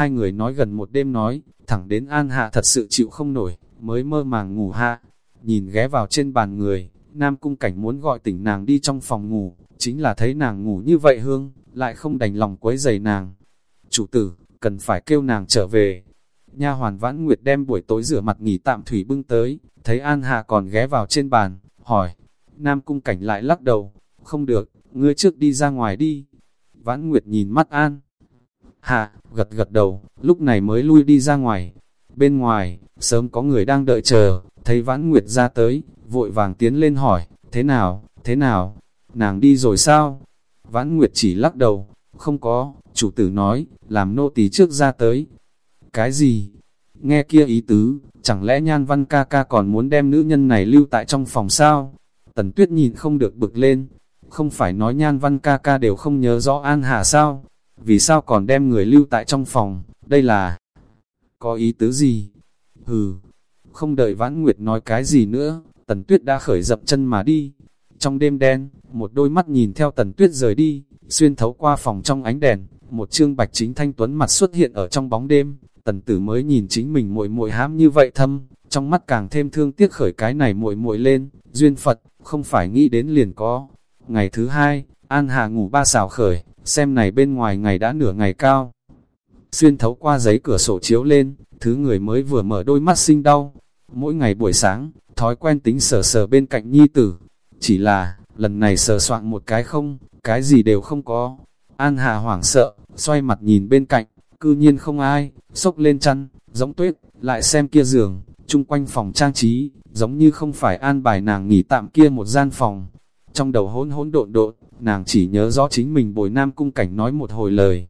Hai người nói gần một đêm nói, thẳng đến An Hạ thật sự chịu không nổi, mới mơ màng ngủ hạ. Nhìn ghé vào trên bàn người, Nam Cung Cảnh muốn gọi tỉnh nàng đi trong phòng ngủ, chính là thấy nàng ngủ như vậy hương, lại không đành lòng quấy giày nàng. Chủ tử, cần phải kêu nàng trở về. Nha hoàn vãn nguyệt đem buổi tối rửa mặt nghỉ tạm thủy bưng tới, thấy An Hạ còn ghé vào trên bàn, hỏi. Nam Cung Cảnh lại lắc đầu, không được, ngươi trước đi ra ngoài đi. Vãn Nguyệt nhìn mắt An. Hạ, gật gật đầu, lúc này mới lui đi ra ngoài. Bên ngoài, sớm có người đang đợi chờ, thấy Vãn Nguyệt ra tới, vội vàng tiến lên hỏi, thế nào, thế nào, nàng đi rồi sao? Vãn Nguyệt chỉ lắc đầu, không có, chủ tử nói, làm nô tỳ trước ra tới. Cái gì? Nghe kia ý tứ, chẳng lẽ nhan văn ca ca còn muốn đem nữ nhân này lưu tại trong phòng sao? Tần tuyết nhìn không được bực lên, không phải nói nhan văn ca ca đều không nhớ rõ an hà sao? Vì sao còn đem người lưu tại trong phòng, đây là... Có ý tứ gì? Hừ, không đợi vãn nguyệt nói cái gì nữa, tần tuyết đã khởi dập chân mà đi. Trong đêm đen, một đôi mắt nhìn theo tần tuyết rời đi, xuyên thấu qua phòng trong ánh đèn, một trương bạch chính thanh tuấn mặt xuất hiện ở trong bóng đêm, tần tử mới nhìn chính mình muội muội hám như vậy thâm, trong mắt càng thêm thương tiếc khởi cái này muội muội lên, duyên Phật, không phải nghĩ đến liền có. Ngày thứ hai, An Hà ngủ ba xào khởi, xem này bên ngoài ngày đã nửa ngày cao. Xuyên thấu qua giấy cửa sổ chiếu lên, thứ người mới vừa mở đôi mắt sinh đau. Mỗi ngày buổi sáng, thói quen tính sờ sờ bên cạnh nhi tử. Chỉ là, lần này sờ soạn một cái không, cái gì đều không có. An Hà hoảng sợ, xoay mặt nhìn bên cạnh, cư nhiên không ai, sốc lên chăn, giống tuyết, lại xem kia giường, chung quanh phòng trang trí, giống như không phải an bài nàng nghỉ tạm kia một gian phòng. Trong đầu hỗn hỗn độn độn, nàng chỉ nhớ rõ chính mình bồi Nam Cung Cảnh nói một hồi lời.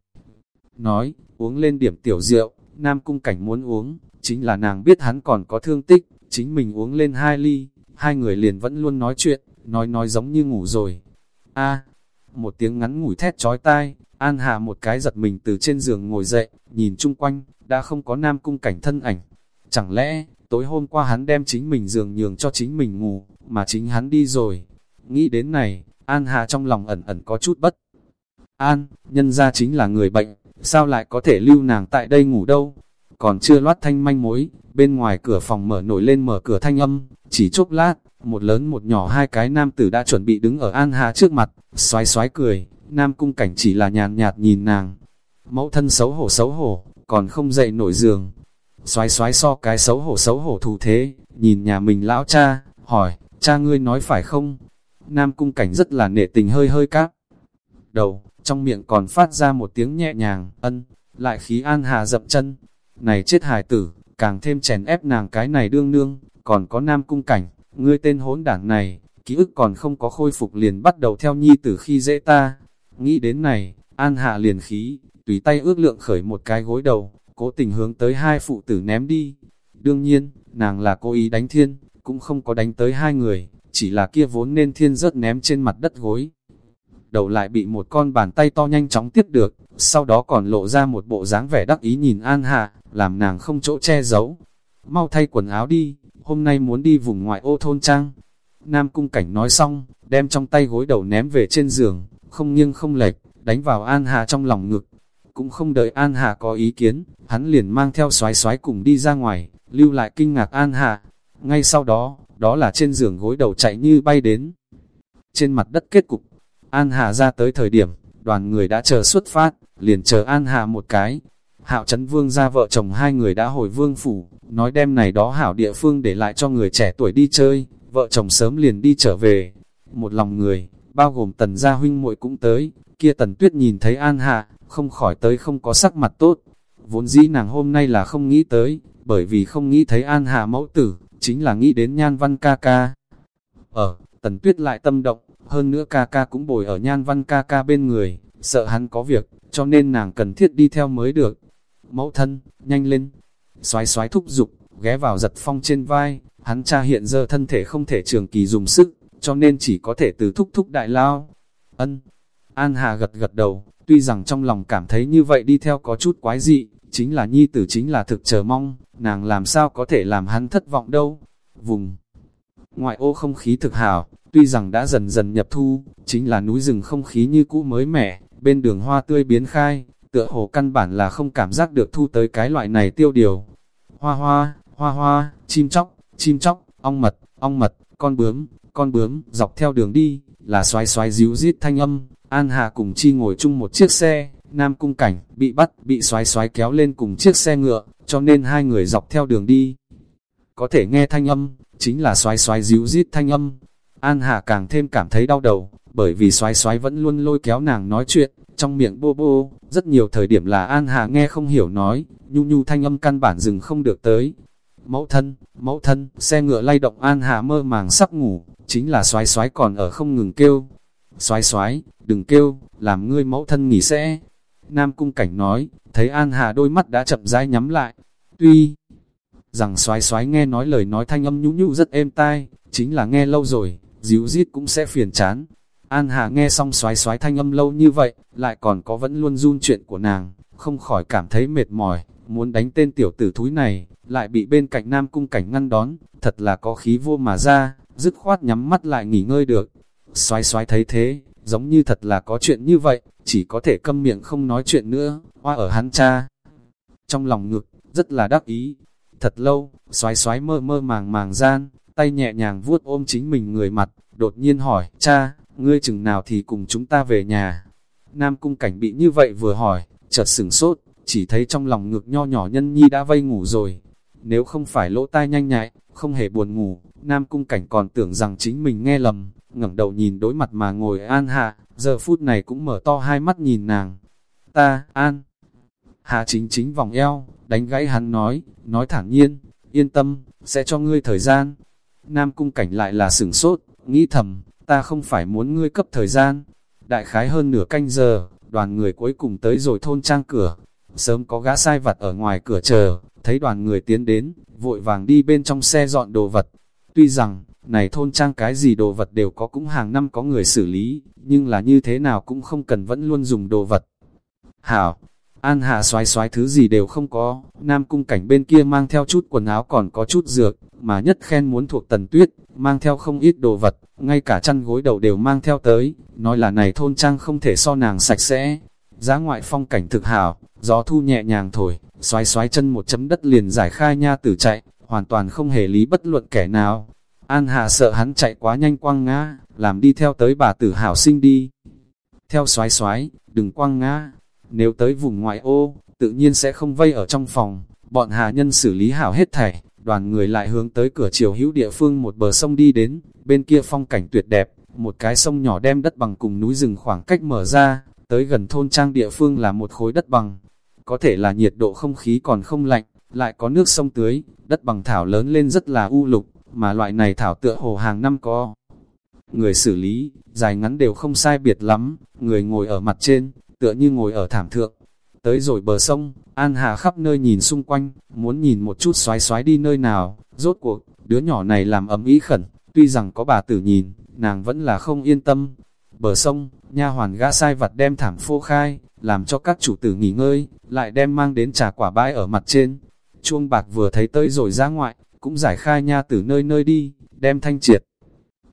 Nói, uống lên điểm tiểu rượu, Nam Cung Cảnh muốn uống, chính là nàng biết hắn còn có thương tích, chính mình uống lên hai ly, hai người liền vẫn luôn nói chuyện, nói nói giống như ngủ rồi. a một tiếng ngắn ngủi thét chói tai, An Hà một cái giật mình từ trên giường ngồi dậy, nhìn chung quanh, đã không có Nam Cung Cảnh thân ảnh. Chẳng lẽ, tối hôm qua hắn đem chính mình giường nhường cho chính mình ngủ, mà chính hắn đi rồi. Nghĩ đến này, An Hà trong lòng ẩn ẩn có chút bất. An, nhân ra chính là người bệnh, sao lại có thể lưu nàng tại đây ngủ đâu? Còn chưa loát thanh manh mối, bên ngoài cửa phòng mở nổi lên mở cửa thanh âm, chỉ chốc lát, một lớn một nhỏ hai cái nam tử đã chuẩn bị đứng ở An Hà trước mặt, xoái xoái cười, nam cung cảnh chỉ là nhàn nhạt nhìn nàng. Mẫu thân xấu hổ xấu hổ, còn không dậy nổi giường. Xoái xoái so cái xấu hổ xấu hổ thủ thế, nhìn nhà mình lão cha, hỏi, cha ngươi nói phải không? Nam cung cảnh rất là nể tình hơi hơi cáp. Đầu, trong miệng còn phát ra một tiếng nhẹ nhàng, ân, lại khí an hà dậm chân. Này chết hài tử, càng thêm chèn ép nàng cái này đương nương, còn có nam cung cảnh, ngươi tên hỗn đảng này, ký ức còn không có khôi phục liền bắt đầu theo nhi tử khi dễ ta. Nghĩ đến này, an hạ liền khí, tùy tay ước lượng khởi một cái gối đầu, cố tình hướng tới hai phụ tử ném đi. Đương nhiên, nàng là cố ý đánh thiên, cũng không có đánh tới hai người, chỉ là kia vốn nên thiên rớt ném trên mặt đất gối. Đầu lại bị một con bàn tay to nhanh chóng tiếp được, sau đó còn lộ ra một bộ dáng vẻ đắc ý nhìn An Hạ, làm nàng không chỗ che giấu. Mau thay quần áo đi, hôm nay muốn đi vùng ngoại ô thôn trang. Nam cung cảnh nói xong, đem trong tay gối đầu ném về trên giường, không nghiêng không lệch, đánh vào An Hà trong lòng ngực. Cũng không đợi An Hà có ý kiến, hắn liền mang theo xoái xoái cùng đi ra ngoài, lưu lại kinh ngạc An Hà. Ngay sau đó, đó là trên giường gối đầu chạy như bay đến. Trên mặt đất kết cục, An Hà ra tới thời điểm, đoàn người đã chờ xuất phát, liền chờ An Hà một cái. Hạo Trấn Vương ra vợ chồng hai người đã hồi vương phủ, nói đem này đó hảo địa phương để lại cho người trẻ tuổi đi chơi, vợ chồng sớm liền đi trở về. Một lòng người, bao gồm tần gia huynh muội cũng tới, kia tần tuyết nhìn thấy An hà không khỏi tới không có sắc mặt tốt. Vốn dĩ nàng hôm nay là không nghĩ tới, bởi vì không nghĩ thấy An hà mẫu tử, chính là nghĩ đến nhan văn ca ca. Ở, tần tuyết lại tâm động, hơn nữa ca ca cũng bồi ở nhan văn ca ca bên người, sợ hắn có việc, cho nên nàng cần thiết đi theo mới được. Mẫu thân, nhanh lên, xoái xoái thúc giục, ghé vào giật phong trên vai, hắn cha hiện giờ thân thể không thể trường kỳ dùng sức, cho nên chỉ có thể từ thúc thúc đại lao. Ân, An Hà gật gật đầu, tuy rằng trong lòng cảm thấy như vậy đi theo có chút quái dị, chính là nhi tử chính là thực chờ mong, nàng làm sao có thể làm hắn thất vọng đâu. Vùng ngoại ô không khí thực hảo, tuy rằng đã dần dần nhập thu, chính là núi rừng không khí như cũ mới mẻ, bên đường hoa tươi biến khai, tựa hồ căn bản là không cảm giác được thu tới cái loại này tiêu điều. Hoa hoa, hoa hoa, chim chóc, chim chóc, ong mật, ong mật, con bướm, con bướm, dọc theo đường đi, là xoái xoái díu rít thanh âm, An Hà cùng Chi ngồi chung một chiếc xe, Nam Cung Cảnh bị bắt, bị xoái xoái kéo lên cùng chiếc xe ngựa, cho nên hai người dọc theo đường đi. Có thể nghe thanh âm, chính là xoái xoái díu rít thanh âm. An Hà càng thêm cảm thấy đau đầu, bởi vì xoái xoái vẫn luôn lôi kéo nàng nói chuyện, trong miệng bô bô, rất nhiều thời điểm là An Hà nghe không hiểu nói, nhu nhu thanh âm căn bản dừng không được tới. Mẫu thân, mẫu thân, xe ngựa lay động An Hà mơ màng sắp ngủ, chính là xoái xoái còn ở không ngừng kêu. Xoái xoái, đừng kêu, làm ngươi mẫu thân nghỉ sẽ. Nam Cung Cảnh nói, thấy An Hà đôi mắt đã chậm rãi nhắm lại. Tuy rằng xoái xoái nghe nói lời nói thanh âm nhũ nhũ rất êm tai, chính là nghe lâu rồi, díu dít cũng sẽ phiền chán. An Hà nghe xong xoái xoái thanh âm lâu như vậy, lại còn có vẫn luôn run chuyện của nàng, không khỏi cảm thấy mệt mỏi, muốn đánh tên tiểu tử thúi này, lại bị bên cạnh Nam Cung Cảnh ngăn đón, thật là có khí vô mà ra, dứt khoát nhắm mắt lại nghỉ ngơi được. Xoái xoái thấy thế, giống như thật là có chuyện như vậy, chỉ có thể câm miệng không nói chuyện nữa, hoa ở hắn cha. Trong lòng ngực, rất là đắc ý. Thật lâu, xoái xoái mơ mơ màng màng gian, tay nhẹ nhàng vuốt ôm chính mình người mặt, đột nhiên hỏi, cha, ngươi chừng nào thì cùng chúng ta về nhà. Nam cung cảnh bị như vậy vừa hỏi, chợt sửng sốt, chỉ thấy trong lòng ngực nho nhỏ nhân nhi đã vây ngủ rồi. Nếu không phải lỗ tai nhanh nhạy, không hề buồn ngủ, Nam cung cảnh còn tưởng rằng chính mình nghe lầm, ngẩng đầu nhìn đối mặt mà ngồi an hạ, giờ phút này cũng mở to hai mắt nhìn nàng. Ta, an. Hạ chính chính vòng eo, đánh gãy hắn nói, nói thản nhiên, yên tâm, sẽ cho ngươi thời gian. Nam cung cảnh lại là sửng sốt, nghĩ thầm, ta không phải muốn ngươi cấp thời gian. Đại khái hơn nửa canh giờ, đoàn người cuối cùng tới rồi thôn trang cửa. Sớm có gã sai vặt ở ngoài cửa chờ, thấy đoàn người tiến đến, vội vàng đi bên trong xe dọn đồ vật. Tuy rằng, này thôn trang cái gì đồ vật đều có cũng hàng năm có người xử lý, nhưng là như thế nào cũng không cần vẫn luôn dùng đồ vật. Hảo, An Hạ xoái xoái thứ gì đều không có, Nam Cung cảnh bên kia mang theo chút quần áo còn có chút dược, mà nhất khen muốn thuộc tần tuyết, mang theo không ít đồ vật, ngay cả chăn gối đầu đều mang theo tới, nói là này thôn trang không thể so nàng sạch sẽ. Giá ngoại phong cảnh thực hảo, gió thu nhẹ nhàng thổi, xoái xoái chân một chấm đất liền giải khai nha tử chạy, hoàn toàn không hề lý bất luận kẻ nào. An Hạ sợ hắn chạy quá nhanh quăng ngã, làm đi theo tới bà tử hảo sinh đi. Theo xoái xoái, đừng quăng ngã, nếu tới vùng ngoại ô, tự nhiên sẽ không vây ở trong phòng, bọn hạ nhân xử lý hảo hết thảy, đoàn người lại hướng tới cửa chiều hữu địa phương một bờ sông đi đến, bên kia phong cảnh tuyệt đẹp, một cái sông nhỏ đem đất bằng cùng núi rừng khoảng cách mở ra, tới gần thôn trang địa phương là một khối đất bằng. Có thể là nhiệt độ không khí còn không lạnh, lại có nước sông tưới, đất bằng thảo lớn lên rất là u lục, mà loại này thảo tựa hồ hàng năm có. Người xử lý, dài ngắn đều không sai biệt lắm, người ngồi ở mặt trên, tựa như ngồi ở thảm thượng. Tới rồi bờ sông, An Hà khắp nơi nhìn xung quanh, muốn nhìn một chút xoái xoái đi nơi nào, rốt cuộc, đứa nhỏ này làm ấm ý khẩn, tuy rằng có bà tử nhìn, nàng vẫn là không yên tâm. Bờ sông, nha hoàn gã sai vặt đem thảm phô khai, làm cho các chủ tử nghỉ ngơi, lại đem mang đến trà quả bãi ở mặt trên. Chuông bạc vừa thấy tới rồi ra ngoại, cũng giải khai nha từ nơi nơi đi, đem thanh triệt.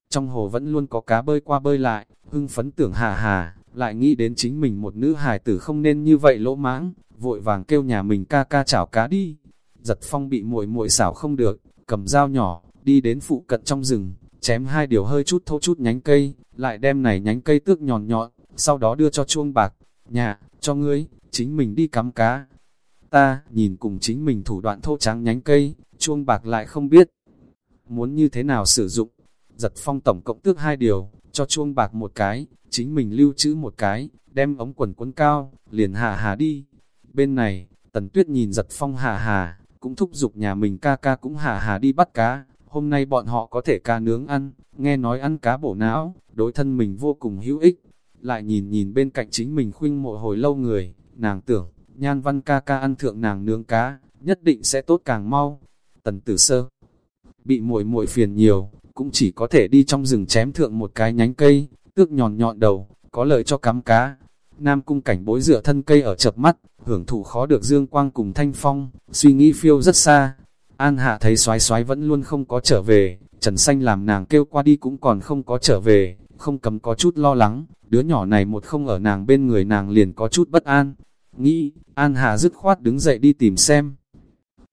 Trong hồ vẫn luôn có cá bơi qua bơi lại, hưng phấn tưởng hà hà, lại nghĩ đến chính mình một nữ hài tử không nên như vậy lỗ mãng, vội vàng kêu nhà mình ca ca chảo cá đi. Giật phong bị muội muội xảo không được, cầm dao nhỏ, đi đến phụ cận trong rừng, chém hai điều hơi chút thô chút nhánh cây, lại đem này nhánh cây tước nhọn nhọn, sau đó đưa cho chuông bạc, nhà, cho ngươi, chính mình đi cắm cá. Ta, nhìn cùng chính mình thủ đoạn thô trắng nhánh cây, chuông bạc lại không biết, muốn như thế nào sử dụng. Giật phong tổng cộng tước hai điều, cho chuông bạc một cái, chính mình lưu trữ một cái, đem ống quần quấn cao, liền hà hà đi. Bên này, tần tuyết nhìn giật phong hà hà, cũng thúc giục nhà mình ca ca cũng hà hà đi bắt cá. Hôm nay bọn họ có thể ca nướng ăn, nghe nói ăn cá bổ não, đối thân mình vô cùng hữu ích. Lại nhìn nhìn bên cạnh chính mình khuynh mộ hồi lâu người, nàng tưởng, nhan văn ca ca ăn thượng nàng nướng cá, nhất định sẽ tốt càng mau. Tần tử sơ, bị muội muội phiền nhiều, cũng chỉ có thể đi trong rừng chém thượng một cái nhánh cây, tước nhọn nhọn đầu, có lợi cho cắm cá. Nam cung cảnh bối dựa thân cây ở chập mắt, hưởng thụ khó được dương quang cùng thanh phong, suy nghĩ phiêu rất xa. An hạ thấy xoái xoái vẫn luôn không có trở về, Trần Xanh làm nàng kêu qua đi cũng còn không có trở về, không cầm có chút lo lắng, đứa nhỏ này một không ở nàng bên người nàng liền có chút bất an. nghĩ, An Hà dứt khoát đứng dậy đi tìm xem.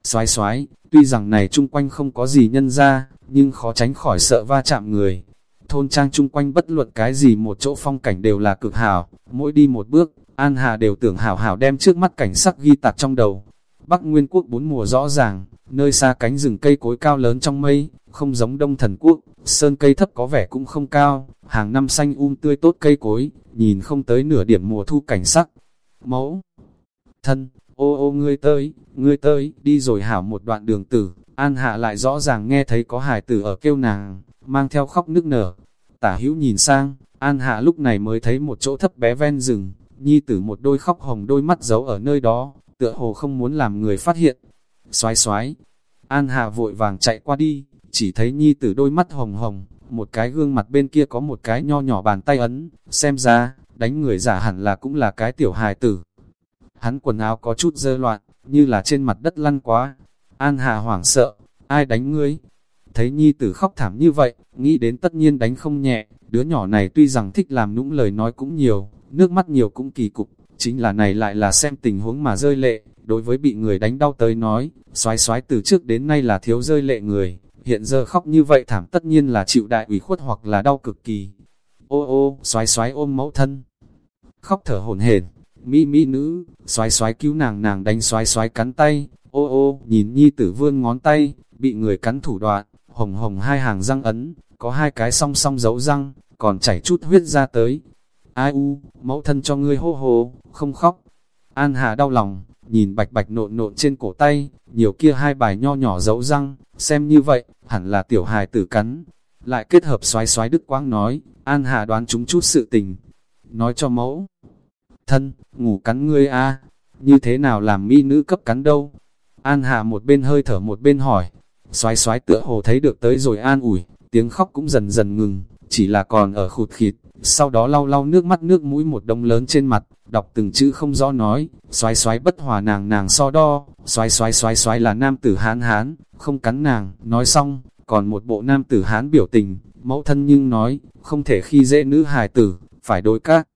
Xoái xoái, tuy rằng này chung quanh không có gì nhân ra, nhưng khó tránh khỏi sợ va chạm người. Thôn trang chung quanh bất luận cái gì một chỗ phong cảnh đều là cực hảo, mỗi đi một bước, An Hà đều tưởng hảo hảo đem trước mắt cảnh sắc ghi tạc trong đầu. Bắc Nguyên Quốc bốn mùa rõ ràng, nơi xa cánh rừng cây cối cao lớn trong mây, không giống Đông Thần Quốc, sơn cây thấp có vẻ cũng không cao, hàng năm xanh um tươi tốt cây cối, nhìn không tới nửa điểm mùa thu cảnh sắc. Mẫu, thân, ô ô ngươi tới, ngươi tới, đi rồi hảo một đoạn đường tử, An Hạ lại rõ ràng nghe thấy có hài tử ở kêu nàng, mang theo khóc nức nở. Tả hữu nhìn sang, An Hạ lúc này mới thấy một chỗ thấp bé ven rừng, nhi tử một đôi khóc hồng đôi mắt giấu ở nơi đó, tựa hồ không muốn làm người phát hiện. Xoái xoái, An Hạ vội vàng chạy qua đi, chỉ thấy nhi tử đôi mắt hồng hồng, một cái gương mặt bên kia có một cái nho nhỏ bàn tay ấn, xem ra, đánh người giả hẳn là cũng là cái tiểu hài tử. Hắn quần áo có chút dơ loạn, như là trên mặt đất lăn quá. An Hà hoảng sợ, ai đánh ngươi? Thấy nhi tử khóc thảm như vậy, nghĩ đến tất nhiên đánh không nhẹ, đứa nhỏ này tuy rằng thích làm nũng lời nói cũng nhiều, nước mắt nhiều cũng kỳ cục, chính là này lại là xem tình huống mà rơi lệ, đối với bị người đánh đau tới nói, xoái xoái từ trước đến nay là thiếu rơi lệ người, hiện giờ khóc như vậy thảm tất nhiên là chịu đại ủy khuất hoặc là đau cực kỳ. Ô ô, xoái xoái ôm mẫu thân, khóc thở hổn hển, mỹ mỹ nữ, xoái xoái cứu nàng nàng đánh xoái xoái cắn tay, ô ô, nhìn nhi tử vươn ngón tay, bị người cắn thủ đoạn, hồng hồng hai hàng răng ấn, có hai cái song song dấu răng, còn chảy chút huyết ra tới. Ai u, mẫu thân cho ngươi hô hô, không khóc. An Hà đau lòng, nhìn bạch bạch nộn nộn trên cổ tay, nhiều kia hai bài nho nhỏ dấu răng, xem như vậy, hẳn là tiểu hài tử cắn. Lại kết hợp xoái xoái đức quang nói, An Hà đoán chúng chút sự tình. Nói cho mẫu, thân, ngủ cắn ngươi a như thế nào làm mỹ nữ cấp cắn đâu? An Hà một bên hơi thở một bên hỏi, xoái xoái tựa hồ thấy được tới rồi an ủi, tiếng khóc cũng dần dần ngừng, chỉ là còn ở khụt khịt, sau đó lau lau nước mắt nước mũi một đông lớn trên mặt, đọc từng chữ không rõ nói, xoái xoái bất hòa nàng nàng so đo, xoái xoái xoái xoái là nam tử hán hán, không cắn nàng, nói xong, còn một bộ nam tử hán biểu tình, mẫu thân nhưng nói, không thể khi dễ nữ hài tử, phải đối các.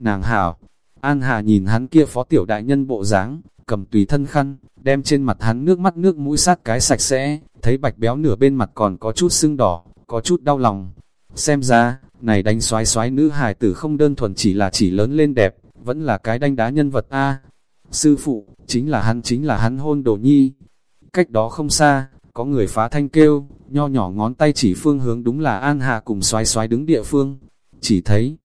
Nàng hảo, An Hà nhìn hắn kia phó tiểu đại nhân bộ dáng, cầm tùy thân khăn, đem trên mặt hắn nước mắt nước mũi sát cái sạch sẽ, thấy bạch béo nửa bên mặt còn có chút sưng đỏ, có chút đau lòng. Xem ra, này đánh xoái xoái nữ hài tử không đơn thuần chỉ là chỉ lớn lên đẹp, vẫn là cái đánh đá nhân vật A. Sư phụ, chính là hắn chính là hắn hôn đồ nhi. Cách đó không xa, có người phá thanh kêu, nho nhỏ ngón tay chỉ phương hướng đúng là An Hà cùng xoái xoái đứng địa phương. Chỉ thấy,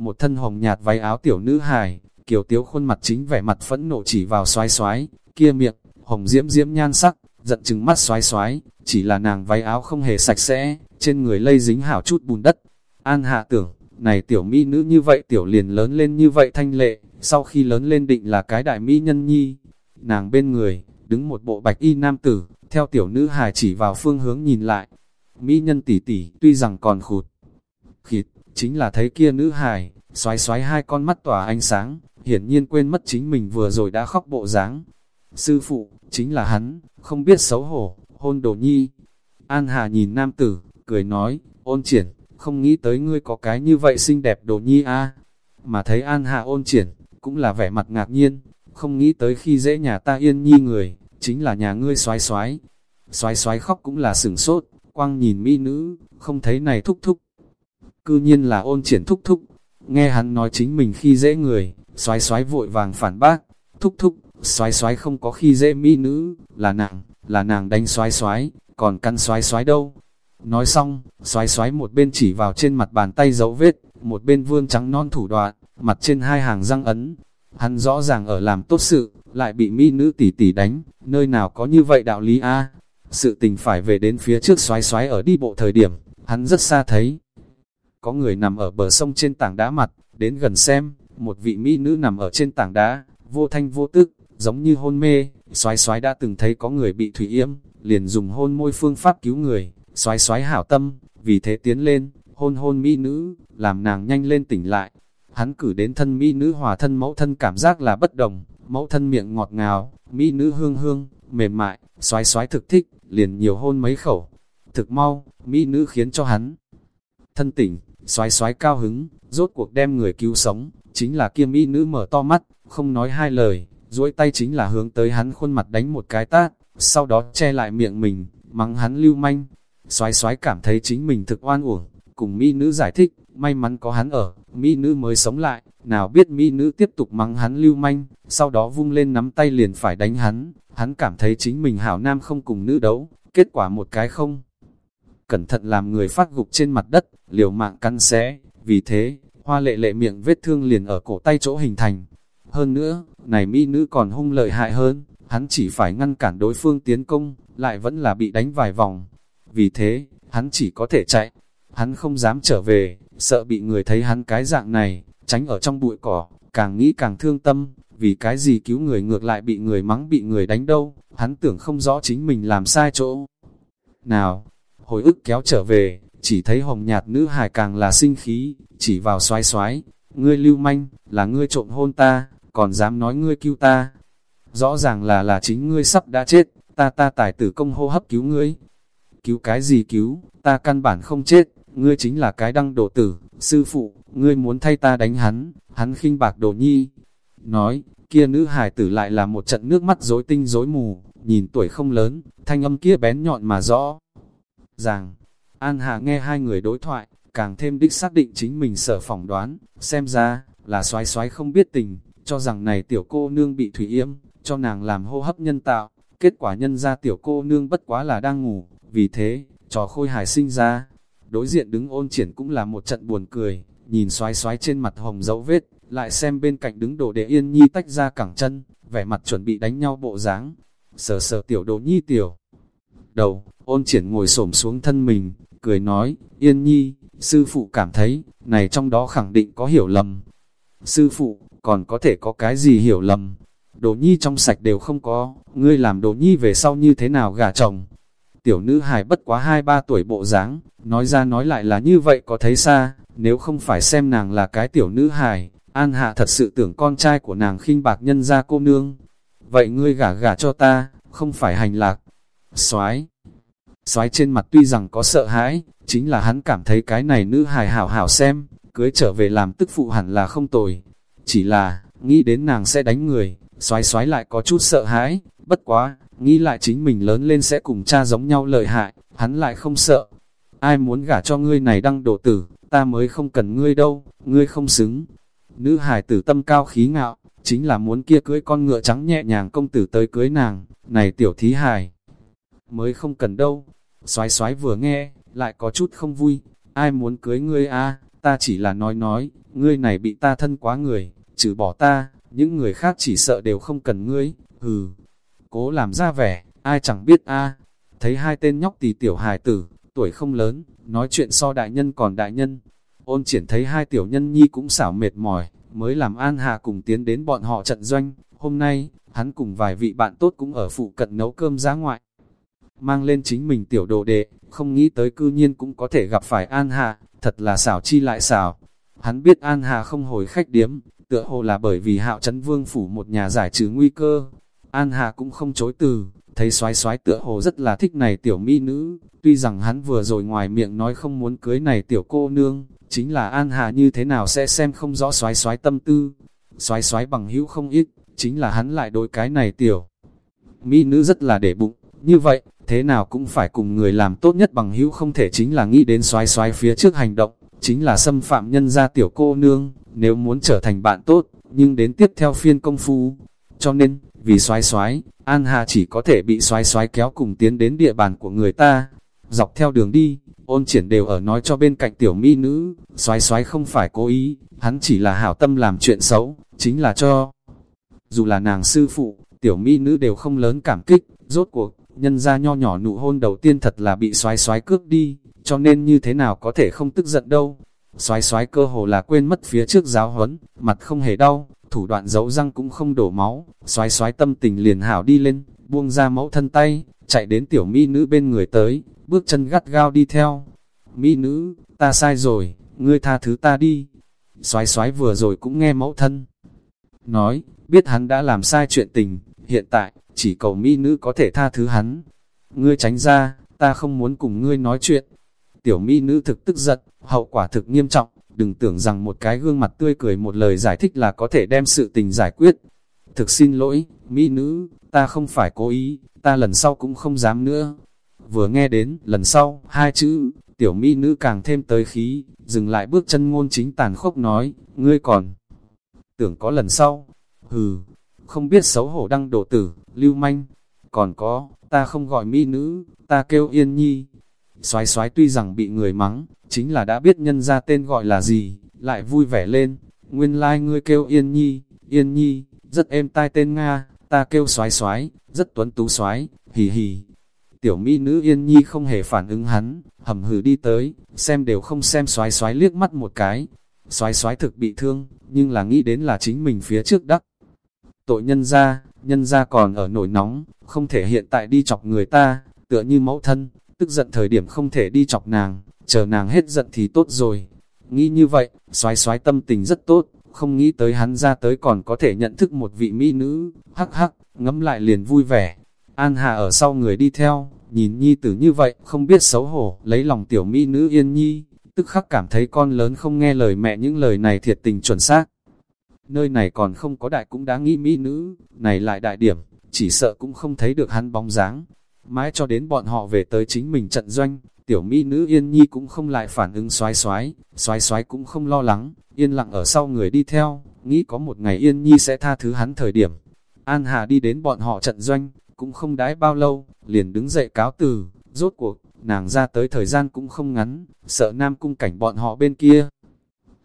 một thân hồng nhạt váy áo tiểu nữ hài, kiều tiếu khuôn mặt chính vẻ mặt phẫn nộ chỉ vào xoái xoái, kia miệng, hồng diễm diễm nhan sắc, giận chừng mắt xoái xoái, chỉ là nàng váy áo không hề sạch sẽ, trên người lây dính hảo chút bùn đất. An hạ tưởng, này tiểu mỹ nữ như vậy tiểu liền lớn lên như vậy thanh lệ, sau khi lớn lên định là cái đại mỹ nhân nhi. Nàng bên người, đứng một bộ bạch y nam tử, theo tiểu nữ hài chỉ vào phương hướng nhìn lại. Mỹ nhân tỷ tỷ, tuy rằng còn khụt, khịt, chính là thấy kia nữ hài, xoáy xoáy hai con mắt tỏa ánh sáng, hiển nhiên quên mất chính mình vừa rồi đã khóc bộ dáng. Sư phụ, chính là hắn, không biết xấu hổ, hôn đồ nhi. An Hà nhìn nam tử, cười nói, ôn triển, không nghĩ tới ngươi có cái như vậy xinh đẹp đồ nhi a Mà thấy An Hà ôn triển, cũng là vẻ mặt ngạc nhiên, không nghĩ tới khi dễ nhà ta yên nhi người, chính là nhà ngươi xoái xoái. Xoái xoái khóc cũng là sửng sốt, quang nhìn mỹ nữ, không thấy này thúc thúc. Cư nhiên là ôn triển thúc thúc, nghe hắn nói chính mình khi dễ người, xoái xoái vội vàng phản bác, thúc thúc, xoái xoái không có khi dễ mỹ nữ, là nàng, là nàng đánh xoái xoái, còn căn xoái xoái đâu. Nói xong, xoái xoái một bên chỉ vào trên mặt bàn tay dấu vết, một bên vương trắng non thủ đoạn, mặt trên hai hàng răng ấn. Hắn rõ ràng ở làm tốt sự, lại bị mỹ nữ tỷ tỷ đánh, nơi nào có như vậy đạo lý a Sự tình phải về đến phía trước xoái xoái ở đi bộ thời điểm, hắn rất xa thấy. Có người nằm ở bờ sông trên tảng đá mặt, đến gần xem, một vị mỹ nữ nằm ở trên tảng đá, vô thanh vô tức, giống như hôn mê, xoái xoái đã từng thấy có người bị thủy yếm, liền dùng hôn môi phương pháp cứu người, xoái xoái hảo tâm, vì thế tiến lên, hôn hôn mỹ nữ, làm nàng nhanh lên tỉnh lại. Hắn cử đến thân mỹ nữ hòa thân mẫu thân cảm giác là bất đồng, mẫu thân miệng ngọt ngào, mỹ nữ hương hương, mềm mại, xoái xoái thực thích, liền nhiều hôn mấy khẩu. Thực mau, mỹ nữ khiến cho hắn thân tỉnh, xoái xoái cao hứng, rốt cuộc đem người cứu sống, chính là kiêm mỹ nữ mở to mắt, không nói hai lời, duỗi tay chính là hướng tới hắn khuôn mặt đánh một cái tát, sau đó che lại miệng mình, mắng hắn lưu manh. Xoái xoái cảm thấy chính mình thực oan uổng, cùng mỹ nữ giải thích, may mắn có hắn ở, mỹ nữ mới sống lại, nào biết mỹ nữ tiếp tục mắng hắn lưu manh, sau đó vung lên nắm tay liền phải đánh hắn, hắn cảm thấy chính mình hảo nam không cùng nữ đấu, kết quả một cái không. Cẩn thận làm người phát gục trên mặt đất, liều mạng cắn xé, vì thế, hoa lệ lệ miệng vết thương liền ở cổ tay chỗ hình thành. Hơn nữa, này mỹ nữ còn hung lợi hại hơn, hắn chỉ phải ngăn cản đối phương tiến công, lại vẫn là bị đánh vài vòng. Vì thế, hắn chỉ có thể chạy, hắn không dám trở về, sợ bị người thấy hắn cái dạng này, tránh ở trong bụi cỏ, càng nghĩ càng thương tâm, vì cái gì cứu người ngược lại bị người mắng bị người đánh đâu, hắn tưởng không rõ chính mình làm sai chỗ. Nào, hồi ức kéo trở về, chỉ thấy hồng nhạt nữ hài càng là sinh khí, chỉ vào xoái xoái, ngươi lưu manh, là ngươi trộm hôn ta, còn dám nói ngươi cứu ta. Rõ ràng là là chính ngươi sắp đã chết, ta ta tài tử công hô hấp cứu ngươi. Cứu cái gì cứu, ta căn bản không chết, ngươi chính là cái đăng đổ tử, sư phụ, ngươi muốn thay ta đánh hắn, hắn khinh bạc đồ nhi. Nói, kia nữ hài tử lại là một trận nước mắt rối tinh rối mù, nhìn tuổi không lớn, thanh âm kia bén nhọn mà rõ. Ràng, An Hà nghe hai người đối thoại, càng thêm đích xác định chính mình sở phỏng đoán, xem ra, là xoái xoái không biết tình, cho rằng này tiểu cô nương bị thủy yếm, cho nàng làm hô hấp nhân tạo, kết quả nhân ra tiểu cô nương bất quá là đang ngủ, vì thế, trò khôi hài sinh ra. Đối diện đứng ôn triển cũng là một trận buồn cười, nhìn xoái xoái trên mặt hồng dấu vết, lại xem bên cạnh đứng đồ đệ yên nhi tách ra cẳng chân, vẻ mặt chuẩn bị đánh nhau bộ dáng sờ sờ tiểu đồ nhi tiểu. Đầu, ôn triển ngồi xổm xuống thân mình, cười nói, yên nhi, sư phụ cảm thấy, này trong đó khẳng định có hiểu lầm. Sư phụ, còn có thể có cái gì hiểu lầm? Đồ nhi trong sạch đều không có, ngươi làm đồ nhi về sau như thế nào gả chồng? Tiểu nữ hài bất quá 2-3 tuổi bộ dáng nói ra nói lại là như vậy có thấy xa, nếu không phải xem nàng là cái tiểu nữ hài, An Hạ thật sự tưởng con trai của nàng khinh bạc nhân ra cô nương. Vậy ngươi gả gả cho ta, không phải hành lạc. Soái Soái trên mặt tuy rằng có sợ hãi, chính là hắn cảm thấy cái này nữ hài hảo hảo xem, cưới trở về làm tức phụ hẳn là không tồi. Chỉ là, nghĩ đến nàng sẽ đánh người, xoái xoái lại có chút sợ hãi, bất quá, nghĩ lại chính mình lớn lên sẽ cùng cha giống nhau lợi hại, hắn lại không sợ. Ai muốn gả cho ngươi này đăng độ tử, ta mới không cần ngươi đâu, ngươi không xứng. Nữ hài tử tâm cao khí ngạo, chính là muốn kia cưới con ngựa trắng nhẹ nhàng công tử tới cưới nàng, này tiểu thí hài. Mới không cần đâu, xoái xoái vừa nghe, lại có chút không vui, ai muốn cưới ngươi a ta chỉ là nói nói, ngươi này bị ta thân quá người, trừ bỏ ta, những người khác chỉ sợ đều không cần ngươi, hừ. Cố làm ra vẻ, ai chẳng biết a thấy hai tên nhóc tỳ tiểu hài tử, tuổi không lớn, nói chuyện so đại nhân còn đại nhân. Ôn triển thấy hai tiểu nhân nhi cũng xảo mệt mỏi, mới làm An Hà cùng tiến đến bọn họ trận doanh. Hôm nay, hắn cùng vài vị bạn tốt cũng ở phụ cận nấu cơm giá ngoại. Mang lên chính mình tiểu đồ đệ, không nghĩ tới cư nhiên cũng có thể gặp phải An Hà, thật là xảo chi lại xảo. Hắn biết An Hà không hồi khách điếm, tựa hồ là bởi vì hạo chấn vương phủ một nhà giải trừ nguy cơ. An Hà cũng không chối từ, thấy xoái xoái tựa hồ rất là thích này tiểu mỹ nữ, tuy rằng hắn vừa rồi ngoài miệng nói không muốn cưới này tiểu cô nương, chính là An Hà như thế nào sẽ xem không rõ xoái xoái tâm tư. Xoái xoái bằng hữu không ít, chính là hắn lại đối cái này tiểu. Mỹ nữ rất là để bụng, như vậy, thế nào cũng phải cùng người làm tốt nhất bằng hữu không thể chính là nghĩ đến xoái xoái phía trước hành động, chính là xâm phạm nhân gia tiểu cô nương, nếu muốn trở thành bạn tốt, nhưng đến tiếp theo phiên công phu. Cho nên, vì xoái xoái, An Hà chỉ có thể bị xoái xoái kéo cùng tiến đến địa bàn của người ta. Dọc theo đường đi, ôn triển đều ở nói cho bên cạnh tiểu mỹ nữ, xoái xoái không phải cố ý, hắn chỉ là hảo tâm làm chuyện xấu, chính là cho. Dù là nàng sư phụ, tiểu mỹ nữ đều không lớn cảm kích, rốt cuộc, nhân ra nho nhỏ nụ hôn đầu tiên thật là bị xoái xoái cướp đi, cho nên như thế nào có thể không tức giận đâu. Xoái xoái cơ hồ là quên mất phía trước giáo huấn, mặt không hề đau, thủ đoạn giấu răng cũng không đổ máu, xoái xoái tâm tình liền hảo đi lên, buông ra mẫu thân tay, chạy đến tiểu mỹ nữ bên người tới, bước chân gắt gao đi theo. Mỹ nữ, ta sai rồi, ngươi tha thứ ta đi. Xoái xoái vừa rồi cũng nghe mẫu thân. Nói, biết hắn đã làm sai chuyện tình, hiện tại, chỉ cầu mỹ nữ có thể tha thứ hắn. Ngươi tránh ra, ta không muốn cùng ngươi nói chuyện. Tiểu mỹ nữ thực tức giận, hậu quả thực nghiêm trọng, đừng tưởng rằng một cái gương mặt tươi cười một lời giải thích là có thể đem sự tình giải quyết. Thực xin lỗi, mỹ nữ, ta không phải cố ý, ta lần sau cũng không dám nữa. Vừa nghe đến, lần sau, hai chữ, tiểu mỹ nữ càng thêm tới khí, dừng lại bước chân ngôn chính tàn khốc nói, ngươi còn tưởng có lần sau, hừ, không biết xấu hổ đăng đổ tử, lưu manh, còn có, ta không gọi mỹ nữ, ta kêu yên nhi. Xoái xoái tuy rằng bị người mắng, chính là đã biết nhân ra tên gọi là gì, lại vui vẻ lên, nguyên lai like ngươi kêu yên nhi, yên nhi, rất êm tai tên Nga, ta kêu xoái xoái, rất tuấn tú xoái, hì hì. Tiểu mỹ nữ yên nhi không hề phản ứng hắn, hầm hừ đi tới, xem đều không xem xoái xoái liếc mắt một cái. Xoái xoái thực bị thương, nhưng là nghĩ đến là chính mình phía trước đắc. Tội nhân ra, nhân ra còn ở nổi nóng, không thể hiện tại đi chọc người ta, tựa như mẫu thân, tức giận thời điểm không thể đi chọc nàng, chờ nàng hết giận thì tốt rồi. Nghĩ như vậy, xoái xoái tâm tình rất tốt, không nghĩ tới hắn ra tới còn có thể nhận thức một vị mỹ nữ, hắc hắc, ngấm lại liền vui vẻ. An Hà ở sau người đi theo, nhìn nhi tử như vậy, không biết xấu hổ, lấy lòng tiểu mỹ nữ yên nhi, tức khắc cảm thấy con lớn không nghe lời mẹ những lời này thiệt tình chuẩn xác. Nơi này còn không có đại cũng đã nghĩ mỹ nữ, này lại đại điểm, chỉ sợ cũng không thấy được hắn bóng dáng. Mãi cho đến bọn họ về tới chính mình trận doanh, tiểu mỹ nữ yên nhi cũng không lại phản ứng xoái xoái, xoái xoái cũng không lo lắng, yên lặng ở sau người đi theo, nghĩ có một ngày yên nhi sẽ tha thứ hắn thời điểm. An Hà đi đến bọn họ trận doanh, cũng không đái bao lâu, liền đứng dậy cáo từ, rốt cuộc, nàng ra tới thời gian cũng không ngắn, sợ nam cung cảnh bọn họ bên kia.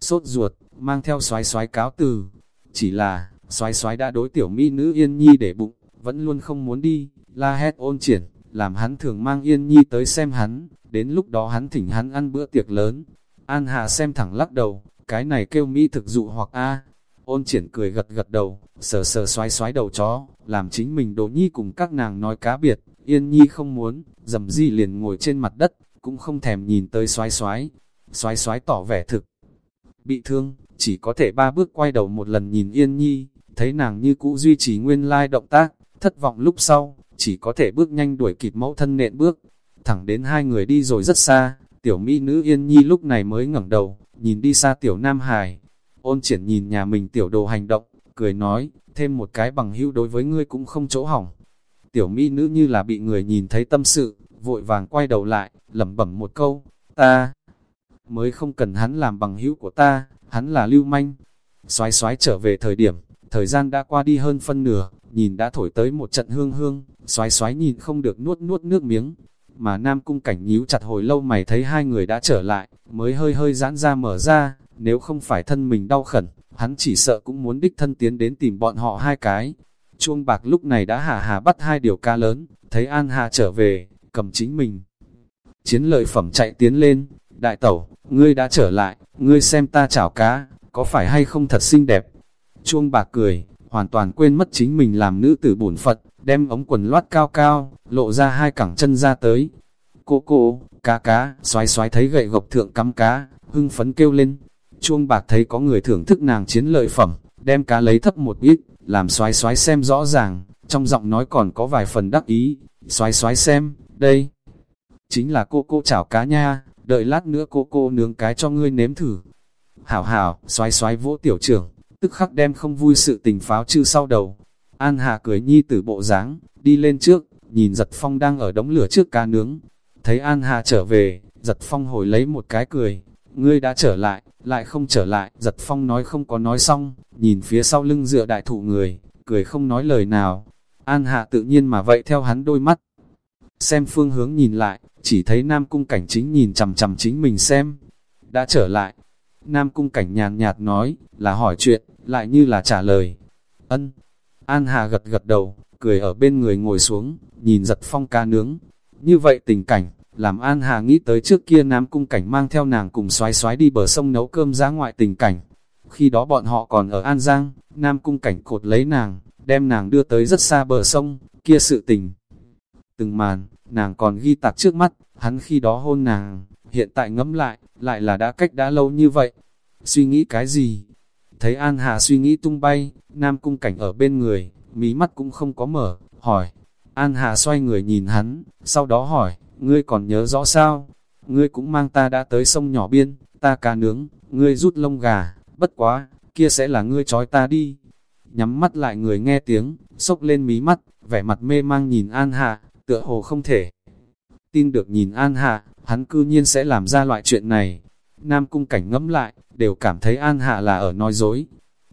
Sốt ruột, mang theo xoái xoái cáo từ, chỉ là, xoái xoái đã đối tiểu mỹ nữ yên nhi để bụng, vẫn luôn không muốn đi, la hét ôn triển, làm hắn thường mang yên nhi tới xem hắn, đến lúc đó hắn thỉnh hắn ăn bữa tiệc lớn. An Hà xem thẳng lắc đầu, cái này kêu mỹ thực dụ hoặc a. Ôn triển cười gật gật đầu, sờ sờ xoái xoái đầu chó, làm chính mình đồ nhi cùng các nàng nói cá biệt, yên nhi không muốn, dầm di liền ngồi trên mặt đất, cũng không thèm nhìn tới xoái xoái. Xoái xoái tỏ vẻ thực, bị thương, chỉ có thể ba bước quay đầu một lần nhìn yên nhi, thấy nàng như cũ duy trì nguyên lai động tác, thất vọng lúc sau, chỉ có thể bước nhanh đuổi kịp mẫu thân nện bước, thẳng đến hai người đi rồi rất xa, tiểu mỹ nữ yên nhi lúc này mới ngẩng đầu, nhìn đi xa tiểu nam Hải ôn triển nhìn nhà mình tiểu đồ hành động, cười nói, thêm một cái bằng hữu đối với ngươi cũng không chỗ hỏng. Tiểu mỹ nữ như là bị người nhìn thấy tâm sự, vội vàng quay đầu lại, lẩm bẩm một câu, ta mới không cần hắn làm bằng hữu của ta, hắn là lưu manh. Xoái xoái trở về thời điểm, thời gian đã qua đi hơn phân nửa, nhìn đã thổi tới một trận hương hương, xoái xoái nhìn không được nuốt nuốt nước miếng. Mà Nam Cung Cảnh nhíu chặt hồi lâu mày thấy hai người đã trở lại, mới hơi hơi giãn ra mở ra, nếu không phải thân mình đau khẩn, hắn chỉ sợ cũng muốn đích thân tiến đến tìm bọn họ hai cái. Chuông bạc lúc này đã hà hà bắt hai điều ca lớn, thấy An Hà trở về, cầm chính mình. Chiến lợi phẩm chạy tiến lên, đại tẩu, ngươi đã trở lại, ngươi xem ta chảo cá, có phải hay không thật xinh đẹp. Chuông bạc cười, hoàn toàn quên mất chính mình làm nữ tử bổn Phật, đem ống quần loát cao cao, lộ ra hai cẳng chân ra tới. Cô cô, cá cá, xoái xoái thấy gậy gộc thượng cắm cá, hưng phấn kêu lên. Chuông bạc thấy có người thưởng thức nàng chiến lợi phẩm, đem cá lấy thấp một ít, làm xoái xoái xem rõ ràng, trong giọng nói còn có vài phần đắc ý. Xoái xoái xem, đây, chính là cô cô chảo cá nha, đợi lát nữa cô cô nướng cái cho ngươi nếm thử. Hảo hảo, xoái xoái vỗ tiểu trưởng, tức khắc đem không vui sự tình pháo chư sau đầu. An Hà cười nhi tử bộ dáng đi lên trước, nhìn giật phong đang ở đống lửa trước cá nướng. Thấy An Hà trở về, giật phong hồi lấy một cái cười, ngươi đã trở lại, lại không trở lại, giật phong nói không có nói xong, nhìn phía sau lưng dựa đại thụ người, cười không nói lời nào. An Hạ tự nhiên mà vậy theo hắn đôi mắt. Xem phương hướng nhìn lại, chỉ thấy Nam Cung Cảnh chính nhìn chằm chằm chính mình xem. Đã trở lại, Nam Cung Cảnh nhàn nhạt nói, là hỏi chuyện, lại như là trả lời. Ân, An Hà gật gật đầu, cười ở bên người ngồi xuống, nhìn giật phong ca nướng. Như vậy tình cảnh, làm An Hà nghĩ tới trước kia Nam Cung Cảnh mang theo nàng cùng xoái xoái đi bờ sông nấu cơm giá ngoại tình cảnh. Khi đó bọn họ còn ở An Giang, Nam Cung Cảnh cột lấy nàng, đem nàng đưa tới rất xa bờ sông, kia sự tình. Từng màn, nàng còn ghi tạc trước mắt, hắn khi đó hôn nàng, hiện tại ngẫm lại, lại là đã cách đã lâu như vậy. Suy nghĩ cái gì? Thấy An Hà suy nghĩ tung bay, Nam Cung Cảnh ở bên người, mí mắt cũng không có mở, hỏi. An Hà xoay người nhìn hắn, sau đó hỏi, ngươi còn nhớ rõ sao? Ngươi cũng mang ta đã tới sông nhỏ biên, ta cá nướng, ngươi rút lông gà, bất quá, kia sẽ là ngươi trói ta đi. Nhắm mắt lại người nghe tiếng, sốc lên mí mắt, vẻ mặt mê mang nhìn An hà tựa hồ không thể. Tin được nhìn An Hạ, hắn cư nhiên sẽ làm ra loại chuyện này. Nam cung cảnh ngẫm lại, đều cảm thấy An Hạ là ở nói dối.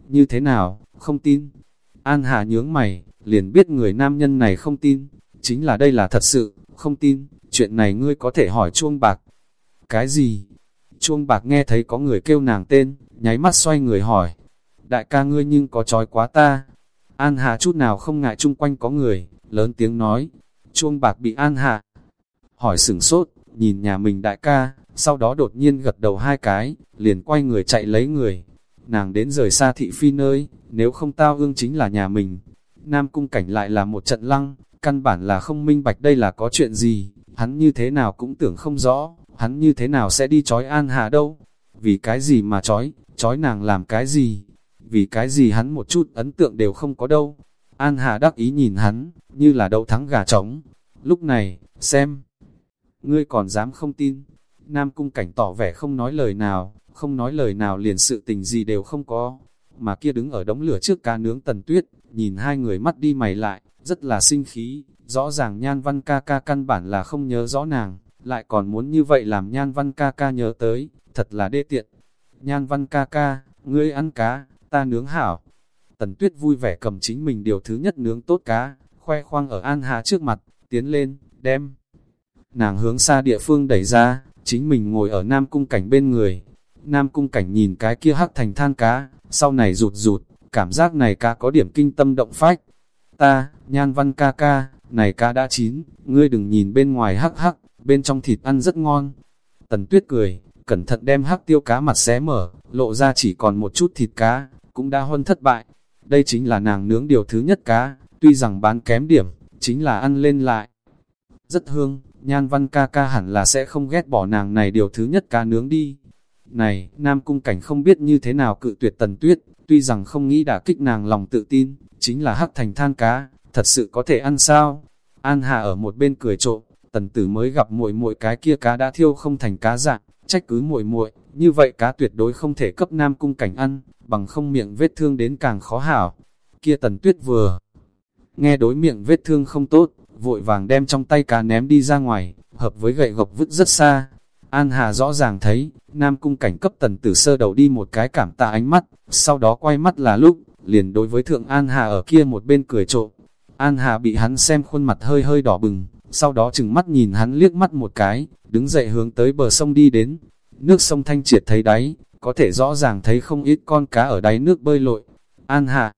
Như thế nào, không tin. An Hạ nhướng mày, liền biết người nam nhân này không tin. Chính là đây là thật sự, không tin, chuyện này ngươi có thể hỏi chuông bạc. Cái gì? Chuông bạc nghe thấy có người kêu nàng tên, nháy mắt xoay người hỏi. Đại ca ngươi nhưng có trói quá ta. An Hạ chút nào không ngại chung quanh có người, lớn tiếng nói. Chuông bạc bị An Hạ hỏi sửng sốt, nhìn nhà mình đại ca, sau đó đột nhiên gật đầu hai cái, liền quay người chạy lấy người. Nàng đến rời xa thị phi nơi, nếu không tao ương chính là nhà mình. Nam cung cảnh lại là một trận lăng, căn bản là không minh bạch đây là có chuyện gì, hắn như thế nào cũng tưởng không rõ, hắn như thế nào sẽ đi chói An hạ đâu. Vì cái gì mà chói, chói nàng làm cái gì, vì cái gì hắn một chút ấn tượng đều không có đâu. An Hà đắc ý nhìn hắn, như là đậu thắng gà trống. Lúc này, xem, ngươi còn dám không tin. Nam cung cảnh tỏ vẻ không nói lời nào, không nói lời nào liền sự tình gì đều không có. Mà kia đứng ở đống lửa trước ca nướng tần tuyết, nhìn hai người mắt đi mày lại, rất là sinh khí, rõ ràng nhan văn ca ca căn bản là không nhớ rõ nàng, lại còn muốn như vậy làm nhan văn ca ca nhớ tới, thật là đê tiện. Nhan văn ca ca, ngươi ăn cá, ta nướng hảo. Tần tuyết vui vẻ cầm chính mình điều thứ nhất nướng tốt cá, khoe khoang ở An Hà trước mặt, tiến lên, đem. Nàng hướng xa địa phương đẩy ra, chính mình ngồi ở Nam Cung Cảnh bên người. Nam Cung Cảnh nhìn cái kia hắc thành than cá, sau này rụt rụt, cảm giác này cá có điểm kinh tâm động phách. Ta, nhan văn ca ca, này cá đã chín, ngươi đừng nhìn bên ngoài hắc hắc, bên trong thịt ăn rất ngon. Tần tuyết cười, cẩn thận đem hắc tiêu cá mặt xé mở, lộ ra chỉ còn một chút thịt cá, cũng đã huân thất bại. Đây chính là nàng nướng điều thứ nhất cá, tuy rằng bán kém điểm, chính là ăn lên lại. Rất hương, nhan văn ca ca hẳn là sẽ không ghét bỏ nàng này điều thứ nhất cá nướng đi. Này, Nam Cung Cảnh không biết như thế nào cự tuyệt tần tuyết, tuy rằng không nghĩ đã kích nàng lòng tự tin, chính là hắc thành than cá, thật sự có thể ăn sao? An Hà ở một bên cười trộm, tần tử mới gặp muội muội cái kia cá đã thiêu không thành cá dạng, trách cứ muội muội, như vậy cá tuyệt đối không thể cấp Nam Cung Cảnh ăn, bằng không miệng vết thương đến càng khó hảo. Kia tần tuyết vừa nghe đối miệng vết thương không tốt, vội vàng đem trong tay cá ném đi ra ngoài, hợp với gậy gộc vứt rất xa. An Hà rõ ràng thấy, Nam Cung cảnh cấp tần tử sơ đầu đi một cái cảm tạ ánh mắt, sau đó quay mắt là lúc, liền đối với thượng An Hà ở kia một bên cười trộm. An Hà bị hắn xem khuôn mặt hơi hơi đỏ bừng, sau đó chừng mắt nhìn hắn liếc mắt một cái, đứng dậy hướng tới bờ sông đi đến. Nước sông thanh triệt thấy đáy, có thể rõ ràng thấy không ít con cá ở đáy nước bơi lội. An hạ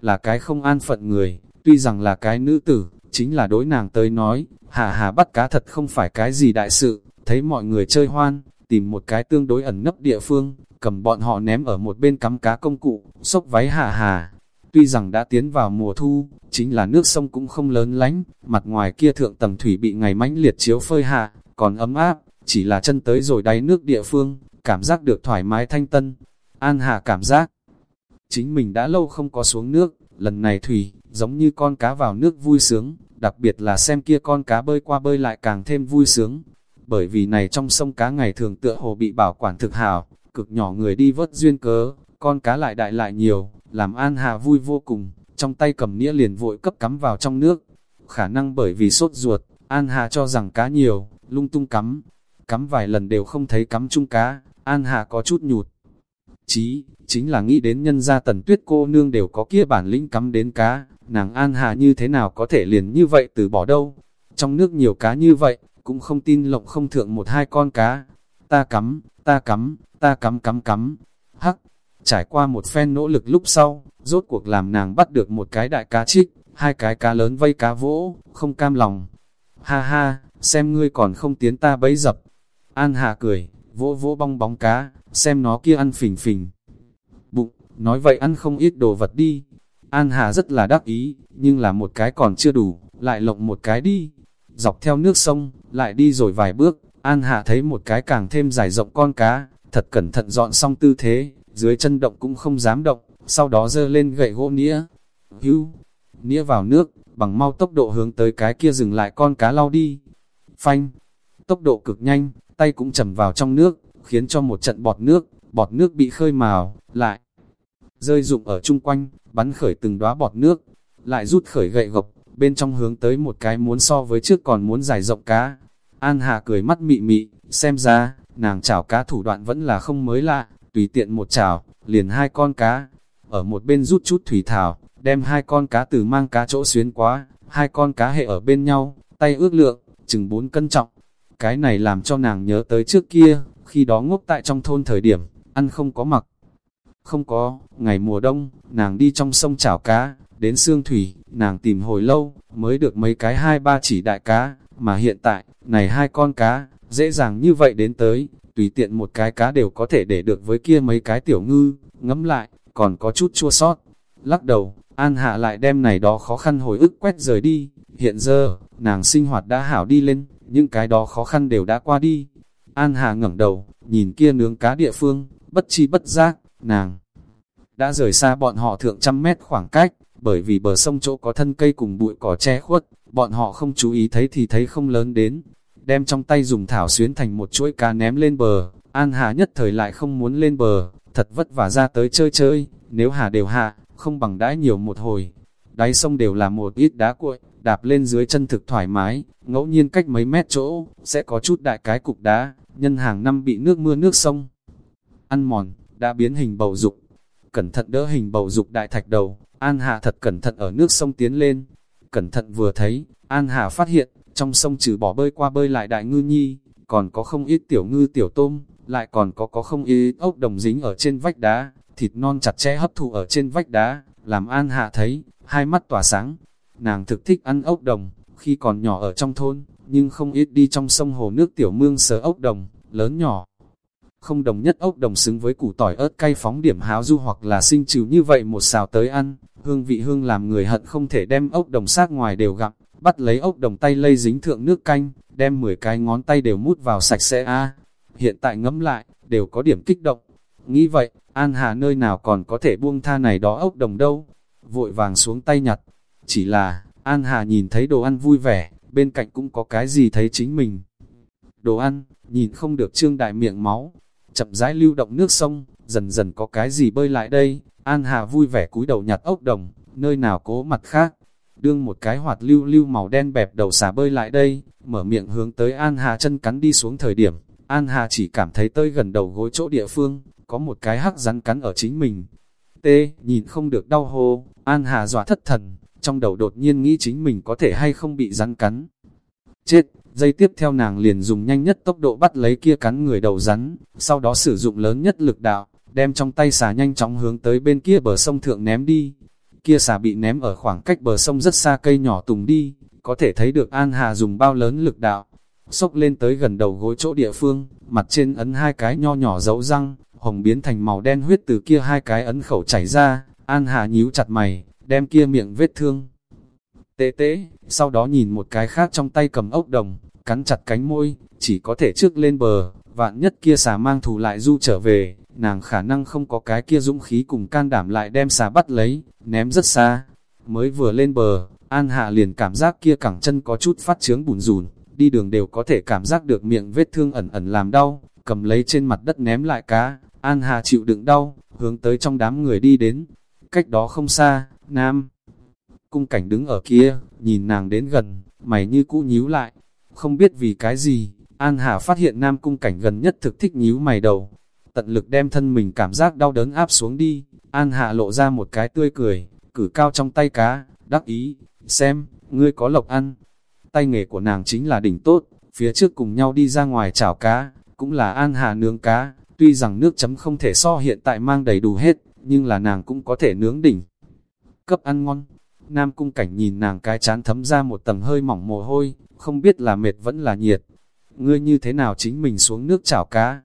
là cái không an phận người, tuy rằng là cái nữ tử, chính là đối nàng tới nói, hà hà bắt cá thật không phải cái gì đại sự, thấy mọi người chơi hoan, tìm một cái tương đối ẩn nấp địa phương, cầm bọn họ ném ở một bên cắm cá công cụ, xốc váy hà hà. Tuy rằng đã tiến vào mùa thu, chính là nước sông cũng không lớn lánh, mặt ngoài kia thượng tầng thủy bị ngày mãnh liệt chiếu phơi hạ, còn ấm áp, chỉ là chân tới rồi đáy nước địa phương, cảm giác được thoải mái thanh tân. An Hà cảm giác, chính mình đã lâu không có xuống nước, lần này thủy, giống như con cá vào nước vui sướng, đặc biệt là xem kia con cá bơi qua bơi lại càng thêm vui sướng. Bởi vì này trong sông cá ngày thường tựa hồ bị bảo quản thực hảo, cực nhỏ người đi vớt duyên cớ, con cá lại đại lại nhiều, làm An Hà vui vô cùng, trong tay cầm nĩa liền vội cấp cắm vào trong nước. Khả năng bởi vì sốt ruột, An Hà cho rằng cá nhiều, lung tung cắm, cắm vài lần đều không thấy cắm chung cá, An Hà có chút nhụt. Chí, chính là nghĩ đến nhân gia tần tuyết cô nương đều có kia bản lĩnh cắm đến cá, nàng An Hà như thế nào có thể liền như vậy từ bỏ đâu. Trong nước nhiều cá như vậy, cũng không tin lộng không thượng một hai con cá. Ta cắm, ta cắm, ta cắm cắm cắm. Hắc, trải qua một phen nỗ lực lúc sau, rốt cuộc làm nàng bắt được một cái đại cá trích, hai cái cá lớn vây cá vỗ, không cam lòng. Ha ha, xem ngươi còn không tiến ta bấy dập. An Hà cười, vỗ vỗ bong bóng cá, xem nó kia ăn phình phình. Bụng, nói vậy ăn không ít đồ vật đi, An Hà rất là đắc ý, nhưng là một cái còn chưa đủ, lại lộng một cái đi. Dọc theo nước sông, lại đi rồi vài bước, An Hà thấy một cái càng thêm dài rộng con cá, thật cẩn thận dọn xong tư thế, dưới chân động cũng không dám động, sau đó dơ lên gậy gỗ nĩa. Hưu, nĩa vào nước, bằng mau tốc độ hướng tới cái kia dừng lại con cá lau đi. Phanh, tốc độ cực nhanh, tay cũng chầm vào trong nước, khiến cho một trận bọt nước, bọt nước bị khơi mào, lại rơi rụng ở chung quanh, bắn khởi từng đóa bọt nước, lại rút khởi gậy gộc, bên trong hướng tới một cái muốn so với trước còn muốn dài rộng cá. An Hà cười mắt mị mị, xem ra, nàng chảo cá thủ đoạn vẫn là không mới lạ, tùy tiện một chảo, liền hai con cá. Ở một bên rút chút thủy thảo, đem hai con cá từ mang cá chỗ xuyến quá, hai con cá hệ ở bên nhau, tay ước lượng, chừng bốn cân trọng. Cái này làm cho nàng nhớ tới trước kia, khi đó ngốc tại trong thôn thời điểm, ăn không có mặc. Không có, ngày mùa đông, nàng đi trong sông chảo cá, đến xương thủy, nàng tìm hồi lâu, mới được mấy cái hai ba chỉ đại cá, mà hiện tại, này hai con cá, dễ dàng như vậy đến tới, tùy tiện một cái cá đều có thể để được với kia mấy cái tiểu ngư, ngấm lại, còn có chút chua sót. Lắc đầu, An Hạ lại đem này đó khó khăn hồi ức quét rời đi, hiện giờ, nàng sinh hoạt đã hảo đi lên, những cái đó khó khăn đều đã qua đi. An Hạ ngẩng đầu, nhìn kia nướng cá địa phương, bất chi bất giác, nàng đã rời xa bọn họ thượng trăm mét khoảng cách, bởi vì bờ sông chỗ có thân cây cùng bụi cỏ che khuất, bọn họ không chú ý thấy thì thấy không lớn đến. Đem trong tay dùng thảo xuyến thành một chuỗi cá ném lên bờ, An Hà nhất thời lại không muốn lên bờ, thật vất vả ra tới chơi chơi, nếu Hà đều hạ, không bằng đãi nhiều một hồi. Đáy sông đều là một ít đá cuội, đạp lên dưới chân thực thoải mái, ngẫu nhiên cách mấy mét chỗ, sẽ có chút đại cái cục đá, nhân hàng năm bị nước mưa nước sông. Ăn mòn, đã biến hình bầu dục, cẩn thận đỡ hình bầu dục đại thạch đầu, An Hà thật cẩn thận ở nước sông tiến lên. Cẩn thận vừa thấy, An Hà phát hiện, trong sông trừ bỏ bơi qua bơi lại đại ngư nhi, còn có không ít tiểu ngư tiểu tôm, lại còn có có không ít ốc đồng dính ở trên vách đá, thịt non chặt chẽ hấp thụ ở trên vách đá, làm An Hạ thấy, hai mắt tỏa sáng. Nàng thực thích ăn ốc đồng, khi còn nhỏ ở trong thôn, nhưng không ít đi trong sông hồ nước tiểu mương sờ ốc đồng, lớn nhỏ không đồng nhất ốc đồng xứng với củ tỏi ớt cay phóng điểm háo du hoặc là sinh trừ như vậy một xào tới ăn, hương vị hương làm người hận không thể đem ốc đồng sát ngoài đều gặp bắt lấy ốc đồng tay lây dính thượng nước canh, đem 10 cái ngón tay đều mút vào sạch sẽ a Hiện tại ngẫm lại, đều có điểm kích động. Nghĩ vậy, An Hà nơi nào còn có thể buông tha này đó ốc đồng đâu. Vội vàng xuống tay nhặt. Chỉ là, An Hà nhìn thấy đồ ăn vui vẻ, bên cạnh cũng có cái gì thấy chính mình. Đồ ăn, nhìn không được trương đại miệng máu, chậm rãi lưu động nước sông, dần dần có cái gì bơi lại đây, An Hà vui vẻ cúi đầu nhặt ốc đồng, nơi nào cố mặt khác, đương một cái hoạt lưu lưu màu đen bẹp đầu xà bơi lại đây, mở miệng hướng tới An Hà chân cắn đi xuống thời điểm, An Hà chỉ cảm thấy tơi gần đầu gối chỗ địa phương, có một cái hắc rắn cắn ở chính mình. Tê, nhìn không được đau hô, An Hà dọa thất thần, trong đầu đột nhiên nghĩ chính mình có thể hay không bị rắn cắn. Chết, Dây tiếp theo nàng liền dùng nhanh nhất tốc độ bắt lấy kia cắn người đầu rắn, sau đó sử dụng lớn nhất lực đạo, đem trong tay xà nhanh chóng hướng tới bên kia bờ sông thượng ném đi. Kia xà bị ném ở khoảng cách bờ sông rất xa cây nhỏ tùng đi, có thể thấy được An Hà dùng bao lớn lực đạo, xốc lên tới gần đầu gối chỗ địa phương, mặt trên ấn hai cái nho nhỏ dấu răng, hồng biến thành màu đen huyết từ kia hai cái ấn khẩu chảy ra, An Hà nhíu chặt mày, đem kia miệng vết thương. Tế tế, sau đó nhìn một cái khác trong tay cầm ốc đồng, cắn chặt cánh môi, chỉ có thể trước lên bờ, vạn nhất kia xà mang thù lại du trở về, nàng khả năng không có cái kia dũng khí cùng can đảm lại đem xà bắt lấy, ném rất xa. Mới vừa lên bờ, An Hạ liền cảm giác kia cẳng chân có chút phát trướng bùn rùn, đi đường đều có thể cảm giác được miệng vết thương ẩn ẩn làm đau, cầm lấy trên mặt đất ném lại cá, An Hà chịu đựng đau, hướng tới trong đám người đi đến. Cách đó không xa, Nam cung cảnh đứng ở kia, nhìn nàng đến gần, mày như cũ nhíu lại, không biết vì cái gì, An Hà phát hiện Nam Cung Cảnh gần nhất thực thích nhíu mày đầu. Tận lực đem thân mình cảm giác đau đớn áp xuống đi, An Hà lộ ra một cái tươi cười, cử cao trong tay cá, đắc ý, xem, ngươi có lộc ăn. Tay nghề của nàng chính là đỉnh tốt, phía trước cùng nhau đi ra ngoài chảo cá, cũng là An Hà nướng cá, tuy rằng nước chấm không thể so hiện tại mang đầy đủ hết, nhưng là nàng cũng có thể nướng đỉnh. Cấp ăn ngon, Nam Cung Cảnh nhìn nàng cái chán thấm ra một tầng hơi mỏng mồ hôi, không biết là mệt vẫn là nhiệt. Ngươi như thế nào chính mình xuống nước chảo cá?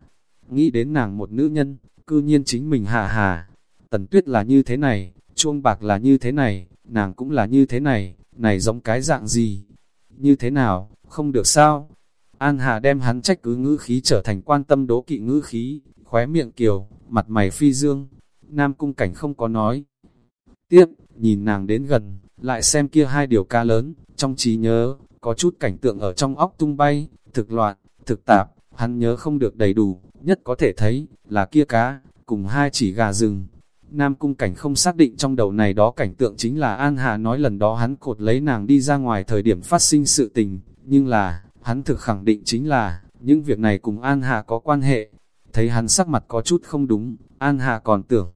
Nghĩ đến nàng một nữ nhân, cư nhiên chính mình hà hà. Tần tuyết là như thế này, chuông bạc là như thế này, nàng cũng là như thế này, này giống cái dạng gì? Như thế nào, không được sao? An Hà đem hắn trách cứ ngữ khí trở thành quan tâm đố kỵ ngữ khí, khóe miệng kiều, mặt mày phi dương. Nam cung cảnh không có nói. Tiếp, nhìn nàng đến gần, lại xem kia hai điều ca lớn, trong trí nhớ, có chút cảnh tượng ở trong óc tung bay, thực loạn, thực tạp, hắn nhớ không được đầy đủ, nhất có thể thấy, là kia cá, cùng hai chỉ gà rừng. Nam cung cảnh không xác định trong đầu này đó cảnh tượng chính là An Hà nói lần đó hắn cột lấy nàng đi ra ngoài thời điểm phát sinh sự tình, nhưng là, hắn thực khẳng định chính là, những việc này cùng An Hà có quan hệ. Thấy hắn sắc mặt có chút không đúng, An Hà còn tưởng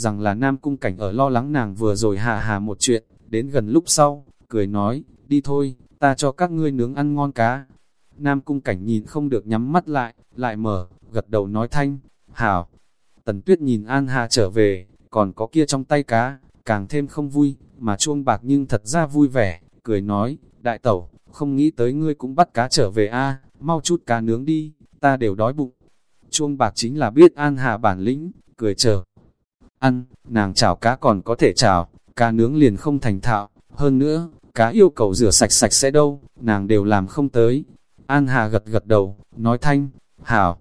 rằng là Nam cung cảnh ở lo lắng nàng vừa rồi hạ hà một chuyện, đến gần lúc sau, cười nói, đi thôi, ta cho các ngươi nướng ăn ngon cá. Nam cung cảnh nhìn không được nhắm mắt lại, lại mở, gật đầu nói thanh, hảo. Tần tuyết nhìn An Hà trở về, còn có kia trong tay cá, càng thêm không vui, mà chuông bạc nhưng thật ra vui vẻ, cười nói, đại tẩu, không nghĩ tới ngươi cũng bắt cá trở về a mau chút cá nướng đi, ta đều đói bụng. Chuông bạc chính là biết An Hà bản lĩnh, cười chờ. Ăn, nàng chảo cá còn có thể chảo, cá nướng liền không thành thạo, hơn nữa, cá yêu cầu rửa sạch sạch sẽ đâu, nàng đều làm không tới. An Hà gật gật đầu, nói thanh, hảo.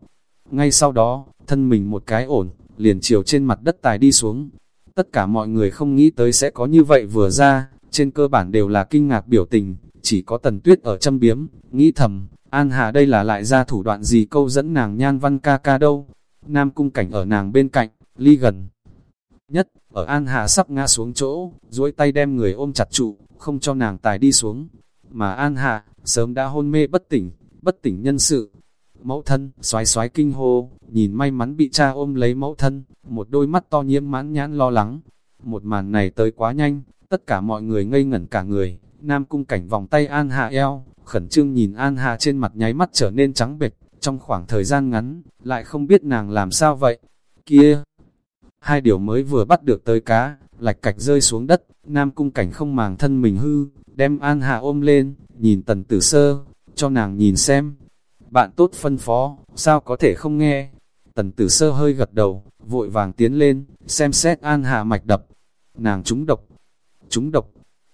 Ngay sau đó, thân mình một cái ổn, liền chiều trên mặt đất tài đi xuống. Tất cả mọi người không nghĩ tới sẽ có như vậy vừa ra, trên cơ bản đều là kinh ngạc biểu tình, chỉ có tần tuyết ở châm biếm, nghĩ thầm, An Hà đây là lại ra thủ đoạn gì câu dẫn nàng nhan văn ca ca đâu. Nam cung cảnh ở nàng bên cạnh, ly gần. Nhất, ở An Hà sắp ngã xuống chỗ, duỗi tay đem người ôm chặt trụ, không cho nàng tài đi xuống. Mà An Hà, sớm đã hôn mê bất tỉnh, bất tỉnh nhân sự. Mẫu thân, xoái xoái kinh hô, nhìn may mắn bị cha ôm lấy mẫu thân, một đôi mắt to nhiễm mãn nhãn lo lắng. Một màn này tới quá nhanh, tất cả mọi người ngây ngẩn cả người, Nam cung cảnh vòng tay An Hà eo, khẩn trương nhìn An Hà trên mặt nháy mắt trở nên trắng bệch, trong khoảng thời gian ngắn, lại không biết nàng làm sao vậy. Kia! Hai điều mới vừa bắt được tới cá, lạch cạch rơi xuống đất, Nam cung cảnh không màng thân mình hư, đem An Hà ôm lên, nhìn tần tử sơ, cho nàng nhìn xem. Bạn tốt phân phó, sao có thể không nghe? Tần tử sơ hơi gật đầu, vội vàng tiến lên, xem xét An Hà mạch đập. Nàng trúng độc, trúng độc,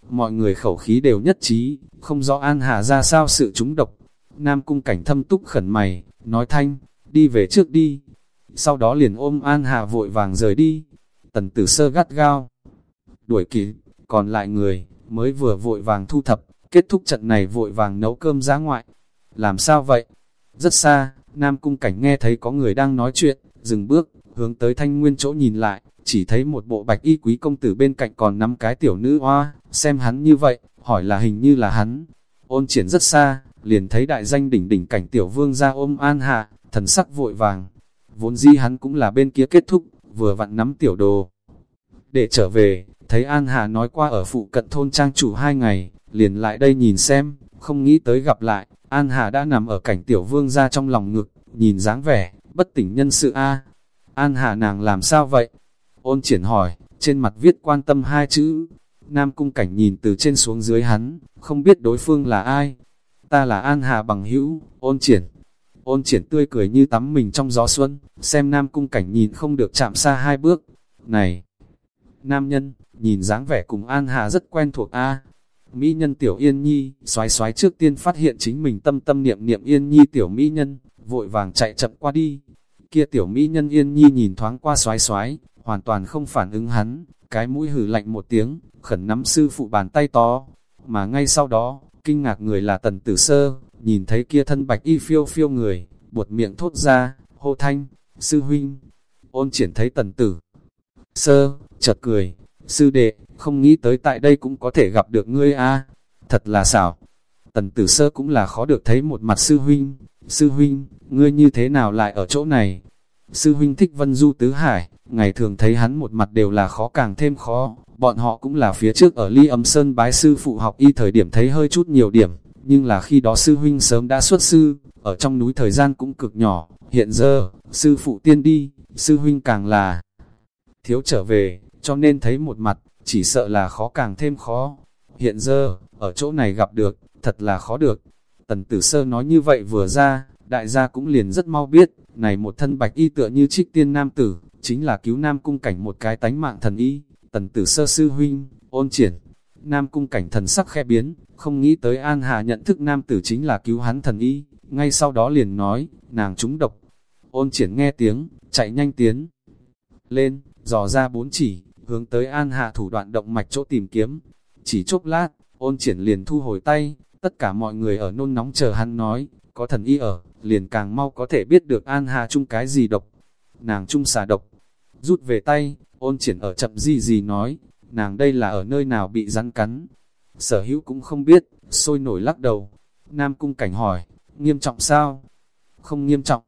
mọi người khẩu khí đều nhất trí, không rõ An Hà ra sao sự trúng độc. Nam cung cảnh thâm túc khẩn mày, nói thanh, đi về trước đi. Sau đó liền ôm An Hà vội vàng rời đi. Tần tử sơ gắt gao. Đuổi kịp, còn lại người, mới vừa vội vàng thu thập, kết thúc trận này vội vàng nấu cơm giá ngoại. Làm sao vậy? Rất xa, Nam cung cảnh nghe thấy có người đang nói chuyện, dừng bước, hướng tới thanh nguyên chỗ nhìn lại, chỉ thấy một bộ bạch y quý công tử bên cạnh còn năm cái tiểu nữ hoa, xem hắn như vậy, hỏi là hình như là hắn. Ôn triển rất xa, liền thấy đại danh đỉnh đỉnh cảnh tiểu vương ra ôm an hạ, thần sắc vội vàng. Vốn di hắn cũng là bên kia kết thúc, vừa vặn nắm tiểu đồ. Để trở về, thấy An Hà nói qua ở phụ cận thôn trang chủ hai ngày, liền lại đây nhìn xem, không nghĩ tới gặp lại, An Hà đã nằm ở cảnh tiểu vương ra trong lòng ngực, nhìn dáng vẻ, bất tỉnh nhân sự A. An Hà nàng làm sao vậy? Ôn triển hỏi, trên mặt viết quan tâm hai chữ. Nam cung cảnh nhìn từ trên xuống dưới hắn, không biết đối phương là ai. Ta là An Hà bằng hữu, ôn triển. Ôn triển tươi cười như tắm mình trong gió xuân, xem Nam cung cảnh nhìn không được chạm xa hai bước. Này! Nam nhân, nhìn dáng vẻ cùng An Hà rất quen thuộc a Mỹ nhân tiểu yên nhi, xoái xoái trước tiên phát hiện chính mình tâm tâm niệm niệm yên nhi tiểu Mỹ nhân, vội vàng chạy chậm qua đi. Kia tiểu Mỹ nhân yên nhi nhìn thoáng qua xoái xoái, hoàn toàn không phản ứng hắn, cái mũi hử lạnh một tiếng, khẩn nắm sư phụ bàn tay to, mà ngay sau đó, kinh ngạc người là tần tử sơ, nhìn thấy kia thân bạch y phiêu phiêu người, buột miệng thốt ra, hô thanh, sư huynh, ôn triển thấy tần tử. Sơ, chợt cười, sư đệ, không nghĩ tới tại đây cũng có thể gặp được ngươi a. Thật là xảo. Tần tử sơ cũng là khó được thấy một mặt sư huynh, sư huynh, ngươi như thế nào lại ở chỗ này? Sư huynh thích vân du tứ hải, ngày thường thấy hắn một mặt đều là khó càng thêm khó, bọn họ cũng là phía trước ở ly âm sơn bái sư phụ học y thời điểm thấy hơi chút nhiều điểm, nhưng là khi đó sư huynh sớm đã xuất sư, ở trong núi thời gian cũng cực nhỏ, hiện giờ, sư phụ tiên đi, sư huynh càng là thiếu trở về, cho nên thấy một mặt, chỉ sợ là khó càng thêm khó. Hiện giờ, ở chỗ này gặp được, thật là khó được. Tần tử sơ nói như vậy vừa ra, đại gia cũng liền rất mau biết, này một thân bạch y tựa như trích tiên nam tử, chính là cứu nam cung cảnh một cái tánh mạng thần y, tần tử sơ sư huynh, ôn triển. Nam cung cảnh thần sắc khe biến, không nghĩ tới An Hà nhận thức nam tử chính là cứu hắn thần y, ngay sau đó liền nói, nàng trúng độc. Ôn triển nghe tiếng, chạy nhanh tiến. Lên, dò ra bốn chỉ, hướng tới An Hạ thủ đoạn động mạch chỗ tìm kiếm. Chỉ chốc lát, ôn triển liền thu hồi tay, tất cả mọi người ở nôn nóng chờ hắn nói, có thần y ở, liền càng mau có thể biết được An hạ chung cái gì độc. Nàng chung xà độc, rút về tay, ôn triển ở chậm gì gì nói, nàng đây là ở nơi nào bị rắn cắn. Sở hữu cũng không biết, sôi nổi lắc đầu. Nam cung cảnh hỏi, nghiêm trọng sao? Không nghiêm trọng.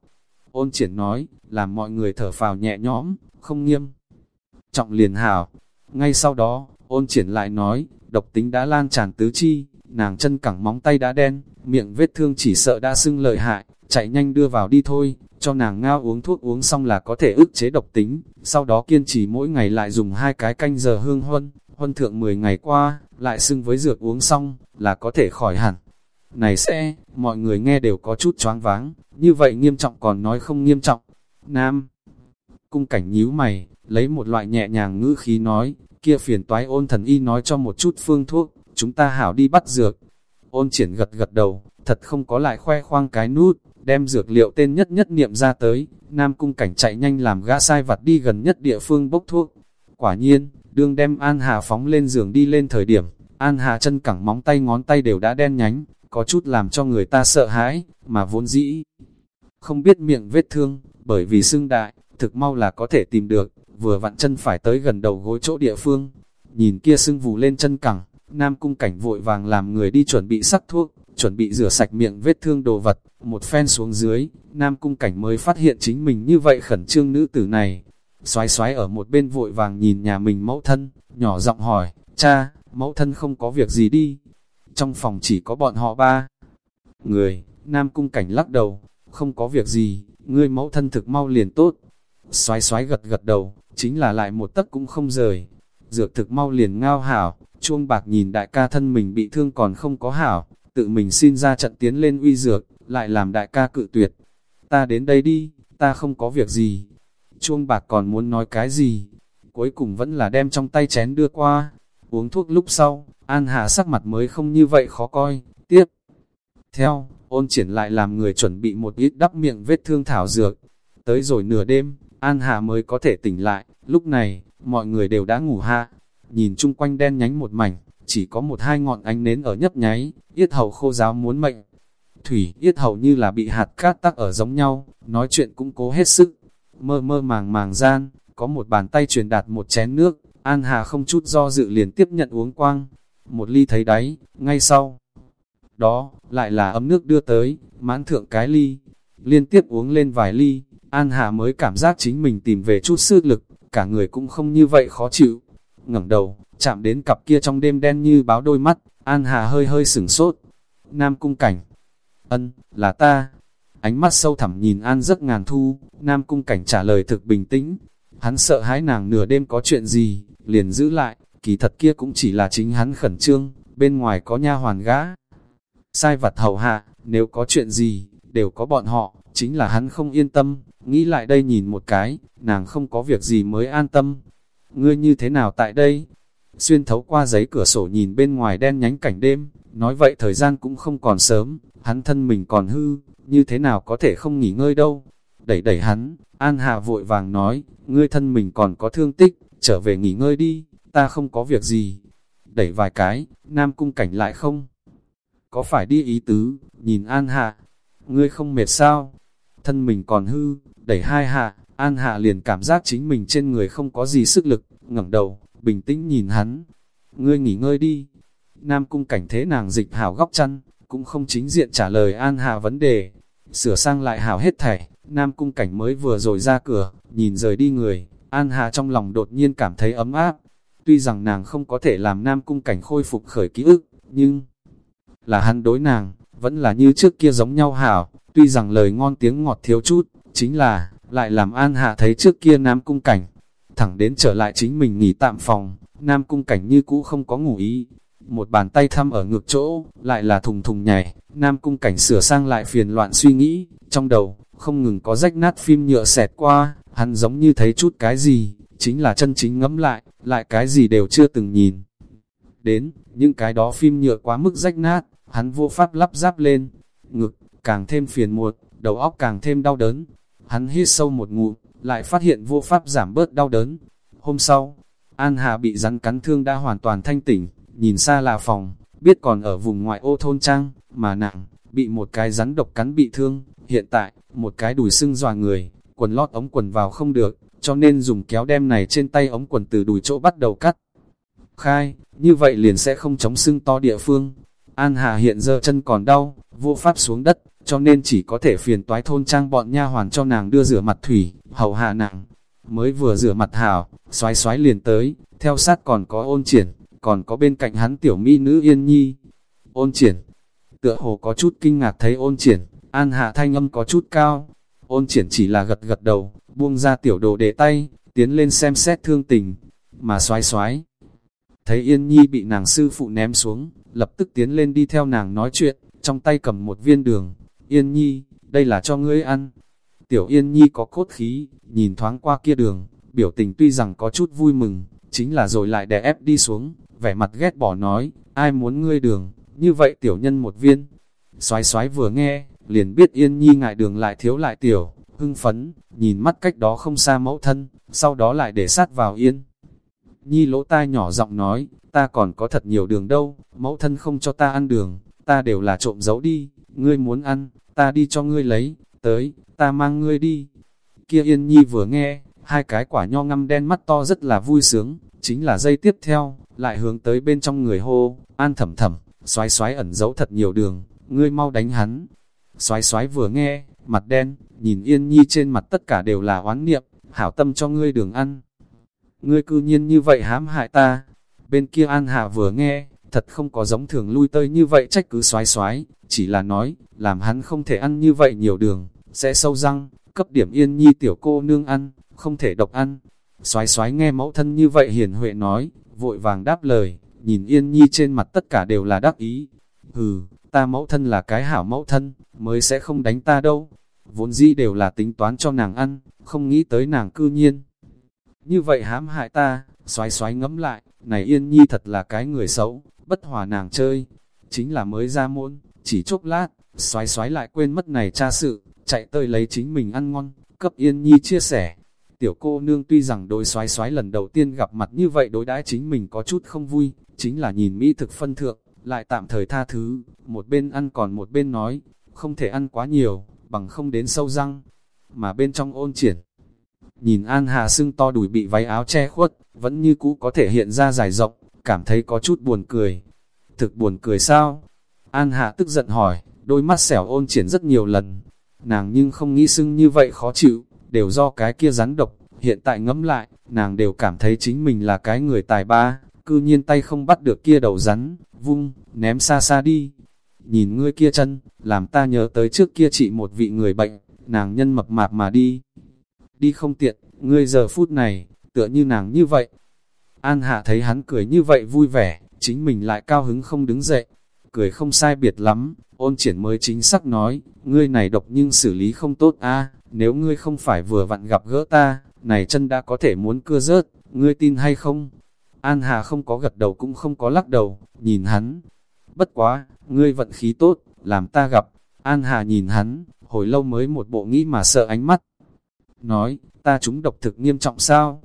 Ôn triển nói, làm mọi người thở phào nhẹ nhõm, không nghiêm. Trọng liền hảo. Ngay sau đó, ôn triển lại nói, độc tính đã lan tràn tứ chi, nàng chân cẳng móng tay đã đen, miệng vết thương chỉ sợ đã sưng lợi hại, chạy nhanh đưa vào đi thôi, cho nàng ngao uống thuốc uống xong là có thể ức chế độc tính, sau đó kiên trì mỗi ngày lại dùng hai cái canh giờ hương huân, huân thượng 10 ngày qua, lại xưng với dược uống xong, là có thể khỏi hẳn. Này sẽ, mọi người nghe đều có chút choáng váng, như vậy nghiêm trọng còn nói không nghiêm trọng. Nam, cung cảnh nhíu mày, lấy một loại nhẹ nhàng ngữ khí nói, kia phiền toái ôn thần y nói cho một chút phương thuốc, chúng ta hảo đi bắt dược. Ôn triển gật gật đầu, thật không có lại khoe khoang cái nút, đem dược liệu tên nhất nhất niệm ra tới, Nam Cung Cảnh chạy nhanh làm gã sai vặt đi gần nhất địa phương bốc thuốc. Quả nhiên, đương đem An Hà phóng lên giường đi lên thời điểm, An Hà chân cẳng móng tay ngón tay đều đã đen nhánh, có chút làm cho người ta sợ hãi, mà vốn dĩ. Không biết miệng vết thương, bởi vì xương đại, thực mau là có thể tìm được, vừa vặn chân phải tới gần đầu gối chỗ địa phương. Nhìn kia sưng vù lên chân cẳng, Nam Cung Cảnh vội vàng làm người đi chuẩn bị sắc thuốc, chuẩn bị rửa sạch miệng vết thương đồ vật, một phen xuống dưới, Nam Cung Cảnh mới phát hiện chính mình như vậy khẩn trương nữ tử này. Xoái xoái ở một bên vội vàng nhìn nhà mình mẫu thân, nhỏ giọng hỏi, cha, mẫu thân không có việc gì đi. Trong phòng chỉ có bọn họ ba người, Nam Cung Cảnh lắc đầu, không có việc gì, ngươi mẫu thân thực mau liền tốt. Xoái xoái gật gật đầu, chính là lại một tấc cũng không rời. Dược thực mau liền ngao hảo, chuông bạc nhìn đại ca thân mình bị thương còn không có hảo, tự mình xin ra trận tiến lên uy dược, lại làm đại ca cự tuyệt. Ta đến đây đi, ta không có việc gì. Chuông bạc còn muốn nói cái gì? Cuối cùng vẫn là đem trong tay chén đưa qua. Uống thuốc lúc sau, An Hà sắc mặt mới không như vậy khó coi. Tiếp. Theo, ôn triển lại làm người chuẩn bị một ít đắp miệng vết thương thảo dược. Tới rồi nửa đêm, An Hà mới có thể tỉnh lại. Lúc này, mọi người đều đã ngủ hạ. Nhìn chung quanh đen nhánh một mảnh, chỉ có một hai ngọn ánh nến ở nhấp nháy, yết hầu khô giáo muốn mệnh. Thủy, yết hầu như là bị hạt cát tắc ở giống nhau, nói chuyện cũng cố hết sức. Mơ mơ màng màng gian, có một bàn tay truyền đạt một chén nước, An Hà không chút do dự liền tiếp nhận uống quang. Một ly thấy đáy, ngay sau. Đó, lại là ấm nước đưa tới, mãn thượng cái ly. Liên tiếp uống lên vài ly, An Hà mới cảm giác chính mình tìm về chút sức lực, cả người cũng không như vậy khó chịu. ngẩng đầu, chạm đến cặp kia trong đêm đen như báo đôi mắt, An Hà hơi hơi sửng sốt. Nam cung cảnh, ân, là ta. Ánh mắt sâu thẳm nhìn An rất ngàn thu, Nam cung cảnh trả lời thực bình tĩnh. Hắn sợ hãi nàng nửa đêm có chuyện gì, liền giữ lại, kỳ thật kia cũng chỉ là chính hắn khẩn trương, bên ngoài có nha hoàn gã. Sai vặt hầu hạ, nếu có chuyện gì, đều có bọn họ, chính là hắn không yên tâm, nghĩ lại đây nhìn một cái, nàng không có việc gì mới an tâm. Ngươi như thế nào tại đây? Xuyên thấu qua giấy cửa sổ nhìn bên ngoài đen nhánh cảnh đêm, nói vậy thời gian cũng không còn sớm, hắn thân mình còn hư, như thế nào có thể không nghỉ ngơi đâu. Đẩy đẩy hắn, An Hạ vội vàng nói, ngươi thân mình còn có thương tích, trở về nghỉ ngơi đi, ta không có việc gì. Đẩy vài cái, Nam Cung Cảnh lại không. Có phải đi ý tứ, nhìn An Hạ, ngươi không mệt sao? Thân mình còn hư, đẩy hai hạ, An Hạ liền cảm giác chính mình trên người không có gì sức lực, ngẩng đầu, bình tĩnh nhìn hắn. Ngươi nghỉ ngơi đi. Nam cung cảnh thế nàng dịch hảo góc chăn, cũng không chính diện trả lời An hạ vấn đề. Sửa sang lại hảo hết thảy, Nam cung cảnh mới vừa rồi ra cửa, nhìn rời đi người, An hạ trong lòng đột nhiên cảm thấy ấm áp. Tuy rằng nàng không có thể làm Nam cung cảnh khôi phục khởi ký ức, nhưng là hắn đối nàng, vẫn là như trước kia giống nhau hảo. Tuy rằng lời ngon tiếng ngọt thiếu chút, chính là, lại làm An Hạ thấy trước kia Nam cung cảnh, thẳng đến trở lại chính mình nghỉ tạm phòng, Nam Cung Cảnh như cũ không có ngủ ý. Một bàn tay thăm ở ngược chỗ, lại là thùng thùng nhảy, Nam Cung Cảnh sửa sang lại phiền loạn suy nghĩ, trong đầu, không ngừng có rách nát phim nhựa xẹt qua, hắn giống như thấy chút cái gì, chính là chân chính ngẫm lại, lại cái gì đều chưa từng nhìn. Đến, những cái đó phim nhựa quá mức rách nát, hắn vô pháp lắp ráp lên, ngực, càng thêm phiền muộn, đầu óc càng thêm đau đớn. Hắn hít sâu một ngụm, lại phát hiện vô pháp giảm bớt đau đớn. Hôm sau, An Hà bị rắn cắn thương đã hoàn toàn thanh tỉnh, nhìn xa là phòng, biết còn ở vùng ngoại ô thôn trang, mà nặng, bị một cái rắn độc cắn bị thương, hiện tại, một cái đùi sưng dòa người, quần lót ống quần vào không được, cho nên dùng kéo đem này trên tay ống quần từ đùi chỗ bắt đầu cắt. Khai, như vậy liền sẽ không chống sưng to địa phương. An Hà hiện giờ chân còn đau, vô pháp xuống đất, cho nên chỉ có thể phiền toái thôn trang bọn nha hoàn cho nàng đưa rửa mặt thủy, hầu hạ nàng. Mới vừa rửa mặt hảo, xoái xoái liền tới, theo sát còn có ôn triển, còn có bên cạnh hắn tiểu mỹ nữ yên nhi. Ôn triển, tựa hồ có chút kinh ngạc thấy ôn triển, an hạ thanh âm có chút cao. Ôn triển chỉ là gật gật đầu, buông ra tiểu đồ để tay, tiến lên xem xét thương tình, mà xoái xoái. Thấy Yên Nhi bị nàng sư phụ ném xuống, lập tức tiến lên đi theo nàng nói chuyện, trong tay cầm một viên đường. Yên Nhi, đây là cho ngươi ăn. Tiểu Yên Nhi có cốt khí, nhìn thoáng qua kia đường, biểu tình tuy rằng có chút vui mừng, chính là rồi lại đè ép đi xuống, vẻ mặt ghét bỏ nói, ai muốn ngươi đường, như vậy tiểu nhân một viên. Xoái xoái vừa nghe, liền biết Yên Nhi ngại đường lại thiếu lại tiểu, hưng phấn, nhìn mắt cách đó không xa mẫu thân, sau đó lại để sát vào Yên. Nhi lỗ tai nhỏ giọng nói, ta còn có thật nhiều đường đâu, mẫu thân không cho ta ăn đường, ta đều là trộm giấu đi, ngươi muốn ăn, ta đi cho ngươi lấy, tới, ta mang ngươi đi. Kia Yên Nhi vừa nghe, hai cái quả nho ngăm đen mắt to rất là vui sướng, chính là dây tiếp theo, lại hướng tới bên trong người hô, an thầm thầm, xoái xoái ẩn giấu thật nhiều đường, ngươi mau đánh hắn. Xoái xoái vừa nghe, mặt đen, nhìn Yên Nhi trên mặt tất cả đều là oán niệm, hảo tâm cho ngươi đường ăn. Ngươi cư nhiên như vậy hãm hại ta. Bên kia An Hạ vừa nghe, thật không có giống thường lui tơi như vậy trách cứ xoái xoái, chỉ là nói, làm hắn không thể ăn như vậy nhiều đường, sẽ sâu răng, cấp điểm Yên Nhi tiểu cô nương ăn, không thể độc ăn. Xoái xoái nghe mẫu thân như vậy hiền huệ nói, vội vàng đáp lời, nhìn Yên Nhi trên mặt tất cả đều là đắc ý. Hừ, ta mẫu thân là cái hảo mẫu thân, mới sẽ không đánh ta đâu. Vốn dĩ đều là tính toán cho nàng ăn, không nghĩ tới nàng cư nhiên. Như vậy hãm hại ta, xoái xoái ngẫm lại, này Yên Nhi thật là cái người xấu, bất hòa nàng chơi. Chính là mới ra muộn, chỉ chốc lát, xoái xoái lại quên mất này cha sự, chạy tới lấy chính mình ăn ngon, cấp Yên Nhi chia sẻ. Tiểu cô nương tuy rằng đối xoái xoái lần đầu tiên gặp mặt như vậy đối đãi chính mình có chút không vui, chính là nhìn Mỹ thực phân thượng, lại tạm thời tha thứ, một bên ăn còn một bên nói, không thể ăn quá nhiều, bằng không đến sâu răng, mà bên trong ôn triển. Nhìn An Hà sưng to đùi bị váy áo che khuất, vẫn như cũ có thể hiện ra dài rộng, cảm thấy có chút buồn cười. Thực buồn cười sao? An Hạ tức giận hỏi, đôi mắt xẻo ôn triển rất nhiều lần. Nàng nhưng không nghĩ sưng như vậy khó chịu, đều do cái kia rắn độc. Hiện tại ngẫm lại, nàng đều cảm thấy chính mình là cái người tài ba, cư nhiên tay không bắt được kia đầu rắn, vung, ném xa xa đi. Nhìn ngươi kia chân, làm ta nhớ tới trước kia chị một vị người bệnh, nàng nhân mập mạp mà đi. Đi không tiện, ngươi giờ phút này, tựa như nàng như vậy. An hạ thấy hắn cười như vậy vui vẻ, chính mình lại cao hứng không đứng dậy. Cười không sai biệt lắm, ôn triển mới chính xác nói, ngươi này độc nhưng xử lý không tốt a nếu ngươi không phải vừa vặn gặp gỡ ta, này chân đã có thể muốn cưa rớt, ngươi tin hay không? An Hà không có gật đầu cũng không có lắc đầu, nhìn hắn. Bất quá, ngươi vận khí tốt, làm ta gặp. An Hà nhìn hắn, hồi lâu mới một bộ nghĩ mà sợ ánh mắt. Nói, ta chúng độc thực nghiêm trọng sao?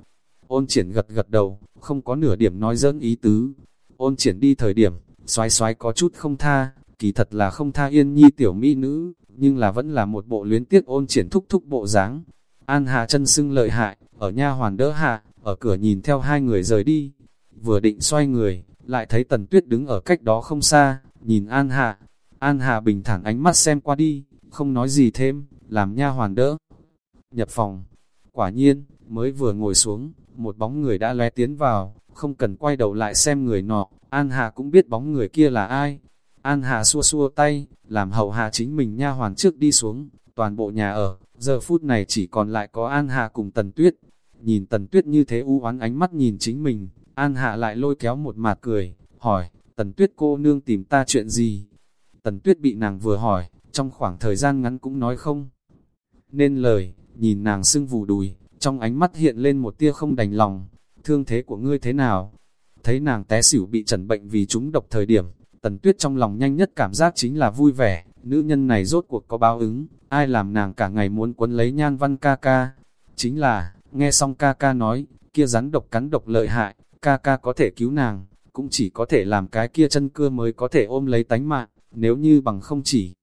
Ôn triển gật gật đầu, không có nửa điểm nói dỡn ý tứ. Ôn triển đi thời điểm, xoái xoái có chút không tha, kỳ thật là không tha yên nhi tiểu mỹ nữ, nhưng là vẫn là một bộ luyến tiếc ôn triển thúc thúc bộ dáng. An Hà chân sưng lợi hại, ở nha hoàn đỡ hạ, ở cửa nhìn theo hai người rời đi. Vừa định xoay người, lại thấy Tần Tuyết đứng ở cách đó không xa, nhìn An Hà. An Hà bình thản ánh mắt xem qua đi, không nói gì thêm, làm nha hoàn đỡ. Nhập phòng, quả nhiên, mới vừa ngồi xuống, một bóng người đã lóe tiến vào, không cần quay đầu lại xem người nọ, An Hà cũng biết bóng người kia là ai. An Hà xua xua tay, làm hậu hạ chính mình nha hoàn trước đi xuống, toàn bộ nhà ở, giờ phút này chỉ còn lại có An Hà cùng Tần Tuyết. Nhìn Tần Tuyết như thế u oán ánh mắt nhìn chính mình, An Hạ lại lôi kéo một mạt cười, hỏi, Tần Tuyết cô nương tìm ta chuyện gì? Tần Tuyết bị nàng vừa hỏi, trong khoảng thời gian ngắn cũng nói không. Nên lời, nhìn nàng sưng vù đùi, trong ánh mắt hiện lên một tia không đành lòng, thương thế của ngươi thế nào? Thấy nàng té xỉu bị trần bệnh vì chúng độc thời điểm, tần tuyết trong lòng nhanh nhất cảm giác chính là vui vẻ, nữ nhân này rốt cuộc có báo ứng, ai làm nàng cả ngày muốn quấn lấy nhan văn ca ca. Chính là, nghe xong ca ca nói, kia rắn độc cắn độc lợi hại, ca ca có thể cứu nàng, cũng chỉ có thể làm cái kia chân cưa mới có thể ôm lấy tánh mạng, nếu như bằng không chỉ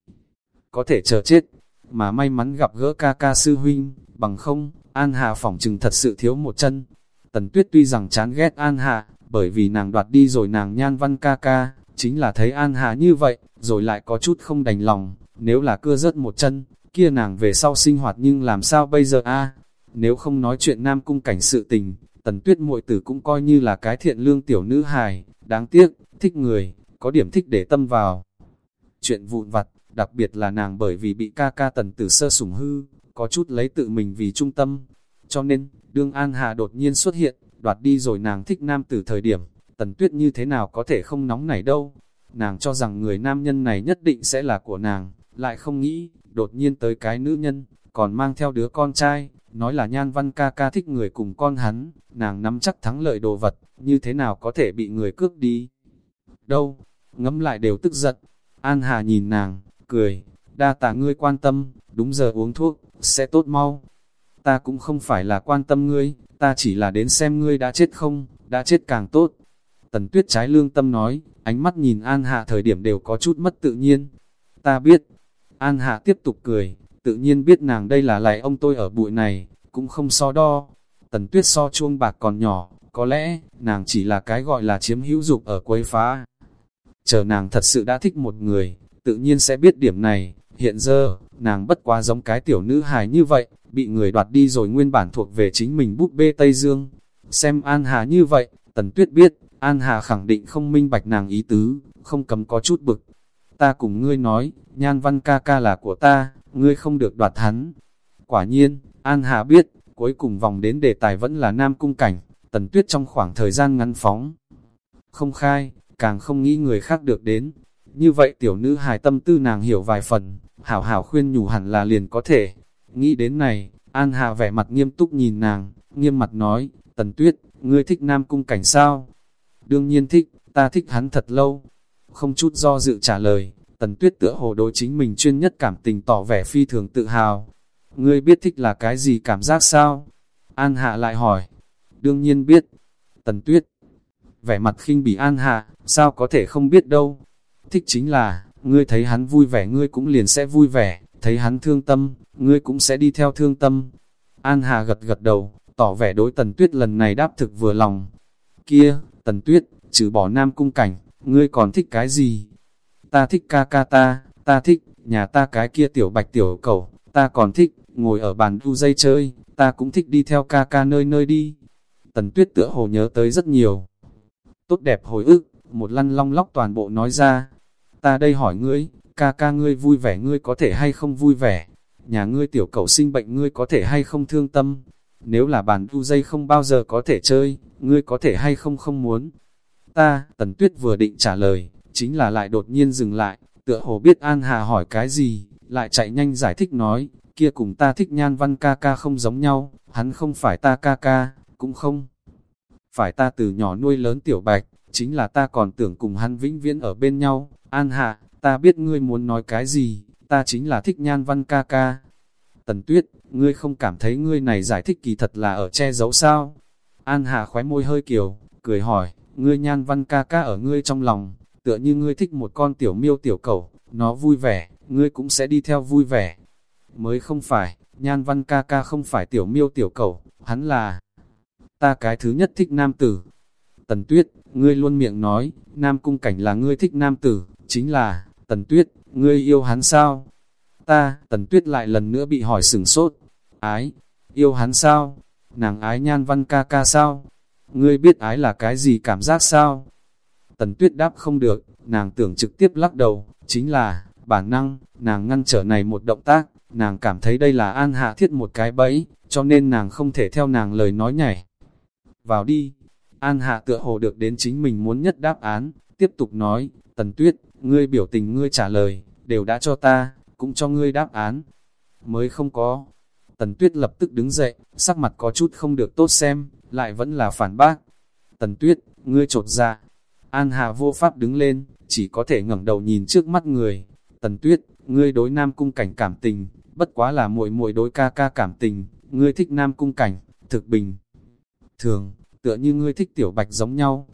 có thể chờ chết. Mà may mắn gặp gỡ ca ca sư huynh, bằng không, An Hạ phỏng chừng thật sự thiếu một chân. Tần Tuyết tuy rằng chán ghét An Hạ, bởi vì nàng đoạt đi rồi nàng nhan văn ca ca, chính là thấy An Hạ như vậy, rồi lại có chút không đành lòng, nếu là cưa rớt một chân, kia nàng về sau sinh hoạt nhưng làm sao bây giờ a Nếu không nói chuyện nam cung cảnh sự tình, tần tuyết muội tử cũng coi như là cái thiện lương tiểu nữ hài, đáng tiếc, thích người, có điểm thích để tâm vào. Chuyện vụn vặt, đặc biệt là nàng bởi vì bị ca ca tần tử sơ sủng hư, có chút lấy tự mình vì trung tâm. Cho nên, đương An Hà đột nhiên xuất hiện, đoạt đi rồi nàng thích nam tử thời điểm, tần tuyết như thế nào có thể không nóng nảy đâu. Nàng cho rằng người nam nhân này nhất định sẽ là của nàng, lại không nghĩ, đột nhiên tới cái nữ nhân, còn mang theo đứa con trai, nói là nhan văn ca ca thích người cùng con hắn, nàng nắm chắc thắng lợi đồ vật, như thế nào có thể bị người cướp đi. Đâu, ngẫm lại đều tức giận, An Hà nhìn nàng, cười, đa tạ ngươi quan tâm, đúng giờ uống thuốc, sẽ tốt mau. Ta cũng không phải là quan tâm ngươi, ta chỉ là đến xem ngươi đã chết không, đã chết càng tốt. Tần tuyết trái lương tâm nói, ánh mắt nhìn An Hạ thời điểm đều có chút mất tự nhiên. Ta biết, An Hạ tiếp tục cười, tự nhiên biết nàng đây là lại ông tôi ở bụi này, cũng không so đo. Tần tuyết so chuông bạc còn nhỏ, có lẽ, nàng chỉ là cái gọi là chiếm hữu dục ở quấy phá. Chờ nàng thật sự đã thích một người, tự nhiên sẽ biết điểm này, hiện giờ, nàng bất quá giống cái tiểu nữ hài như vậy, bị người đoạt đi rồi nguyên bản thuộc về chính mình búp bê Tây Dương. Xem An Hà như vậy, Tần Tuyết biết, An Hà khẳng định không minh bạch nàng ý tứ, không cấm có chút bực. Ta cùng ngươi nói, nhan văn ca ca là của ta, ngươi không được đoạt hắn. Quả nhiên, An Hà biết, cuối cùng vòng đến đề tài vẫn là nam cung cảnh, Tần Tuyết trong khoảng thời gian ngắn phóng. Không khai, càng không nghĩ người khác được đến. Như vậy tiểu nữ hài tâm tư nàng hiểu vài phần, hảo hảo khuyên nhủ hẳn là liền có thể. Nghĩ đến này, An Hà vẻ mặt nghiêm túc nhìn nàng, nghiêm mặt nói, Tần Tuyết, ngươi thích nam cung cảnh sao? Đương nhiên thích, ta thích hắn thật lâu. Không chút do dự trả lời, Tần Tuyết tựa hồ đối chính mình chuyên nhất cảm tình tỏ vẻ phi thường tự hào. Ngươi biết thích là cái gì cảm giác sao? An Hạ lại hỏi. Đương nhiên biết. Tần Tuyết. Vẻ mặt khinh bỉ An Hạ, sao có thể không biết đâu. Thích chính là, ngươi thấy hắn vui vẻ ngươi cũng liền sẽ vui vẻ, thấy hắn thương tâm, ngươi cũng sẽ đi theo thương tâm. An Hà gật gật đầu, tỏ vẻ đối Tần Tuyết lần này đáp thực vừa lòng. Kia, Tần Tuyết, trừ bỏ nam cung cảnh, ngươi còn thích cái gì? Ta thích ca ca ta, ta thích, nhà ta cái kia tiểu bạch tiểu cầu, ta còn thích, ngồi ở bàn đu dây chơi, ta cũng thích đi theo ca ca nơi nơi đi. Tần Tuyết tựa hồ nhớ tới rất nhiều. Tốt đẹp hồi ức, một lăn long lóc toàn bộ nói ra. Ta đây hỏi ngươi, ca ca ngươi vui vẻ ngươi có thể hay không vui vẻ? Nhà ngươi tiểu cầu sinh bệnh ngươi có thể hay không thương tâm? Nếu là bàn đu dây không bao giờ có thể chơi, ngươi có thể hay không không muốn? Ta, Tần Tuyết vừa định trả lời, chính là lại đột nhiên dừng lại, tựa hồ biết An Hà hỏi cái gì, lại chạy nhanh giải thích nói, kia cùng ta thích nhan văn ca ca không giống nhau, hắn không phải ta ca ca, cũng không. Phải ta từ nhỏ nuôi lớn tiểu bạch, chính là ta còn tưởng cùng hắn vĩnh viễn ở bên nhau, An Hạ, ta biết ngươi muốn nói cái gì, ta chính là thích nhan văn ca ca. Tần Tuyết, ngươi không cảm thấy ngươi này giải thích kỳ thật là ở che giấu sao? An Hạ khóe môi hơi kiều, cười hỏi, ngươi nhan văn ca ca ở ngươi trong lòng, tựa như ngươi thích một con tiểu miêu tiểu cẩu, nó vui vẻ, ngươi cũng sẽ đi theo vui vẻ. Mới không phải, nhan văn ca ca không phải tiểu miêu tiểu cẩu, hắn là ta cái thứ nhất thích nam tử. Tần Tuyết, ngươi luôn miệng nói, nam cung cảnh là ngươi thích nam tử, chính là, Tần Tuyết, ngươi yêu hắn sao? Ta, Tần Tuyết lại lần nữa bị hỏi sừng sốt. Ái, yêu hắn sao? Nàng ái nhan văn ca ca sao? Ngươi biết ái là cái gì cảm giác sao? Tần Tuyết đáp không được, nàng tưởng trực tiếp lắc đầu, chính là, bản năng, nàng ngăn trở này một động tác, nàng cảm thấy đây là an hạ thiết một cái bẫy, cho nên nàng không thể theo nàng lời nói nhảy. Vào đi, an hạ tựa hồ được đến chính mình muốn nhất đáp án, tiếp tục nói, Tần Tuyết, ngươi biểu tình ngươi trả lời, đều đã cho ta, cũng cho ngươi đáp án. Mới không có. Tần Tuyết lập tức đứng dậy, sắc mặt có chút không được tốt xem, lại vẫn là phản bác. Tần Tuyết, ngươi trột ra. Dạ. An Hà vô pháp đứng lên, chỉ có thể ngẩng đầu nhìn trước mắt người. Tần Tuyết, ngươi đối Nam Cung Cảnh cảm tình, bất quá là muội muội đối ca ca cảm tình, ngươi thích Nam Cung Cảnh, thực bình. Thường, tựa như ngươi thích Tiểu Bạch giống nhau.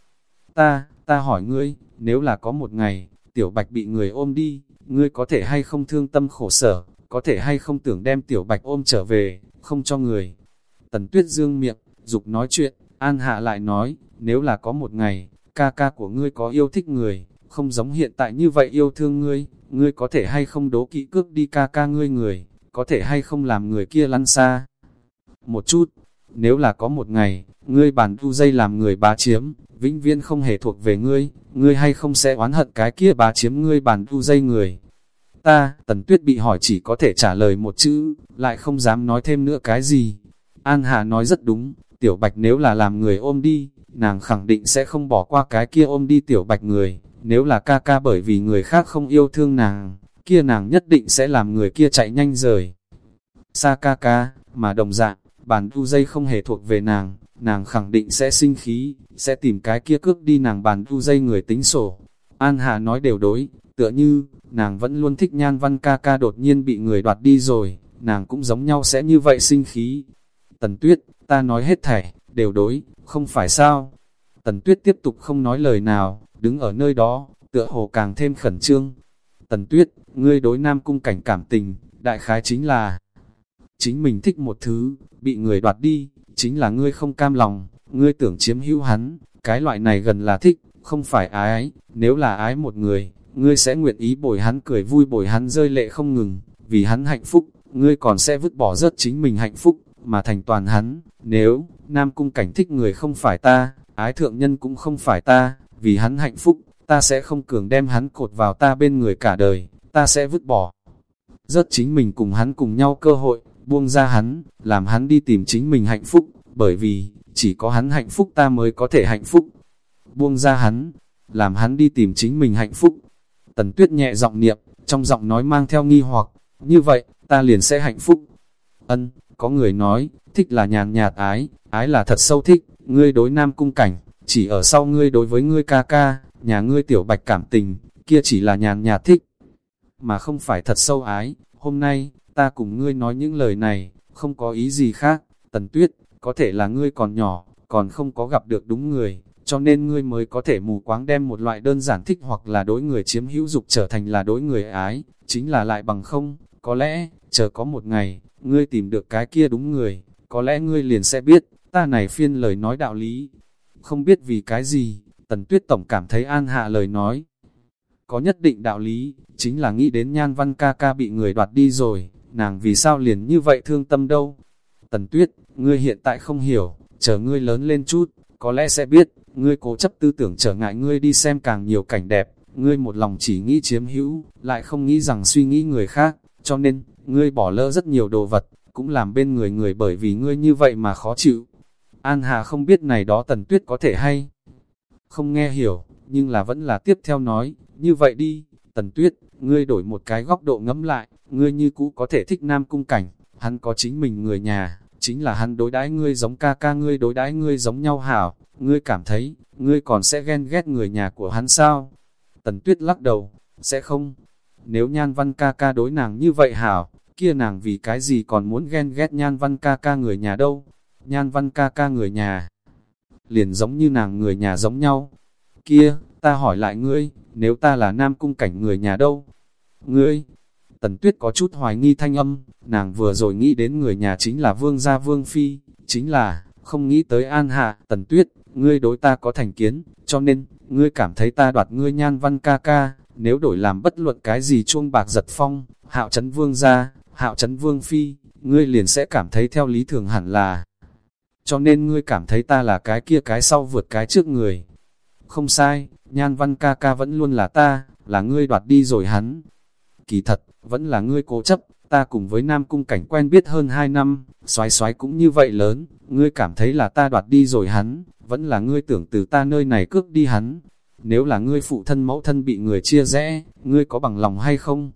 Ta, ta hỏi ngươi, nếu là có một ngày, tiểu bạch bị người ôm đi, ngươi có thể hay không thương tâm khổ sở, có thể hay không tưởng đem tiểu bạch ôm trở về, không cho người. Tần tuyết dương miệng, dục nói chuyện, An Hạ lại nói, nếu là có một ngày, ca ca của ngươi có yêu thích người, không giống hiện tại như vậy yêu thương ngươi, ngươi có thể hay không đố kỵ cước đi ca ca ngươi người, có thể hay không làm người kia lăn xa. Một chút, nếu là có một ngày, ngươi bản tu dây làm người bá chiếm, vĩnh viễn không hề thuộc về ngươi, ngươi hay không sẽ oán hận cái kia bá chiếm ngươi bản tu dây người. Ta, tần tuyết bị hỏi chỉ có thể trả lời một chữ, lại không dám nói thêm nữa cái gì. An Hà nói rất đúng, tiểu bạch nếu là làm người ôm đi, nàng khẳng định sẽ không bỏ qua cái kia ôm đi tiểu bạch người, nếu là ca ca bởi vì người khác không yêu thương nàng, kia nàng nhất định sẽ làm người kia chạy nhanh rời. Sa ca ca, mà đồng dạng, bàn đu dây không hề thuộc về nàng, nàng khẳng định sẽ sinh khí, sẽ tìm cái kia cướp đi nàng bàn đu dây người tính sổ. An Hà nói đều đối, tựa như, nàng vẫn luôn thích nhan văn ca ca đột nhiên bị người đoạt đi rồi, nàng cũng giống nhau sẽ như vậy sinh khí. Tần Tuyết, ta nói hết thảy, đều đối, không phải sao? Tần Tuyết tiếp tục không nói lời nào, đứng ở nơi đó, tựa hồ càng thêm khẩn trương. Tần Tuyết, ngươi đối nam cung cảnh cảm tình, đại khái chính là chính mình thích một thứ, bị người đoạt đi, chính là ngươi không cam lòng, ngươi tưởng chiếm hữu hắn, cái loại này gần là thích, không phải ái, nếu là ái một người, ngươi sẽ nguyện ý bồi hắn cười vui bồi hắn rơi lệ không ngừng, vì hắn hạnh phúc, ngươi còn sẽ vứt bỏ rớt chính mình hạnh phúc, mà thành toàn hắn, nếu, Nam Cung Cảnh thích người không phải ta, ái thượng nhân cũng không phải ta, vì hắn hạnh phúc, ta sẽ không cường đem hắn cột vào ta bên người cả đời, ta sẽ vứt bỏ. Rớt chính mình cùng hắn cùng nhau cơ hội, buông ra hắn, làm hắn đi tìm chính mình hạnh phúc, bởi vì, chỉ có hắn hạnh phúc ta mới có thể hạnh phúc. Buông ra hắn, làm hắn đi tìm chính mình hạnh phúc. Tần tuyết nhẹ giọng niệm, trong giọng nói mang theo nghi hoặc, như vậy, ta liền sẽ hạnh phúc. Ân, có người nói, thích là nhàn nhạt ái, ái là thật sâu thích, ngươi đối nam cung cảnh, chỉ ở sau ngươi đối với ngươi ca ca, nhà ngươi tiểu bạch cảm tình, kia chỉ là nhàn nhạt thích, mà không phải thật sâu ái. Hôm nay, ta cùng ngươi nói những lời này, không có ý gì khác, tần tuyết, có thể là ngươi còn nhỏ, còn không có gặp được đúng người, cho nên ngươi mới có thể mù quáng đem một loại đơn giản thích hoặc là đối người chiếm hữu dục trở thành là đối người ái, chính là lại bằng không, có lẽ, chờ có một ngày, ngươi tìm được cái kia đúng người, có lẽ ngươi liền sẽ biết, ta này phiên lời nói đạo lý. Không biết vì cái gì, Tần Tuyết Tổng cảm thấy an hạ lời nói. Có nhất định đạo lý, chính là nghĩ đến nhan văn ca ca bị người đoạt đi rồi, nàng vì sao liền như vậy thương tâm đâu. Tần Tuyết, ngươi hiện tại không hiểu, chờ ngươi lớn lên chút, có lẽ sẽ biết, ngươi cố chấp tư tưởng trở ngại ngươi đi xem càng nhiều cảnh đẹp, ngươi một lòng chỉ nghĩ chiếm hữu, lại không nghĩ rằng suy nghĩ người khác, cho nên, ngươi bỏ lỡ rất nhiều đồ vật, cũng làm bên người người bởi vì ngươi như vậy mà khó chịu. An Hà không biết này đó tần tuyết có thể hay, không nghe hiểu, nhưng là vẫn là tiếp theo nói, như vậy đi, tần tuyết, ngươi đổi một cái góc độ ngẫm lại, ngươi như cũ có thể thích nam cung cảnh, hắn có chính mình người nhà, chính là hắn đối đãi ngươi giống ca ca ngươi đối đãi ngươi giống nhau hảo, ngươi cảm thấy, ngươi còn sẽ ghen ghét người nhà của hắn sao? Tần tuyết lắc đầu, sẽ không. Nếu nhan văn ca ca đối nàng như vậy hảo, kia nàng vì cái gì còn muốn ghen ghét nhan văn ca ca người nhà đâu? Nhan văn ca ca người nhà, liền giống như nàng người nhà giống nhau. Kia, ta hỏi lại ngươi, nếu ta là nam cung cảnh người nhà đâu? Ngươi, tần tuyết có chút hoài nghi thanh âm, nàng vừa rồi nghĩ đến người nhà chính là vương gia vương phi, chính là, không nghĩ tới an hạ, tần tuyết, ngươi đối ta có thành kiến, cho nên, ngươi cảm thấy ta đoạt ngươi nhan văn ca ca, nếu đổi làm bất luận cái gì chuông bạc giật phong, hạo chấn vương gia, hạo chấn vương phi, ngươi liền sẽ cảm thấy theo lý thường hẳn là. Cho nên ngươi cảm thấy ta là cái kia cái sau vượt cái trước người. Không sai, nhan văn ca ca vẫn luôn là ta, là ngươi đoạt đi rồi hắn. Kỳ thật, vẫn là ngươi cố chấp, ta cùng với Nam Cung Cảnh quen biết hơn 2 năm, xoái xoái cũng như vậy lớn, ngươi cảm thấy là ta đoạt đi rồi hắn, vẫn là ngươi tưởng từ ta nơi này cướp đi hắn. Nếu là ngươi phụ thân mẫu thân bị người chia rẽ, ngươi có bằng lòng hay không?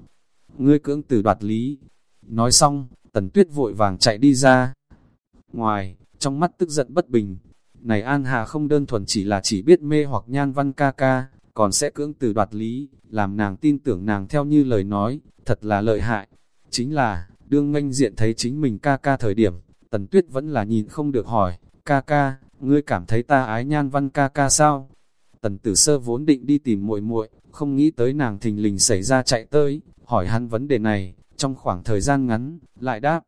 Ngươi cưỡng từ đoạt lý. Nói xong, tần tuyết vội vàng chạy đi ra. Ngoài, trong mắt tức giận bất bình, này An Hà không đơn thuần chỉ là chỉ biết mê hoặc nhan văn ca ca, còn sẽ cưỡng từ đoạt lý, làm nàng tin tưởng nàng theo như lời nói, thật là lợi hại. Chính là, đương nganh diện thấy chính mình ca ca thời điểm, tần tuyết vẫn là nhìn không được hỏi, ca ca, ngươi cảm thấy ta ái nhan văn ca ca sao? Tần tử sơ vốn định đi tìm muội muội, không nghĩ tới nàng thình lình xảy ra chạy tới, hỏi hắn vấn đề này, trong khoảng thời gian ngắn, lại đáp.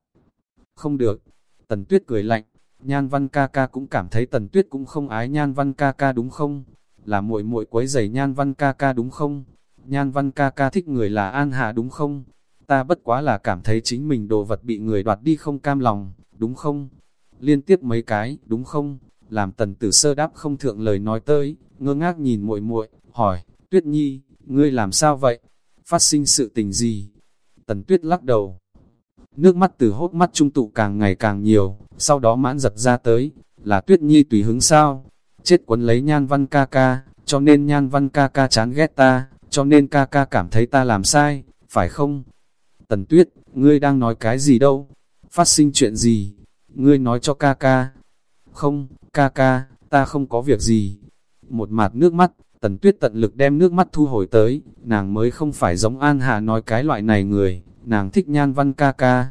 Không được. Tần tuyết cười lạnh, nhan văn ca ca cũng cảm thấy tần tuyết cũng không ái nhan văn ca ca đúng không? Là muội muội quấy giày nhan văn ca ca đúng không? Nhan văn ca ca thích người là an hà đúng không? Ta bất quá là cảm thấy chính mình đồ vật bị người đoạt đi không cam lòng, đúng không? Liên tiếp mấy cái, đúng không? Làm tần tử sơ đáp không thượng lời nói tới, ngơ ngác nhìn muội muội hỏi, tuyết nhi, ngươi làm sao vậy? Phát sinh sự tình gì? Tần tuyết lắc đầu. Nước mắt từ hốt mắt trung tụ càng ngày càng nhiều, sau đó mãn giật ra tới, là tuyết nhi tùy hứng sao? Chết quấn lấy nhan văn ca ca, cho nên nhan văn ca ca chán ghét ta, cho nên ca ca cảm thấy ta làm sai, phải không? Tần tuyết, ngươi đang nói cái gì đâu? Phát sinh chuyện gì? Ngươi nói cho ca ca. Không, ca ca, ta không có việc gì. Một mặt nước mắt, tần tuyết tận lực đem nước mắt thu hồi tới, nàng mới không phải giống An Hà nói cái loại này người, nàng thích nhan văn ca ca.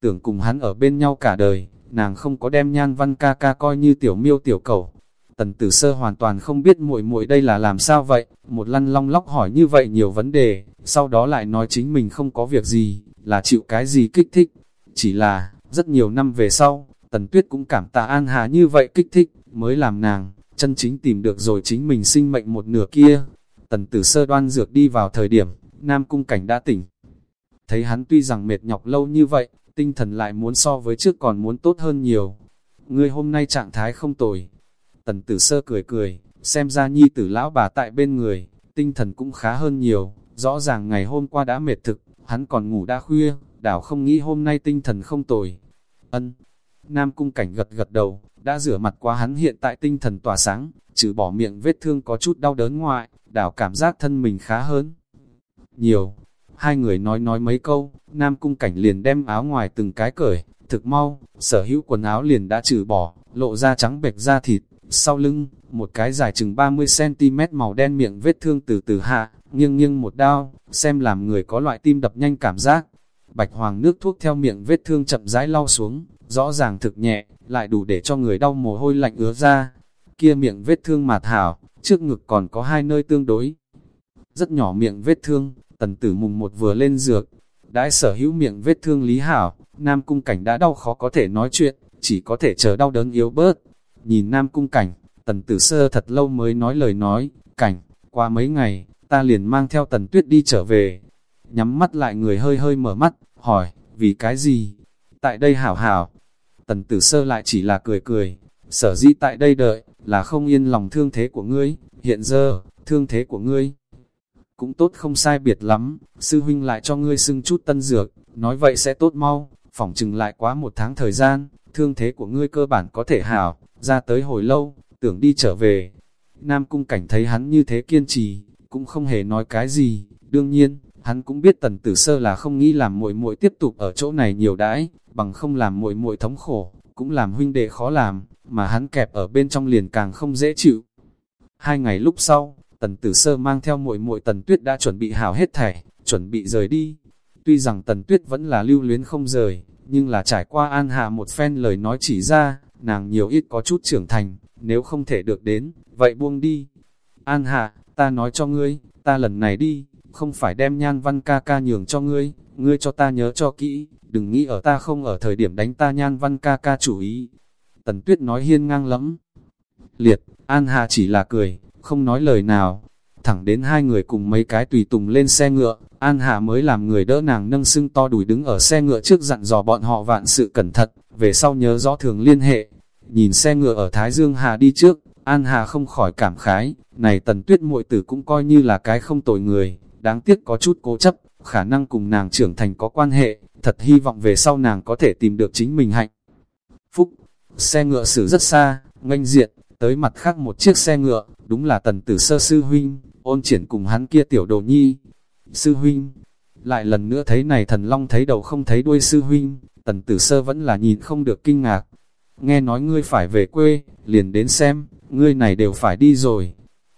Tưởng cùng hắn ở bên nhau cả đời, nàng không có đem nhan văn ca ca coi như tiểu miêu tiểu cầu. Tần tử sơ hoàn toàn không biết muội muội đây là làm sao vậy, một lăn long lóc hỏi như vậy nhiều vấn đề, sau đó lại nói chính mình không có việc gì, là chịu cái gì kích thích. Chỉ là, rất nhiều năm về sau, Tần Tuyết cũng cảm tạ An Hà như vậy kích thích, mới làm nàng, chân chính tìm được rồi chính mình sinh mệnh một nửa kia. Tần tử sơ đoan dược đi vào thời điểm, Nam Cung Cảnh đã tỉnh. Thấy hắn tuy rằng mệt nhọc lâu như vậy, tinh thần lại muốn so với trước còn muốn tốt hơn nhiều. Ngươi hôm nay trạng thái không tồi. Tần tử sơ cười cười, xem ra nhi tử lão bà tại bên người, tinh thần cũng khá hơn nhiều. Rõ ràng ngày hôm qua đã mệt thực, hắn còn ngủ đã khuya, đảo không nghĩ hôm nay tinh thần không tồi. Ân, Nam cung cảnh gật gật đầu, đã rửa mặt qua hắn hiện tại tinh thần tỏa sáng, trừ bỏ miệng vết thương có chút đau đớn ngoại, đảo cảm giác thân mình khá hơn. Nhiều, hai người nói nói mấy câu, Nam cung cảnh liền đem áo ngoài từng cái cởi, thực mau, sở hữu quần áo liền đã trừ bỏ, lộ ra trắng bệch da thịt, sau lưng, một cái dài chừng 30cm màu đen miệng vết thương từ từ hạ, nghiêng nghiêng một đao, xem làm người có loại tim đập nhanh cảm giác. Bạch hoàng nước thuốc theo miệng vết thương chậm rãi lau xuống, rõ ràng thực nhẹ, lại đủ để cho người đau mồ hôi lạnh ứa ra. Kia miệng vết thương mạt thảo trước ngực còn có hai nơi tương đối. Rất nhỏ miệng vết thương, tần tử mùng một vừa lên dược. Đãi sở hữu miệng vết thương lý hảo, nam cung cảnh đã đau khó có thể nói chuyện, chỉ có thể chờ đau đớn yếu bớt. Nhìn nam cung cảnh, tần tử sơ thật lâu mới nói lời nói, cảnh, qua mấy ngày, ta liền mang theo tần tuyết đi trở về. Nhắm mắt lại người hơi hơi mở mắt, hỏi, vì cái gì? Tại đây hảo hảo. Tần tử sơ lại chỉ là cười cười, sở dĩ tại đây đợi, là không yên lòng thương thế của ngươi, hiện giờ, thương thế của ngươi. Cũng tốt không sai biệt lắm, sư huynh lại cho ngươi xưng chút tân dược, nói vậy sẽ tốt mau, phỏng chừng lại quá một tháng thời gian, thương thế của ngươi cơ bản có thể hảo, ra tới hồi lâu, tưởng đi trở về. Nam cung cảnh thấy hắn như thế kiên trì, cũng không hề nói cái gì, đương nhiên, hắn cũng biết tần tử sơ là không nghĩ làm muội muội tiếp tục ở chỗ này nhiều đãi, bằng không làm muội muội thống khổ, cũng làm huynh đệ khó làm, mà hắn kẹp ở bên trong liền càng không dễ chịu. Hai ngày lúc sau, tần tử sơ mang theo muội muội tần tuyết đã chuẩn bị hảo hết thảy, chuẩn bị rời đi. Tuy rằng tần tuyết vẫn là lưu luyến không rời, nhưng là trải qua an hạ một phen lời nói chỉ ra, nàng nhiều ít có chút trưởng thành, nếu không thể được đến, vậy buông đi. An hạ, ta nói cho ngươi, ta lần này đi, không phải đem nhan văn ca ca nhường cho ngươi, ngươi cho ta nhớ cho kỹ, đừng nghĩ ở ta không ở thời điểm đánh ta nhan văn ca ca chủ ý. Tần tuyết nói hiên ngang lắm. Liệt, An Hà chỉ là cười, không nói lời nào. Thẳng đến hai người cùng mấy cái tùy tùng lên xe ngựa, An Hà mới làm người đỡ nàng nâng sưng to đùi đứng ở xe ngựa trước dặn dò bọn họ vạn sự cẩn thận, về sau nhớ rõ thường liên hệ. Nhìn xe ngựa ở Thái Dương Hà đi trước, An Hà không khỏi cảm khái, này tần tuyết muội tử cũng coi như là cái không tội người, đáng tiếc có chút cố chấp, khả năng cùng nàng trưởng thành có quan hệ, thật hy vọng về sau nàng có thể tìm được chính mình hạnh. Phúc, xe ngựa xử rất xa, nganh diện, tới mặt khác một chiếc xe ngựa, đúng là tần tử sơ sư huynh, ôn triển cùng hắn kia tiểu đồ nhi. Sư huynh, lại lần nữa thấy này thần long thấy đầu không thấy đuôi sư huynh, tần tử sơ vẫn là nhìn không được kinh ngạc. Nghe nói ngươi phải về quê, liền đến xem, ngươi này đều phải đi rồi.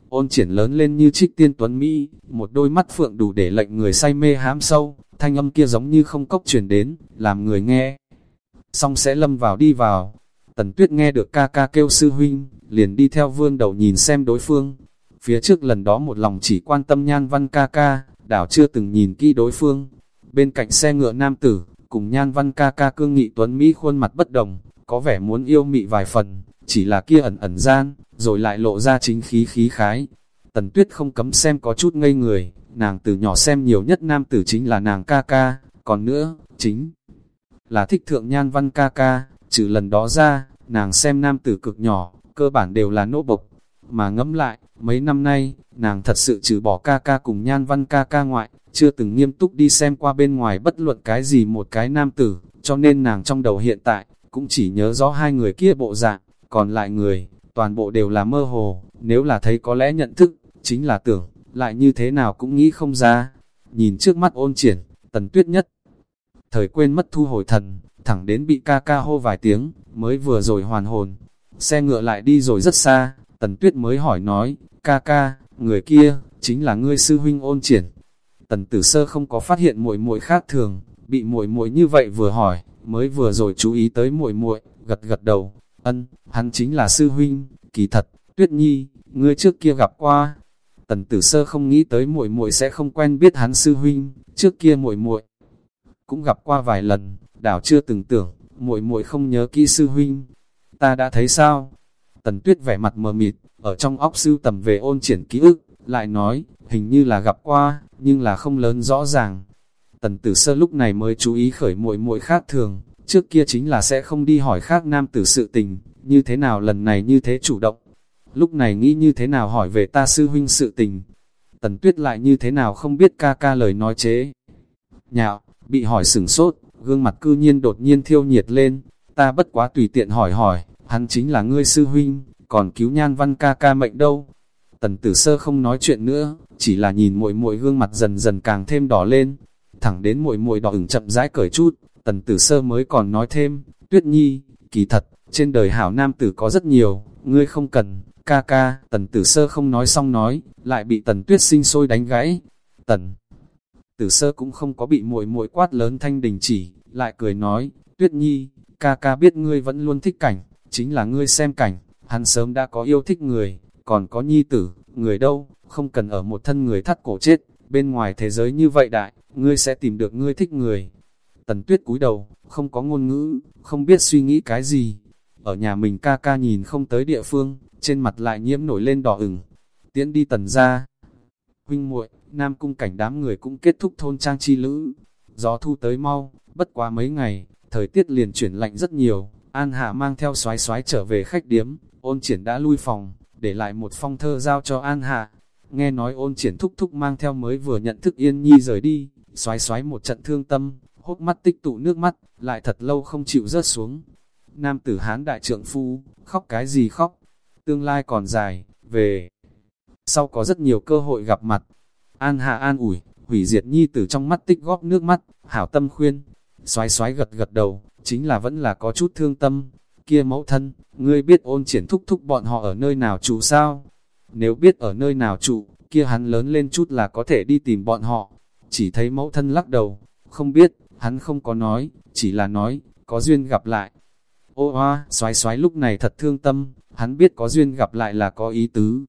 Ôn triển lớn lên như trích tiên tuấn Mỹ, một đôi mắt phượng đủ để lệnh người say mê hám sâu, thanh âm kia giống như không cốc truyền đến, làm người nghe. Xong sẽ lâm vào đi vào. Tần tuyết nghe được ca ca kêu sư huynh, liền đi theo vương đầu nhìn xem đối phương. Phía trước lần đó một lòng chỉ quan tâm nhan văn ca ca, đảo chưa từng nhìn kỹ đối phương. Bên cạnh xe ngựa nam tử, cùng nhan văn ca ca cương nghị tuấn Mỹ khuôn mặt bất đồng, có vẻ muốn yêu mị vài phần, chỉ là kia ẩn ẩn gian, rồi lại lộ ra chính khí khí khái. Tần tuyết không cấm xem có chút ngây người, nàng từ nhỏ xem nhiều nhất nam tử chính là nàng ca ca, còn nữa, chính là thích thượng nhan văn ca ca, trừ lần đó ra, nàng xem nam tử cực nhỏ, cơ bản đều là nỗ bộc. Mà ngẫm lại, mấy năm nay, nàng thật sự trừ bỏ ca ca cùng nhan văn ca ca ngoại, chưa từng nghiêm túc đi xem qua bên ngoài bất luận cái gì một cái nam tử, cho nên nàng trong đầu hiện tại, cũng chỉ nhớ rõ hai người kia bộ dạng, còn lại người, toàn bộ đều là mơ hồ, nếu là thấy có lẽ nhận thức, chính là tưởng, lại như thế nào cũng nghĩ không ra. Nhìn trước mắt ôn triển, tần tuyết nhất, thời quên mất thu hồi thần, thẳng đến bị ca ca hô vài tiếng, mới vừa rồi hoàn hồn. Xe ngựa lại đi rồi rất xa, tần tuyết mới hỏi nói, ca ca, người kia, chính là ngươi sư huynh ôn triển. Tần tử sơ không có phát hiện muội muội khác thường, bị muội muội như vậy vừa hỏi, mới vừa rồi chú ý tới muội muội, gật gật đầu, ân, hắn chính là sư huynh, kỳ thật, tuyết nhi, ngươi trước kia gặp qua. Tần tử sơ không nghĩ tới muội muội sẽ không quen biết hắn sư huynh, trước kia muội muội cũng gặp qua vài lần, đảo chưa từng tưởng, muội muội không nhớ kỹ sư huynh. Ta đã thấy sao? Tần tuyết vẻ mặt mờ mịt, ở trong óc sư tầm về ôn triển ký ức, lại nói, hình như là gặp qua, nhưng là không lớn rõ ràng. Tần tử sơ lúc này mới chú ý khởi muội muội khác thường, trước kia chính là sẽ không đi hỏi khác nam tử sự tình, như thế nào lần này như thế chủ động. Lúc này nghĩ như thế nào hỏi về ta sư huynh sự tình. Tần tuyết lại như thế nào không biết ca ca lời nói chế. Nhạo, bị hỏi sửng sốt, gương mặt cư nhiên đột nhiên thiêu nhiệt lên, ta bất quá tùy tiện hỏi hỏi, hắn chính là ngươi sư huynh, còn cứu nhan văn ca ca mệnh đâu. Tần tử sơ không nói chuyện nữa, chỉ là nhìn muội muội gương mặt dần dần càng thêm đỏ lên, thẳng đến muội muội đỏ ửng chậm rãi cởi chút, tần tử sơ mới còn nói thêm, tuyết nhi, kỳ thật, trên đời hảo nam tử có rất nhiều, ngươi không cần, ca ca, tần tử sơ không nói xong nói, lại bị tần tuyết sinh sôi đánh gãy, tần tử sơ cũng không có bị muội muội quát lớn thanh đình chỉ, lại cười nói, tuyết nhi, ca ca biết ngươi vẫn luôn thích cảnh, chính là ngươi xem cảnh, hắn sớm đã có yêu thích người, còn có nhi tử, người đâu, không cần ở một thân người thắt cổ chết, bên ngoài thế giới như vậy đại, ngươi sẽ tìm được ngươi thích người. Tần tuyết cúi đầu, không có ngôn ngữ, không biết suy nghĩ cái gì. Ở nhà mình ca ca nhìn không tới địa phương, trên mặt lại nhiễm nổi lên đỏ ửng. Tiễn đi tần ra. Huynh muội Nam cung cảnh đám người cũng kết thúc thôn trang chi lữ. Gió thu tới mau, bất quá mấy ngày, thời tiết liền chuyển lạnh rất nhiều. An Hạ mang theo xoái xoái trở về khách điếm, ôn triển đã lui phòng, để lại một phong thơ giao cho An Hạ. Nghe nói ôn triển thúc thúc mang theo mới vừa nhận thức yên nhi rời đi, xoái xoái một trận thương tâm, hốt mắt tích tụ nước mắt, lại thật lâu không chịu rớt xuống. Nam tử hán đại trượng phu, khóc cái gì khóc, tương lai còn dài, về. Sau có rất nhiều cơ hội gặp mặt, An Hạ an ủi, hủy diệt nhi tử trong mắt tích góp nước mắt, hảo tâm khuyên. Xoái xoái gật gật đầu, chính là vẫn là có chút thương tâm. Kia mẫu thân, ngươi biết ôn triển thúc thúc bọn họ ở nơi nào trụ sao? Nếu biết ở nơi nào trụ, kia hắn lớn lên chút là có thể đi tìm bọn họ. Chỉ thấy mẫu thân lắc đầu, không biết, hắn không có nói, chỉ là nói, có duyên gặp lại. Ô hoa, xoái xoái lúc này thật thương tâm, hắn biết có duyên gặp lại là có ý tứ.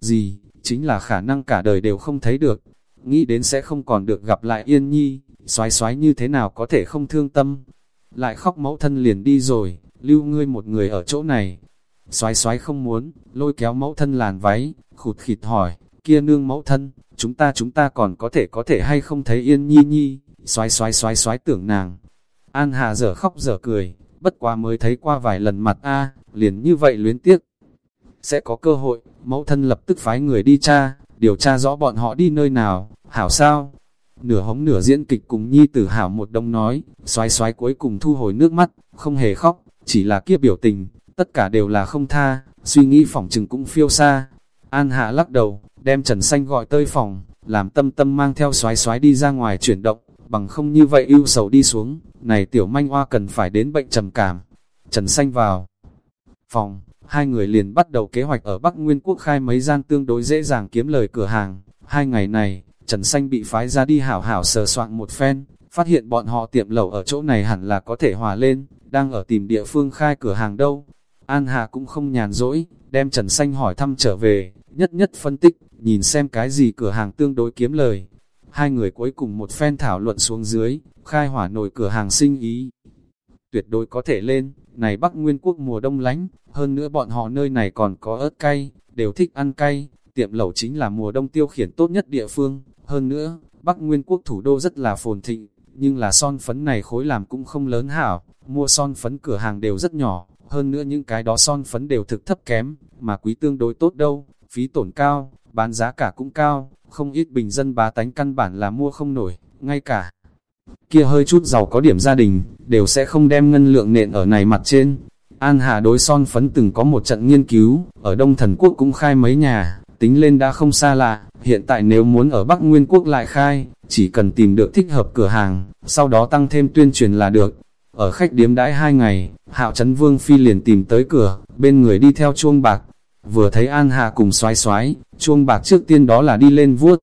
Gì, chính là khả năng cả đời đều không thấy được. Nghĩ đến sẽ không còn được gặp lại Yên Nhi, xoái xoái như thế nào có thể không thương tâm. Lại khóc mẫu thân liền đi rồi, lưu ngươi một người ở chỗ này. Xoái xoái không muốn, lôi kéo mẫu thân làn váy, khụt khịt hỏi, kia nương mẫu thân, chúng ta chúng ta còn có thể có thể hay không thấy Yên Nhi Nhi, xoái xoái xoái xoái tưởng nàng. An Hà dở khóc dở cười, bất quá mới thấy qua vài lần mặt a liền như vậy luyến tiếc. Sẽ có cơ hội, mẫu thân lập tức phái người đi tra, điều tra rõ bọn họ đi nơi nào, hảo sao? Nửa hống nửa diễn kịch cùng nhi tử hảo một đông nói, xoái xoái cuối cùng thu hồi nước mắt, không hề khóc, chỉ là kia biểu tình, tất cả đều là không tha, suy nghĩ phỏng trừng cũng phiêu xa. An hạ lắc đầu, đem Trần Xanh gọi tới phòng, làm tâm tâm mang theo xoái xoái đi ra ngoài chuyển động, bằng không như vậy ưu sầu đi xuống, này tiểu manh hoa cần phải đến bệnh trầm cảm. Trần Xanh vào phòng, Hai người liền bắt đầu kế hoạch ở Bắc Nguyên Quốc khai mấy gian tương đối dễ dàng kiếm lời cửa hàng. Hai ngày này, Trần Xanh bị phái ra đi hảo hảo sờ soạn một phen, phát hiện bọn họ tiệm lẩu ở chỗ này hẳn là có thể hòa lên, đang ở tìm địa phương khai cửa hàng đâu. An Hà cũng không nhàn rỗi, đem Trần Xanh hỏi thăm trở về, nhất nhất phân tích, nhìn xem cái gì cửa hàng tương đối kiếm lời. Hai người cuối cùng một phen thảo luận xuống dưới, khai hỏa nổi cửa hàng sinh ý. Tuyệt đối có thể lên, này Bắc Nguyên Quốc mùa đông lánh, hơn nữa bọn họ nơi này còn có ớt cay, đều thích ăn cay, tiệm lẩu chính là mùa đông tiêu khiển tốt nhất địa phương. Hơn nữa, Bắc Nguyên Quốc thủ đô rất là phồn thịnh, nhưng là son phấn này khối làm cũng không lớn hảo, mua son phấn cửa hàng đều rất nhỏ, hơn nữa những cái đó son phấn đều thực thấp kém, mà quý tương đối tốt đâu, phí tổn cao, bán giá cả cũng cao, không ít bình dân bá tánh căn bản là mua không nổi, ngay cả kia hơi chút giàu có điểm gia đình, đều sẽ không đem ngân lượng nện ở này mặt trên. An Hà đối son phấn từng có một trận nghiên cứu, ở Đông Thần Quốc cũng khai mấy nhà, tính lên đã không xa lạ, hiện tại nếu muốn ở Bắc Nguyên Quốc lại khai, chỉ cần tìm được thích hợp cửa hàng, sau đó tăng thêm tuyên truyền là được. Ở khách điếm đãi hai ngày, Hạo Trấn Vương Phi liền tìm tới cửa, bên người đi theo chuông bạc. Vừa thấy An Hạ cùng xoái xoái, chuông bạc trước tiên đó là đi lên vuốt.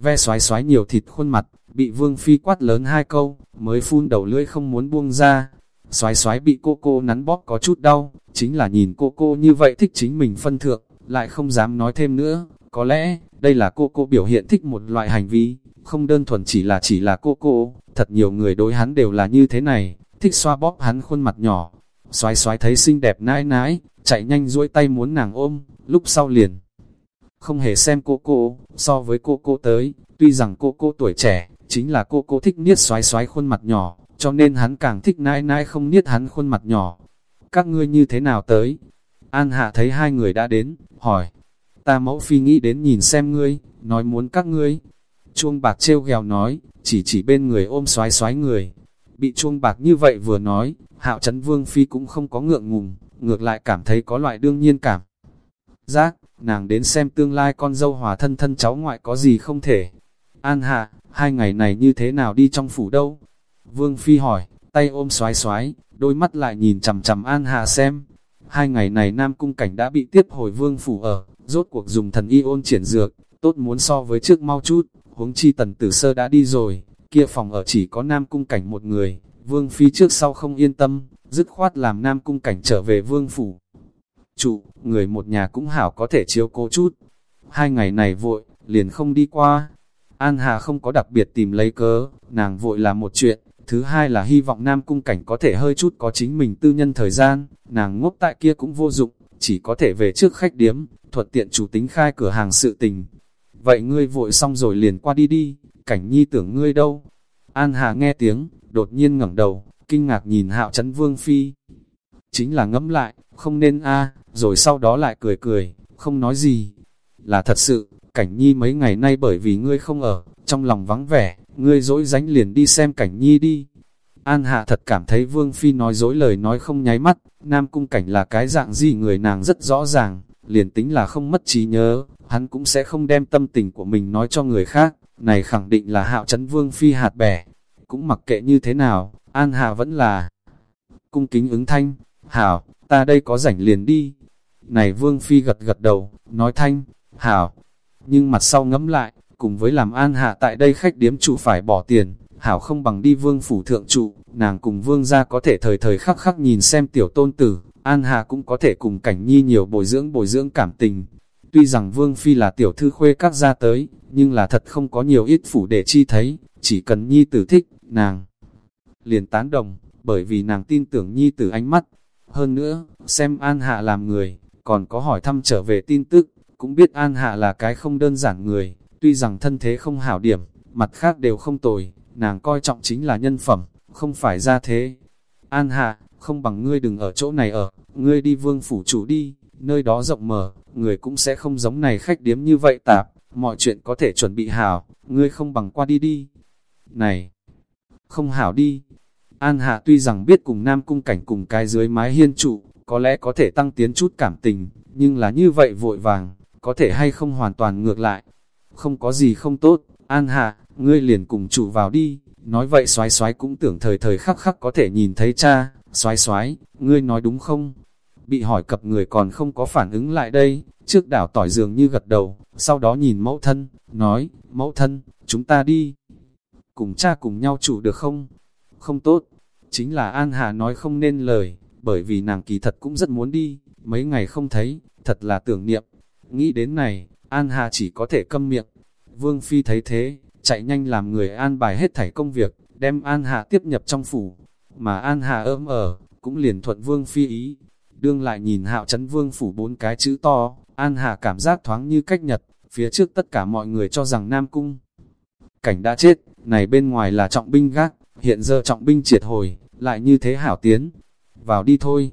Ve xoái xoái nhiều thịt khuôn mặt, bị Vương Phi quát lớn hai câu, mới phun đầu lưỡi không muốn buông ra. Xoái xoái bị cô cô nắn bóp có chút đau, chính là nhìn cô cô như vậy thích chính mình phân thượng, lại không dám nói thêm nữa. Có lẽ, đây là cô cô biểu hiện thích một loại hành vi, không đơn thuần chỉ là chỉ là cô cô, thật nhiều người đối hắn đều là như thế này, thích xoa bóp hắn khuôn mặt nhỏ. Xoái xoái thấy xinh đẹp nãi nãi, chạy nhanh duỗi tay muốn nàng ôm, lúc sau liền. Không hề xem cô cô, so với cô cô tới, tuy rằng cô cô tuổi trẻ, chính là cô cô thích niết xoái xoái khuôn mặt nhỏ, cho nên hắn càng thích nãi nãi không niết hắn khuôn mặt nhỏ. Các ngươi như thế nào tới? An Hạ thấy hai người đã đến, hỏi. Ta mẫu phi nghĩ đến nhìn xem ngươi, nói muốn các ngươi. Chuông bạc trêu ghèo nói, chỉ chỉ bên người ôm xoái xoái người, Bị chuông bạc như vậy vừa nói, hạo chấn vương phi cũng không có ngượng ngùng, ngược lại cảm thấy có loại đương nhiên cảm. Giác, nàng đến xem tương lai con dâu hòa thân thân cháu ngoại có gì không thể. An hạ, hai ngày này như thế nào đi trong phủ đâu? Vương phi hỏi, tay ôm xoái xoái, đôi mắt lại nhìn chầm chầm An hạ xem. Hai ngày này Nam Cung Cảnh đã bị tiếp hồi vương phủ ở, rốt cuộc dùng thần y ôn triển dược, tốt muốn so với trước mau chút, huống chi tần tử sơ đã đi rồi, kia phòng ở chỉ có Nam Cung Cảnh một người, Vương Phi trước sau không yên tâm, dứt khoát làm Nam Cung Cảnh trở về Vương Phủ. Chủ, người một nhà cũng hảo có thể chiếu cố chút. Hai ngày này vội, liền không đi qua. An Hà không có đặc biệt tìm lấy cớ, nàng vội là một chuyện, thứ hai là hy vọng Nam Cung Cảnh có thể hơi chút có chính mình tư nhân thời gian, nàng ngốc tại kia cũng vô dụng, chỉ có thể về trước khách điếm, thuận tiện chủ tính khai cửa hàng sự tình. Vậy ngươi vội xong rồi liền qua đi đi, cảnh nhi tưởng ngươi đâu. An Hà nghe tiếng, đột nhiên ngẩng đầu, kinh ngạc nhìn hạo chấn vương phi. Chính là ngẫm lại, không nên a rồi sau đó lại cười cười, không nói gì. Là thật sự, cảnh nhi mấy ngày nay bởi vì ngươi không ở, trong lòng vắng vẻ, ngươi dỗi dánh liền đi xem cảnh nhi đi. An Hạ thật cảm thấy Vương Phi nói dối lời nói không nháy mắt, Nam Cung Cảnh là cái dạng gì người nàng rất rõ ràng, liền tính là không mất trí nhớ, hắn cũng sẽ không đem tâm tình của mình nói cho người khác này khẳng định là hạo chấn vương phi hạt bẻ. Cũng mặc kệ như thế nào, An Hà vẫn là cung kính ứng thanh, hảo, ta đây có rảnh liền đi. Này vương phi gật gật đầu, nói thanh, hảo, nhưng mặt sau ngẫm lại, cùng với làm An hà tại đây khách điếm trụ phải bỏ tiền, hảo không bằng đi vương phủ thượng trụ, nàng cùng vương gia có thể thời thời khắc khắc nhìn xem tiểu tôn tử, An Hạ cũng có thể cùng cảnh nhi nhiều bồi dưỡng bồi dưỡng cảm tình, Tuy rằng Vương Phi là tiểu thư khuê các gia tới, nhưng là thật không có nhiều ít phủ để chi thấy, chỉ cần Nhi tử thích, nàng liền tán đồng, bởi vì nàng tin tưởng Nhi tử ánh mắt. Hơn nữa, xem An Hạ làm người, còn có hỏi thăm trở về tin tức, cũng biết An Hạ là cái không đơn giản người, tuy rằng thân thế không hảo điểm, mặt khác đều không tồi, nàng coi trọng chính là nhân phẩm, không phải ra thế. An Hạ, không bằng ngươi đừng ở chỗ này ở, ngươi đi vương phủ chủ đi, nơi đó rộng mở, người cũng sẽ không giống này khách điếm như vậy tạp, mọi chuyện có thể chuẩn bị hảo, ngươi không bằng qua đi đi. Này, không hảo đi. An Hạ tuy rằng biết cùng Nam Cung Cảnh cùng cái dưới mái hiên trụ, có lẽ có thể tăng tiến chút cảm tình, nhưng là như vậy vội vàng, có thể hay không hoàn toàn ngược lại. Không có gì không tốt, An Hạ, ngươi liền cùng trụ vào đi, nói vậy xoái xoái cũng tưởng thời thời khắc khắc có thể nhìn thấy cha, xoái xoái, ngươi nói đúng không? bị hỏi cập người còn không có phản ứng lại đây, trước đảo tỏi dường như gật đầu, sau đó nhìn mẫu thân, nói, mẫu thân, chúng ta đi, cùng cha cùng nhau chủ được không? Không tốt, chính là An Hà nói không nên lời, bởi vì nàng kỳ thật cũng rất muốn đi, mấy ngày không thấy, thật là tưởng niệm. Nghĩ đến này, An Hà chỉ có thể câm miệng. Vương Phi thấy thế, chạy nhanh làm người an bài hết thảy công việc, đem An Hà tiếp nhập trong phủ. Mà An Hà ấm ở, cũng liền thuận Vương Phi ý. Đương lại nhìn hạo chấn Vương phủ bốn cái chữ to, An Hà cảm giác thoáng như cách nhật, phía trước tất cả mọi người cho rằng Nam Cung. Cảnh đã chết, này bên ngoài là trọng binh gác, hiện giờ trọng binh triệt hồi, lại như thế hảo tiến. Vào đi thôi.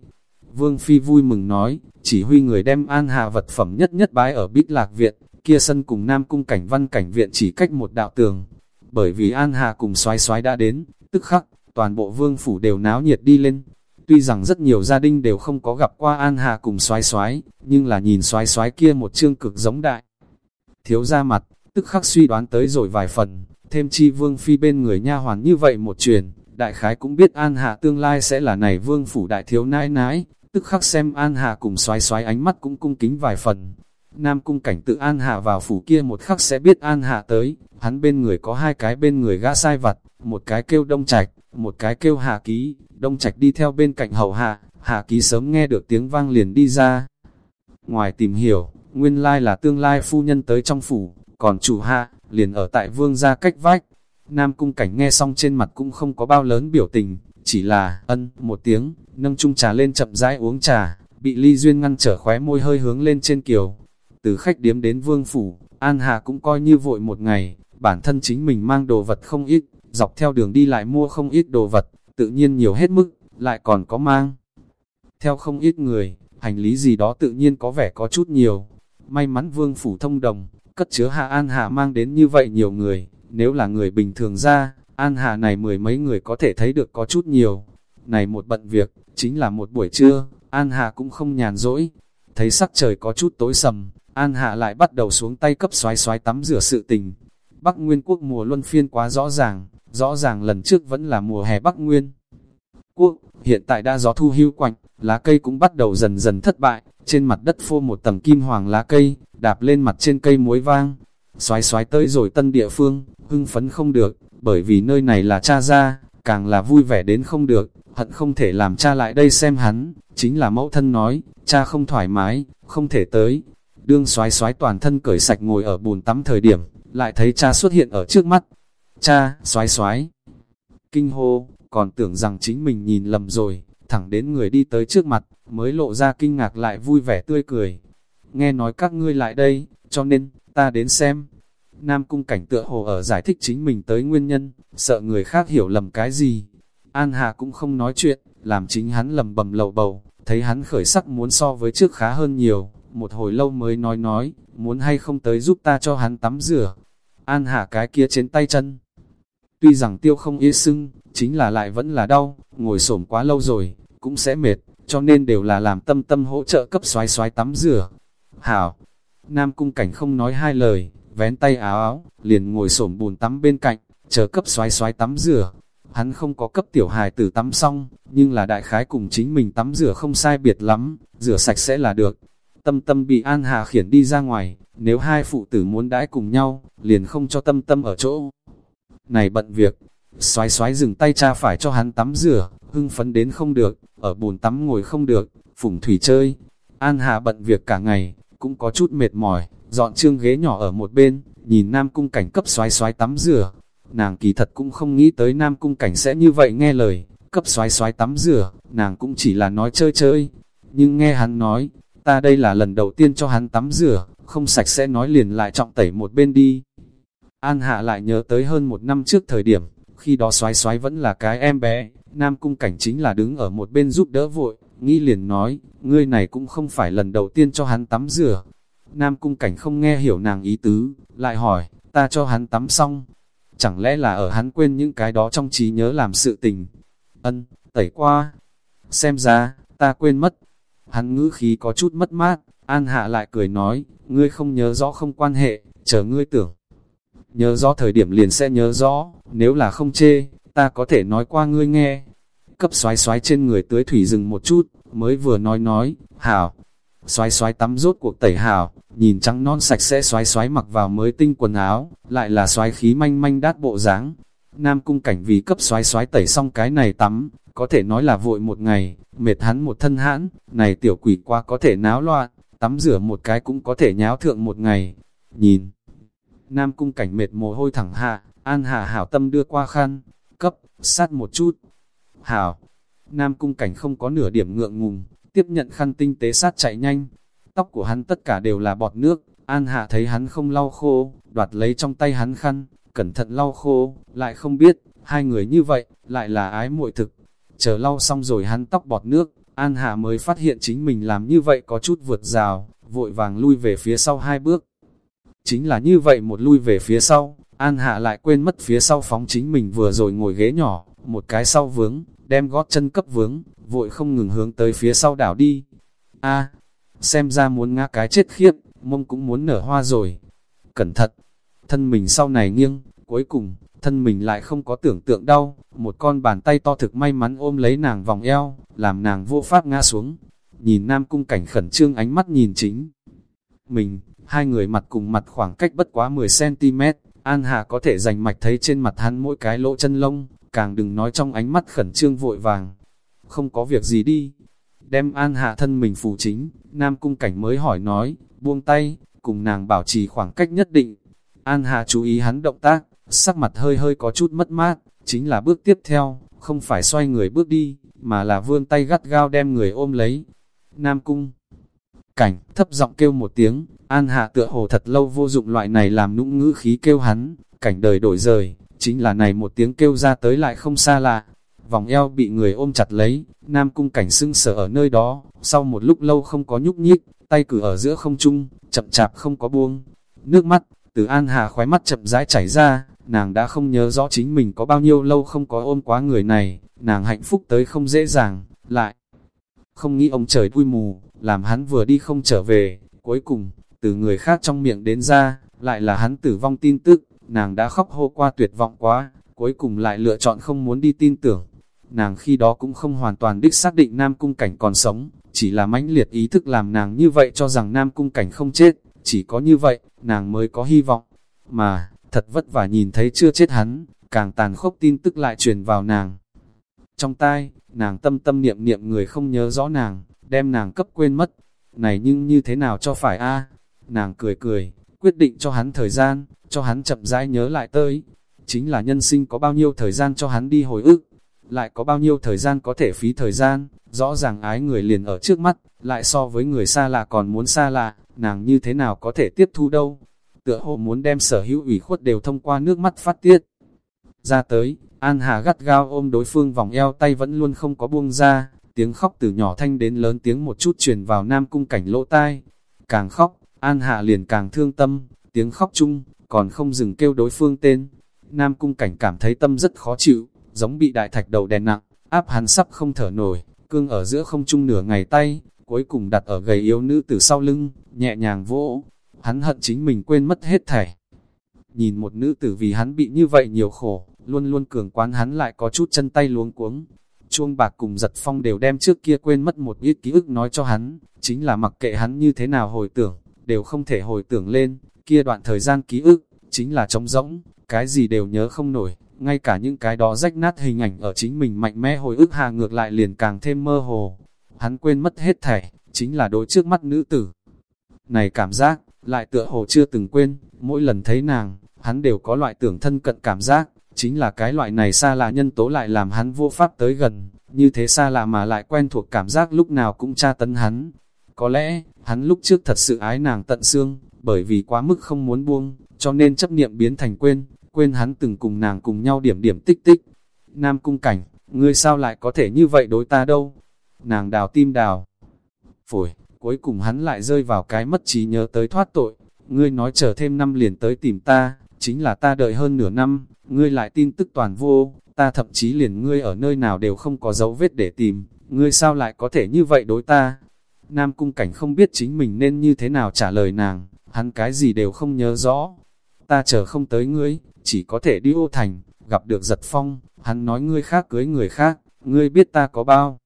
Vương Phi vui mừng nói, chỉ huy người đem An Hà vật phẩm nhất nhất bái ở Bích Lạc Viện, kia sân cùng Nam Cung Cảnh Văn Cảnh Viện chỉ cách một đạo tường. Bởi vì An Hà cùng xoái xoái đã đến, tức khắc, toàn bộ vương phủ đều náo nhiệt đi lên. Tuy rằng rất nhiều gia đình đều không có gặp qua An Hà cùng xoái xoái, nhưng là nhìn xoái xoái kia một chương cực giống đại. Thiếu ra mặt, tức khắc suy đoán tới rồi vài phần, thêm chi vương phi bên người nha hoàn như vậy một truyền, đại khái cũng biết An Hạ tương lai sẽ là này vương phủ đại thiếu nãi nãi, tức khắc xem An Hạ cùng xoái xoái ánh mắt cũng cung kính vài phần. Nam cung cảnh tự An Hạ vào phủ kia một khắc sẽ biết An Hạ tới, hắn bên người có hai cái bên người gã sai vặt, một cái kêu đông trạch, một cái kêu hạ ký, đông trạch đi theo bên cạnh hầu hạ, hạ ký sớm nghe được tiếng vang liền đi ra. Ngoài tìm hiểu, nguyên lai là tương lai phu nhân tới trong phủ, còn chủ hạ, liền ở tại vương gia cách vách. Nam cung cảnh nghe xong trên mặt cũng không có bao lớn biểu tình, chỉ là ân một tiếng, nâng chung trà lên chậm rãi uống trà, bị ly duyên ngăn trở khóe môi hơi hướng lên trên kiều. Từ khách điếm đến vương phủ, An Hà cũng coi như vội một ngày, bản thân chính mình mang đồ vật không ít, dọc theo đường đi lại mua không ít đồ vật, tự nhiên nhiều hết mức, lại còn có mang. Theo không ít người, hành lý gì đó tự nhiên có vẻ có chút nhiều. May mắn vương phủ thông đồng, cất chứa Hạ An Hạ mang đến như vậy nhiều người, nếu là người bình thường ra, An Hạ này mười mấy người có thể thấy được có chút nhiều. Này một bận việc, chính là một buổi trưa, An Hạ cũng không nhàn rỗi. Thấy sắc trời có chút tối sầm, An Hạ lại bắt đầu xuống tay cấp xoái xoái tắm rửa sự tình. Bắc Nguyên quốc mùa luân phiên quá rõ ràng, rõ ràng lần trước vẫn là mùa hè Bắc Nguyên. Quốc, hiện tại đã gió thu hưu quạnh, lá cây cũng bắt đầu dần dần thất bại, trên mặt đất phô một tầng kim hoàng lá cây, đạp lên mặt trên cây muối vang. Xoái xoái tới rồi tân địa phương, hưng phấn không được, bởi vì nơi này là cha ra, càng là vui vẻ đến không được, hận không thể làm cha lại đây xem hắn, chính là mẫu thân nói, cha không thoải mái, không thể tới. Đương xoái xoái toàn thân cởi sạch ngồi ở bùn tắm thời điểm, lại thấy cha xuất hiện ở trước mắt. Cha, xoái xoái. Kinh hô, còn tưởng rằng chính mình nhìn lầm rồi, thẳng đến người đi tới trước mặt, mới lộ ra kinh ngạc lại vui vẻ tươi cười. Nghe nói các ngươi lại đây, cho nên, ta đến xem. Nam cung cảnh tựa hồ ở giải thích chính mình tới nguyên nhân, sợ người khác hiểu lầm cái gì. An Hà cũng không nói chuyện, làm chính hắn lầm bầm lầu bầu, thấy hắn khởi sắc muốn so với trước khá hơn nhiều, một hồi lâu mới nói nói, muốn hay không tới giúp ta cho hắn tắm rửa. An Hà cái kia trên tay chân. Tuy rằng tiêu không y sưng, chính là lại vẫn là đau, ngồi xổm quá lâu rồi, cũng sẽ mệt, cho nên đều là làm tâm tâm hỗ trợ cấp xoái xoái tắm rửa. Hảo, Nam Cung Cảnh không nói hai lời, vén tay áo áo, liền ngồi xổm bùn tắm bên cạnh, chờ cấp xoái xoái tắm rửa. Hắn không có cấp tiểu hài tử tắm xong, nhưng là đại khái cùng chính mình tắm rửa không sai biệt lắm, rửa sạch sẽ là được. Tâm tâm bị An Hà khiển đi ra ngoài, nếu hai phụ tử muốn đãi cùng nhau, liền không cho tâm tâm ở chỗ. Này bận việc, xoái xoái dừng tay cha phải cho hắn tắm rửa, hưng phấn đến không được, ở bồn tắm ngồi không được, phủng thủy chơi. An Hà bận việc cả ngày, cũng có chút mệt mỏi, dọn trương ghế nhỏ ở một bên, nhìn Nam Cung Cảnh cấp xoái xoái tắm rửa. Nàng kỳ thật cũng không nghĩ tới Nam Cung Cảnh sẽ như vậy nghe lời, cấp xoái xoái tắm rửa, nàng cũng chỉ là nói chơi chơi. Nhưng nghe hắn nói, ta đây là lần đầu tiên cho hắn tắm rửa, không sạch sẽ nói liền lại trọng tẩy một bên đi. An Hạ lại nhớ tới hơn một năm trước thời điểm, khi đó xoái xoái vẫn là cái em bé, Nam Cung Cảnh chính là đứng ở một bên giúp đỡ vội, nghĩ liền nói, ngươi này cũng không phải lần đầu tiên cho hắn tắm rửa. Nam Cung Cảnh không nghe hiểu nàng ý tứ, lại hỏi, ta cho hắn tắm xong, chẳng lẽ là ở hắn quên những cái đó trong trí nhớ làm sự tình. Ân, tẩy qua, xem ra, ta quên mất. Hắn ngữ khí có chút mất mát, An Hạ lại cười nói, ngươi không nhớ rõ không quan hệ, chờ ngươi tưởng. Nhớ rõ thời điểm liền sẽ nhớ rõ, nếu là không chê, ta có thể nói qua ngươi nghe. Cấp xoái xoái trên người tưới thủy rừng một chút, mới vừa nói nói, hảo. Xoái xoái tắm rốt cuộc tẩy hảo, nhìn trắng non sạch sẽ xoái xoái mặc vào mới tinh quần áo, lại là xoái khí manh manh đát bộ dáng. Nam cung cảnh vì cấp xoái xoái tẩy xong cái này tắm, có thể nói là vội một ngày, mệt hắn một thân hãn, này tiểu quỷ quá có thể náo loạn, tắm rửa một cái cũng có thể nháo thượng một ngày. Nhìn, Nam cung cảnh mệt mồ hôi thẳng hạ, An Hà hảo tâm đưa qua khăn, cấp, sát một chút. Hảo, Nam cung cảnh không có nửa điểm ngượng ngùng, tiếp nhận khăn tinh tế sát chạy nhanh. Tóc của hắn tất cả đều là bọt nước, An hà thấy hắn không lau khô, đoạt lấy trong tay hắn khăn, cẩn thận lau khô, lại không biết, hai người như vậy, lại là ái muội thực. Chờ lau xong rồi hắn tóc bọt nước, An hà mới phát hiện chính mình làm như vậy có chút vượt rào, vội vàng lui về phía sau hai bước. Chính là như vậy một lui về phía sau, An Hạ lại quên mất phía sau phóng chính mình vừa rồi ngồi ghế nhỏ, một cái sau vướng, đem gót chân cấp vướng, vội không ngừng hướng tới phía sau đảo đi. a xem ra muốn ngã cái chết khiếp, mông cũng muốn nở hoa rồi. Cẩn thận, thân mình sau này nghiêng, cuối cùng, thân mình lại không có tưởng tượng đau, một con bàn tay to thực may mắn ôm lấy nàng vòng eo, làm nàng vô pháp ngã xuống. Nhìn nam cung cảnh khẩn trương ánh mắt nhìn chính. Mình, hai người mặt cùng mặt khoảng cách bất quá 10cm, An Hà có thể dành mạch thấy trên mặt hắn mỗi cái lỗ chân lông, càng đừng nói trong ánh mắt khẩn trương vội vàng. Không có việc gì đi. Đem An hà thân mình phù chính, Nam Cung Cảnh mới hỏi nói, buông tay, cùng nàng bảo trì khoảng cách nhất định. An hà chú ý hắn động tác, sắc mặt hơi hơi có chút mất mát, chính là bước tiếp theo, không phải xoay người bước đi, mà là vươn tay gắt gao đem người ôm lấy. Nam Cung Cảnh, thấp giọng kêu một tiếng, An Hạ tựa hồ thật lâu vô dụng loại này làm nũng ngữ khí kêu hắn, cảnh đời đổi rời, chính là này một tiếng kêu ra tới lại không xa lạ. Vòng eo bị người ôm chặt lấy, Nam Cung Cảnh sưng sở ở nơi đó, sau một lúc lâu không có nhúc nhích, tay cử ở giữa không trung, chậm chạp không có buông. Nước mắt, từ An Hà khoái mắt chậm rãi chảy ra, nàng đã không nhớ rõ chính mình có bao nhiêu lâu không có ôm quá người này, nàng hạnh phúc tới không dễ dàng, lại. Không nghĩ ông trời vui mù, làm hắn vừa đi không trở về, cuối cùng, từ người khác trong miệng đến ra, lại là hắn tử vong tin tức, nàng đã khóc hô qua tuyệt vọng quá, cuối cùng lại lựa chọn không muốn đi tin tưởng. Nàng khi đó cũng không hoàn toàn đích xác định Nam Cung Cảnh còn sống, chỉ là mãnh liệt ý thức làm nàng như vậy cho rằng Nam Cung Cảnh không chết, chỉ có như vậy, nàng mới có hy vọng. Mà, thật vất vả nhìn thấy chưa chết hắn, càng tàn khốc tin tức lại truyền vào nàng. Trong tai, nàng tâm tâm niệm niệm người không nhớ rõ nàng, đem nàng cấp quên mất. Này nhưng như thế nào cho phải a Nàng cười cười, quyết định cho hắn thời gian, cho hắn chậm rãi nhớ lại tới. Chính là nhân sinh có bao nhiêu thời gian cho hắn đi hồi ức, lại có bao nhiêu thời gian có thể phí thời gian, rõ ràng ái người liền ở trước mắt, lại so với người xa lạ còn muốn xa lạ, nàng như thế nào có thể tiếp thu đâu. Tựa hồ muốn đem sở hữu ủy khuất đều thông qua nước mắt phát tiết. Ra tới, An Hà gắt gao ôm đối phương vòng eo tay vẫn luôn không có buông ra, tiếng khóc từ nhỏ thanh đến lớn tiếng một chút truyền vào nam cung cảnh lỗ tai. Càng khóc, An Hạ liền càng thương tâm, tiếng khóc chung, còn không dừng kêu đối phương tên. Nam cung cảnh cảm thấy tâm rất khó chịu, giống bị đại thạch đầu đè nặng, áp hắn sắp không thở nổi, cương ở giữa không chung nửa ngày tay, cuối cùng đặt ở gầy yếu nữ từ sau lưng, nhẹ nhàng vỗ. Hắn hận chính mình quên mất hết thảy. Nhìn một nữ tử vì hắn bị như vậy nhiều khổ, luôn luôn cường quán hắn lại có chút chân tay luống cuống. Chuông bạc cùng giật phong đều đem trước kia quên mất một ít ký ức nói cho hắn, chính là mặc kệ hắn như thế nào hồi tưởng, đều không thể hồi tưởng lên, kia đoạn thời gian ký ức, chính là trống rỗng, cái gì đều nhớ không nổi, ngay cả những cái đó rách nát hình ảnh ở chính mình mạnh mẽ hồi ức hà ngược lại liền càng thêm mơ hồ. Hắn quên mất hết thảy, chính là đối trước mắt nữ tử. Này cảm giác, lại tựa hồ chưa từng quên, mỗi lần thấy nàng, hắn đều có loại tưởng thân cận cảm giác, chính là cái loại này xa lạ nhân tố lại làm hắn vô pháp tới gần, như thế xa lạ mà lại quen thuộc cảm giác lúc nào cũng tra tấn hắn. Có lẽ, hắn lúc trước thật sự ái nàng tận xương, bởi vì quá mức không muốn buông, cho nên chấp niệm biến thành quên, quên hắn từng cùng nàng cùng nhau điểm điểm tích tích. Nam cung cảnh, ngươi sao lại có thể như vậy đối ta đâu? Nàng đào tim đào. Phổi, cuối cùng hắn lại rơi vào cái mất trí nhớ tới thoát tội. Ngươi nói chờ thêm năm liền tới tìm ta, chính là ta đợi hơn nửa năm, ngươi lại tin tức toàn vô, ta thậm chí liền ngươi ở nơi nào đều không có dấu vết để tìm, ngươi sao lại có thể như vậy đối ta? Nam cung cảnh không biết chính mình nên như thế nào trả lời nàng, hắn cái gì đều không nhớ rõ. Ta chờ không tới ngươi, chỉ có thể đi ô thành, gặp được giật phong, hắn nói ngươi khác cưới người khác, ngươi biết ta có bao.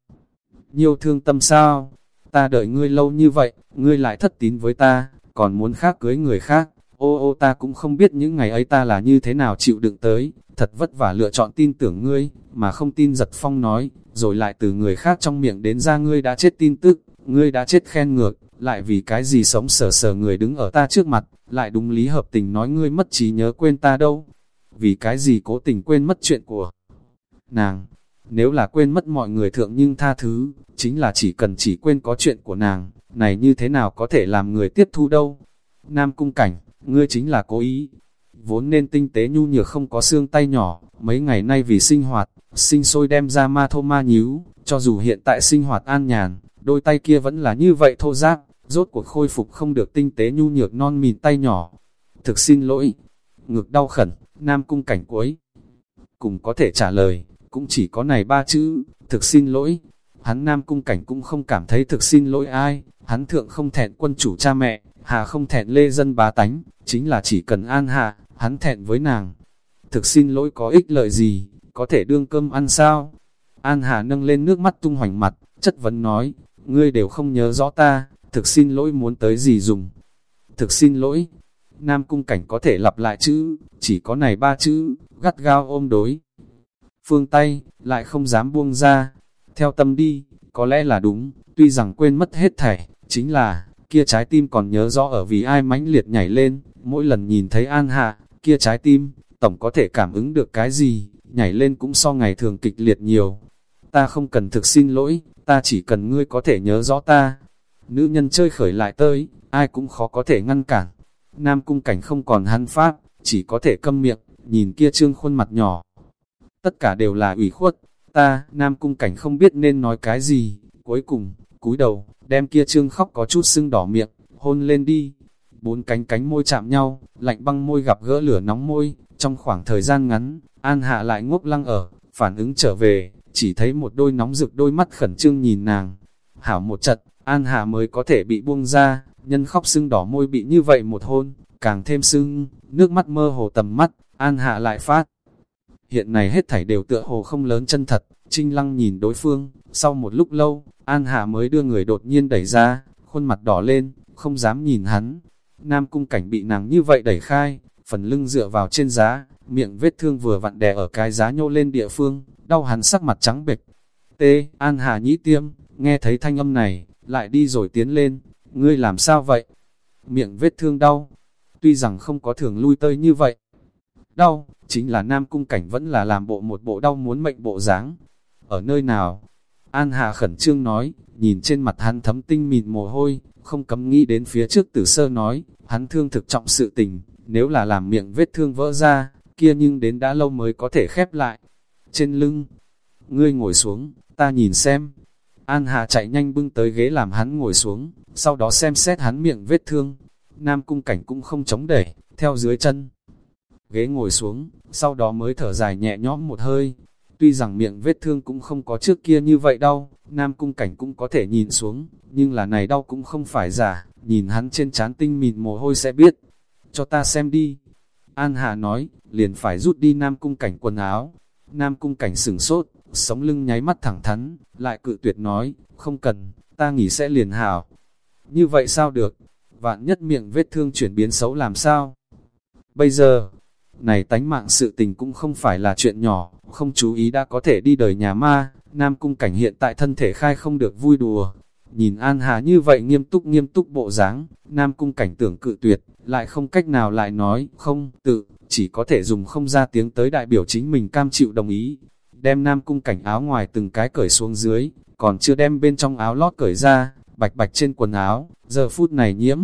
Nhiều thương tâm sao? Ta đợi ngươi lâu như vậy, ngươi lại thất tín với ta, còn muốn khác cưới người khác. Ô ô ta cũng không biết những ngày ấy ta là như thế nào chịu đựng tới, thật vất vả lựa chọn tin tưởng ngươi, mà không tin giật phong nói, rồi lại từ người khác trong miệng đến ra ngươi đã chết tin tức, ngươi đã chết khen ngược, lại vì cái gì sống sờ sờ người đứng ở ta trước mặt, lại đúng lý hợp tình nói ngươi mất trí nhớ quên ta đâu. Vì cái gì cố tình quên mất chuyện của nàng. Nếu là quên mất mọi người thượng nhưng tha thứ, chính là chỉ cần chỉ quên có chuyện của nàng, này như thế nào có thể làm người tiếp thu đâu. Nam cung cảnh, ngươi chính là cố ý. Vốn nên tinh tế nhu nhược không có xương tay nhỏ, mấy ngày nay vì sinh hoạt, sinh sôi đem ra ma thô ma nhíu, cho dù hiện tại sinh hoạt an nhàn, đôi tay kia vẫn là như vậy thô giáp, rốt cuộc khôi phục không được tinh tế nhu nhược non mìn tay nhỏ. Thực xin lỗi, ngực đau khẩn, nam cung cảnh cuối. Cùng có thể trả lời, cũng chỉ có này ba chữ, thực xin lỗi. Hắn nam cung cảnh cũng không cảm thấy thực xin lỗi ai, hắn thượng không thẹn quân chủ cha mẹ, hà không thẹn lê dân bá tánh, chính là chỉ cần an hạ, hắn thẹn với nàng. Thực xin lỗi có ích lợi gì, có thể đương cơm ăn sao? An Hà nâng lên nước mắt tung hoành mặt, chất vấn nói, ngươi đều không nhớ rõ ta, thực xin lỗi muốn tới gì dùng. Thực xin lỗi, Nam Cung Cảnh có thể lặp lại chữ, chỉ có này ba chữ, gắt gao ôm đối. Phương tay, lại không dám buông ra, theo tâm đi, có lẽ là đúng, tuy rằng quên mất hết thảy, chính là, kia trái tim còn nhớ rõ ở vì ai mãnh liệt nhảy lên, mỗi lần nhìn thấy An Hạ, kia trái tim, tổng có thể cảm ứng được cái gì, nhảy lên cũng so ngày thường kịch liệt nhiều. Ta không cần thực xin lỗi, ta chỉ cần ngươi có thể nhớ rõ ta. Nữ nhân chơi khởi lại tới, ai cũng khó có thể ngăn cản. Nam cung cảnh không còn hắn pháp, chỉ có thể câm miệng, nhìn kia trương khuôn mặt nhỏ. Tất cả đều là ủy khuất, ta, Nam cung cảnh không biết nên nói cái gì, cuối cùng, cúi đầu, đem kia trương khóc có chút sưng đỏ miệng, hôn lên đi. Bốn cánh cánh môi chạm nhau, lạnh băng môi gặp gỡ lửa nóng môi, trong khoảng thời gian ngắn, An Hạ lại ngốc lăng ở, phản ứng trở về, chỉ thấy một đôi nóng rực đôi mắt khẩn trương nhìn nàng. Hảo một trận, An Hạ mới có thể bị buông ra, nhân khóc sưng đỏ môi bị như vậy một hôn, càng thêm sưng, nước mắt mơ hồ tầm mắt, An Hạ lại phát. Hiện này hết thảy đều tựa hồ không lớn chân thật, Trinh Lăng nhìn đối phương, sau một lúc lâu, An Hạ mới đưa người đột nhiên đẩy ra, khuôn mặt đỏ lên, không dám nhìn hắn. Nam cung cảnh bị nàng như vậy đẩy khai, phần lưng dựa vào trên giá, miệng vết thương vừa vặn đè ở cái giá nhô lên địa phương, đau hắn sắc mặt trắng bệch. Tê An Hà nhĩ tiêm, nghe thấy thanh âm này, lại đi rồi tiến lên, ngươi làm sao vậy? Miệng vết thương đau, tuy rằng không có thường lui tơi như vậy. Đau, chính là nam cung cảnh vẫn là làm bộ một bộ đau muốn mệnh bộ dáng Ở nơi nào? An Hà khẩn trương nói, nhìn trên mặt hắn thấm tinh mịn mồ hôi, không cấm nghĩ đến phía trước tử sơ nói, hắn thương thực trọng sự tình, nếu là làm miệng vết thương vỡ ra, kia nhưng đến đã lâu mới có thể khép lại. Trên lưng, ngươi ngồi xuống, ta nhìn xem. An Hà chạy nhanh bưng tới ghế làm hắn ngồi xuống, sau đó xem xét hắn miệng vết thương. Nam cung cảnh cũng không chống đẩy, theo dưới chân. Ghế ngồi xuống, sau đó mới thở dài nhẹ nhõm một hơi. Tuy rằng miệng vết thương cũng không có trước kia như vậy đâu, Nam cung cảnh cũng có thể nhìn xuống, nhưng là này đau cũng không phải giả, nhìn hắn trên trán tinh mịn mồ hôi sẽ biết. Cho ta xem đi. An Hà nói, liền phải rút đi Nam Cung Cảnh quần áo. Nam Cung Cảnh sửng sốt, sống lưng nháy mắt thẳng thắn, lại cự tuyệt nói, không cần, ta nghỉ sẽ liền hảo. Như vậy sao được? Vạn nhất miệng vết thương chuyển biến xấu làm sao? Bây giờ, này tánh mạng sự tình cũng không phải là chuyện nhỏ, không chú ý đã có thể đi đời nhà ma, Nam Cung Cảnh hiện tại thân thể khai không được vui đùa. Nhìn An Hà như vậy nghiêm túc nghiêm túc bộ dáng, Nam Cung Cảnh tưởng cự tuyệt, lại không cách nào lại nói, không, tự, chỉ có thể dùng không ra tiếng tới đại biểu chính mình cam chịu đồng ý. Đem nam cung cảnh áo ngoài từng cái cởi xuống dưới, còn chưa đem bên trong áo lót cởi ra, bạch bạch trên quần áo, giờ phút này nhiễm.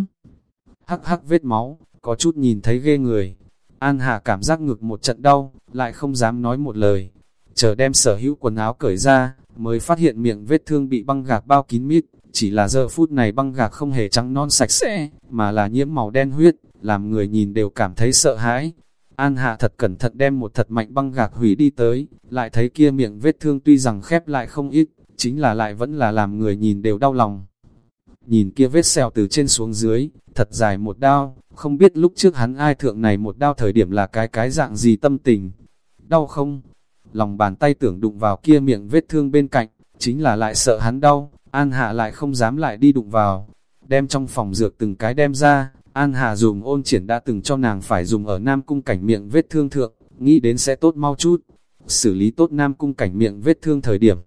Hắc hắc vết máu, có chút nhìn thấy ghê người. An Hà cảm giác ngực một trận đau, lại không dám nói một lời. Chờ đem sở hữu quần áo cởi ra, mới phát hiện miệng vết thương bị băng gạc bao kín mít, chỉ là giờ phút này băng gạc không hề trắng non sạch sẽ, mà là nhiễm màu đen huyết, làm người nhìn đều cảm thấy sợ hãi. An Hạ thật cẩn thận đem một thật mạnh băng gạc hủy đi tới, lại thấy kia miệng vết thương tuy rằng khép lại không ít, chính là lại vẫn là làm người nhìn đều đau lòng. Nhìn kia vết sẹo từ trên xuống dưới, thật dài một đao, không biết lúc trước hắn ai thượng này một đao thời điểm là cái cái dạng gì tâm tình. Đau không? Lòng bàn tay tưởng đụng vào kia miệng vết thương bên cạnh, chính là lại sợ hắn đau, An Hạ lại không dám lại đi đụng vào. Đem trong phòng dược từng cái đem ra, An Hà dùng ôn triển đã từng cho nàng phải dùng ở Nam Cung cảnh miệng vết thương thượng, nghĩ đến sẽ tốt mau chút. Xử lý tốt Nam Cung cảnh miệng vết thương thời điểm.